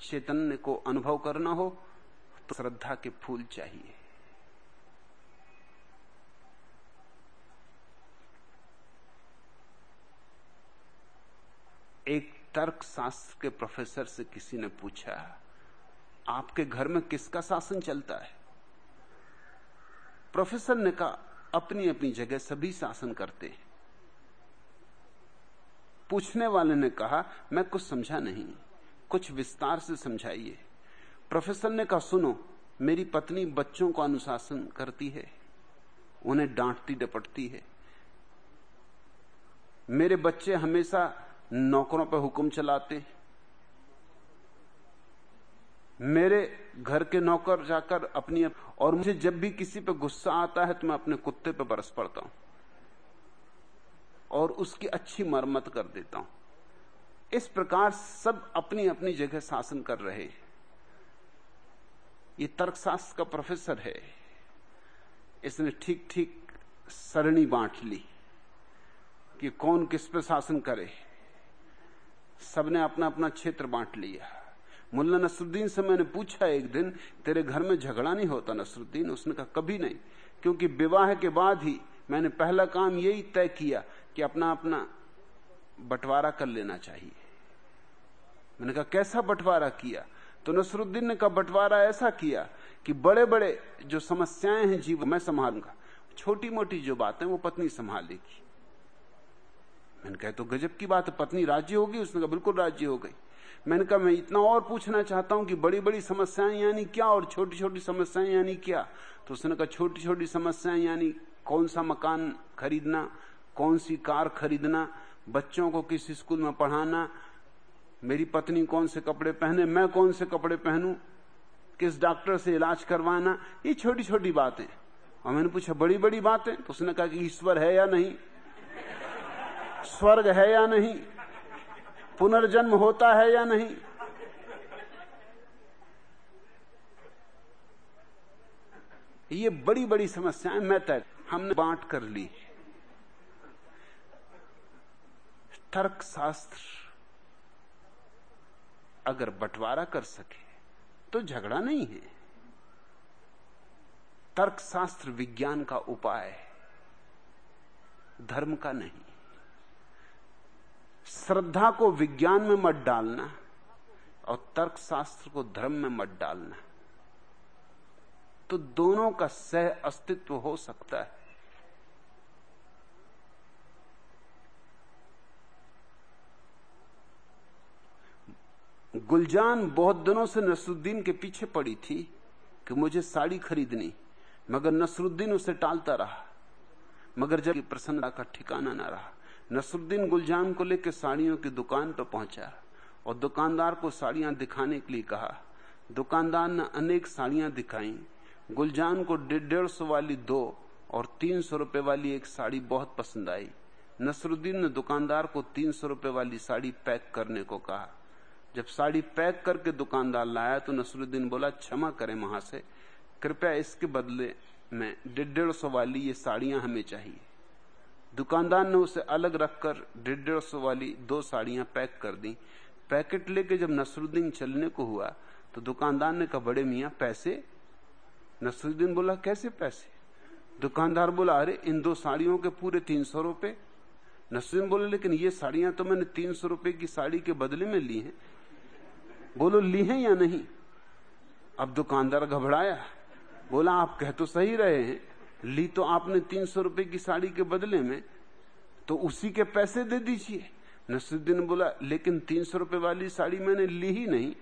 चैतन्य को अनुभव करना हो तो श्रद्धा के फूल चाहिए। एक तर्क शास्त्र के प्रोफेसर से किसी ने पूछा, आपके घर में किसका शासन चलता है? प्रोफेसर ने कहा अपनी अपनी जगह सभी शासन करते हैं। पूछने वाले ने कहा, मैं कुछ समझा नहीं, कुछ विस्तार से समझाइए। प्रोफेसर ने कहा, सुनो, मेरी पत्नी बच्चों को अनुशासन करती है, उन्हें डांटती डपटती है। मेरे बच्चे हमेशा नौकरों पर हुक्म चलाते मेरे घर के नौकर जाकर अपनी और मुझे जब भी किसी पे गुस्सा आता है तो मैं अपने कुत्ते पे बरस पड़ता हूँ। और उसकी अच्छी मरम्मत कर देता हूँ। इस प्रकार सब अपनी अपनी जगह शासन कर रहे ये तर्कशास्त्र का प्रोफेसर है। इसने ठीक ठीक सरणी बांट ली कि कौन किस पे शासन करे। सबने अपना अपना क्षेत्र बांट लिया। मुल्ला नसरुद्दीन से मैंने पूछा एक दिन, तेरे घर में झगड़ा नहीं होता नसरुद्दीन? उसने कहा, कभी नहीं, क्योंकि विवाह के बाद ही मैंने पहला काम यही तय किया कि अपना अपना बंटवारा कर लेना चाहिए। मैंने कहा, कैसा बंटवारा किया? तो नसरुद्दीन ने कहा, बंटवारा ऐसा किया कि बड़े बड़े जो समस्याएँ हैं जीवन, मैं संभालूँगा। छोटी मोटी जो बातें वो पत्नी संभालेगी। मैंने कहा तो गजब की बात पत्नी राज्य होगी? उसने कहा, बिल्कुल राज्य हो गई। मैंने कहा, मैं इतना और पूछना चाहता हूँ कि बड़ी बड़ी समस्याएँ यानी क्या और छोटी छोटी समस्याएँ यानी क्या? तो उसने कहा छोटी छोटी समस्याएँ यानी कौन सा मकान खरीदना, कौन सी कार खरीदना, बच्चों को किस स्कूल में पढ़ाना, मेरी पत्नी कौन से कपड़े पहने, मैं कौन से कपड़े पहनूं, किस डॉक्टर से इलाज करवाना, ये छोटी छोटी बातें। और मैंने पूछा बड़ी बड़ी बातें? तो उसने कहा कि, ईश्वर है या नहीं? स्वर्ग है या नहीं? पुनर्जन्म होता है या नहीं? ये बड़ी बड़ी समस्याएँ मैं तय हमने बांट कर ली। तर्क शास्त्र अगर बंटवारा कर सके तो झगड़ा नहीं है। तर्कशास्त्र विज्ञान का उपाय है, धर्म का नहीं। श्रद्धा को विज्ञान में मत डालना और तर्कशास्त्र को धर्म में मत डालना। तो दोनों का सह अस्तित्व हो सकता है। गुलजान बहुत दिनों से नसरुद्दीन के पीछे पड़ी थी कि मुझे साड़ी खरीदनी, मगर नसरुद्दीन उसे टालता रहा, मगर जब प्रसन्नता का ठिकाना ना रहा। नसरुद्दीन गुलजान को लेकर साड़ियों की दुकान पर पहुँचा और दुकानदार को साड़ियाँ दिखाने के लिए कहा, दुकानदार ने अनेक साड़ियाँ दिखाई। गुलजान को डेढ़ डेढ़ सौ वाली दो और तीन सौ रुपए वाली एक साड़ी बहुत पसंद आई। नसरुद्दीन ने दुकानदार को तीन सौ रुपए वाली साड़ी पैक करने को कहा। जब साड़ी पैक करके दुकानदार लाया तो नसरुद्दीन बोला, क्षमा करें वहाँ से कृपया इसके बदले में डेढ़ डेढ़ सौ वाली ये साड़ियाँ हमें चाहिए। दुकानदार ने उसे अलग रखकर डेढ़ डेढ़ सौ वाली दो साड़ियाँ पैक कर दी। पैकेट लेके जब नसरुद्दीन चलने को हुआ तो दुकानदार ने कहा, बड़े मियाँ, पैसे? नसरुद्दीन बोला, कैसे पैसे? दुकानदार बोला, अरे, इन दो साड़ियों के पूरे तीन सौ रुपए। नसरुद्दीन बोले, लेकिन ये साड़ियाँ तो मैंने तीन सौ रुपए की साड़ी के बदले में ली हैं। बोलो, ली हैं या नहीं? अब दुकानदार घबराया, बोला, आप कह तो सही रहे हैं ली तो आपने तीन सौ रुपए की साड़ी के बदले में तो उसी के पैसे दे दीजिए। नसरुद्दीन बोला, लेकिन तीन सौ रुपए वाली साड़ी मैंने ली ही नहीं।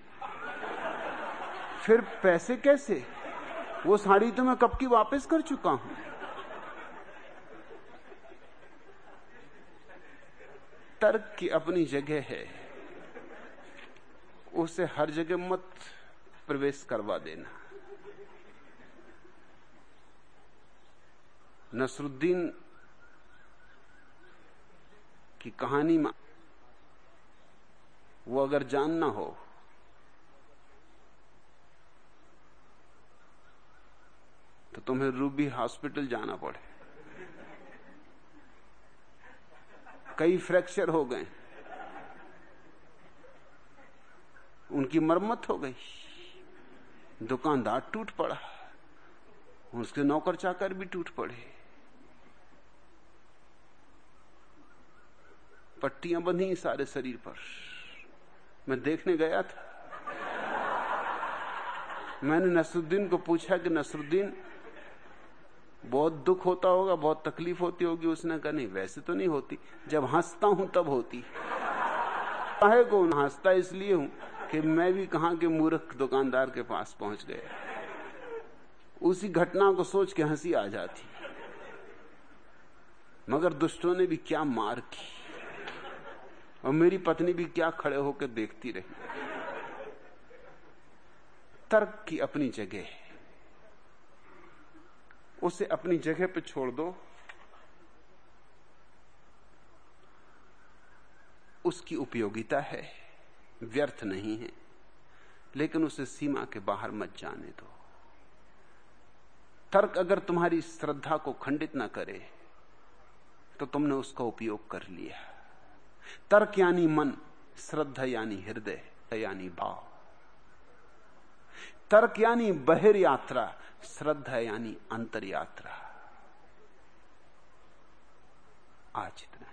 फिर पैसे कैसे? वो साड़ी तो मैं कब की वापस कर चुका हूँ। तर्क की अपनी जगह है। उसे हर जगह मत प्रवेश करवा देना। नसरुद्दीन की कहानी में वो अगर जानना हो तो तुम्हें रूबी हॉस्पिटल जाना पड़े। कई फ्रैक्चर हो गए। उनकी मरम्मत हो गई। दुकानदार टूट पड़ा। उसके नौकर चाकर भी टूट पड़े। पट्टियाँ बंधी सारे शरीर पर। मैं देखने गया था। मैंने नसरुद्दीन को पूछा कि नसरुद्दीन, बहुत दुख होता होगा, बहुत तकलीफ़ होती होगी। उसने कहा, नहीं, वैसे तो नहीं होती। जब हंसता हूँ, तब होती। काहे को हंसता इसलिए हूँ कि मैं भी कहा के मूर्ख दुकानदार के पास पहुँच गया। उसी घटना को सोच के हँसी आ जाती। मगर दुष्टों ने भी क्या मार की। और मेरी पत्नी भी क्या खड़े होकर देखती रही। तर्क की अपनी जगह। है उसे अपनी जगह पे छोड़ दो। उसकी उपयोगिता है, व्यर्थ नहीं है, लेकिन उसे सीमा के बाहर मत जाने दो। तर्क अगर तुम्हारी श्रद्धा को खंडित ना करे तो तुमने उसका उपयोग कर लिया। तर्क यानी मन, श्रद्धा यानी हृदय यानी भाव। तर्क यानी बहिर यात्रा, श्रद्धा यानी अंतर यात्रा। आज इतना।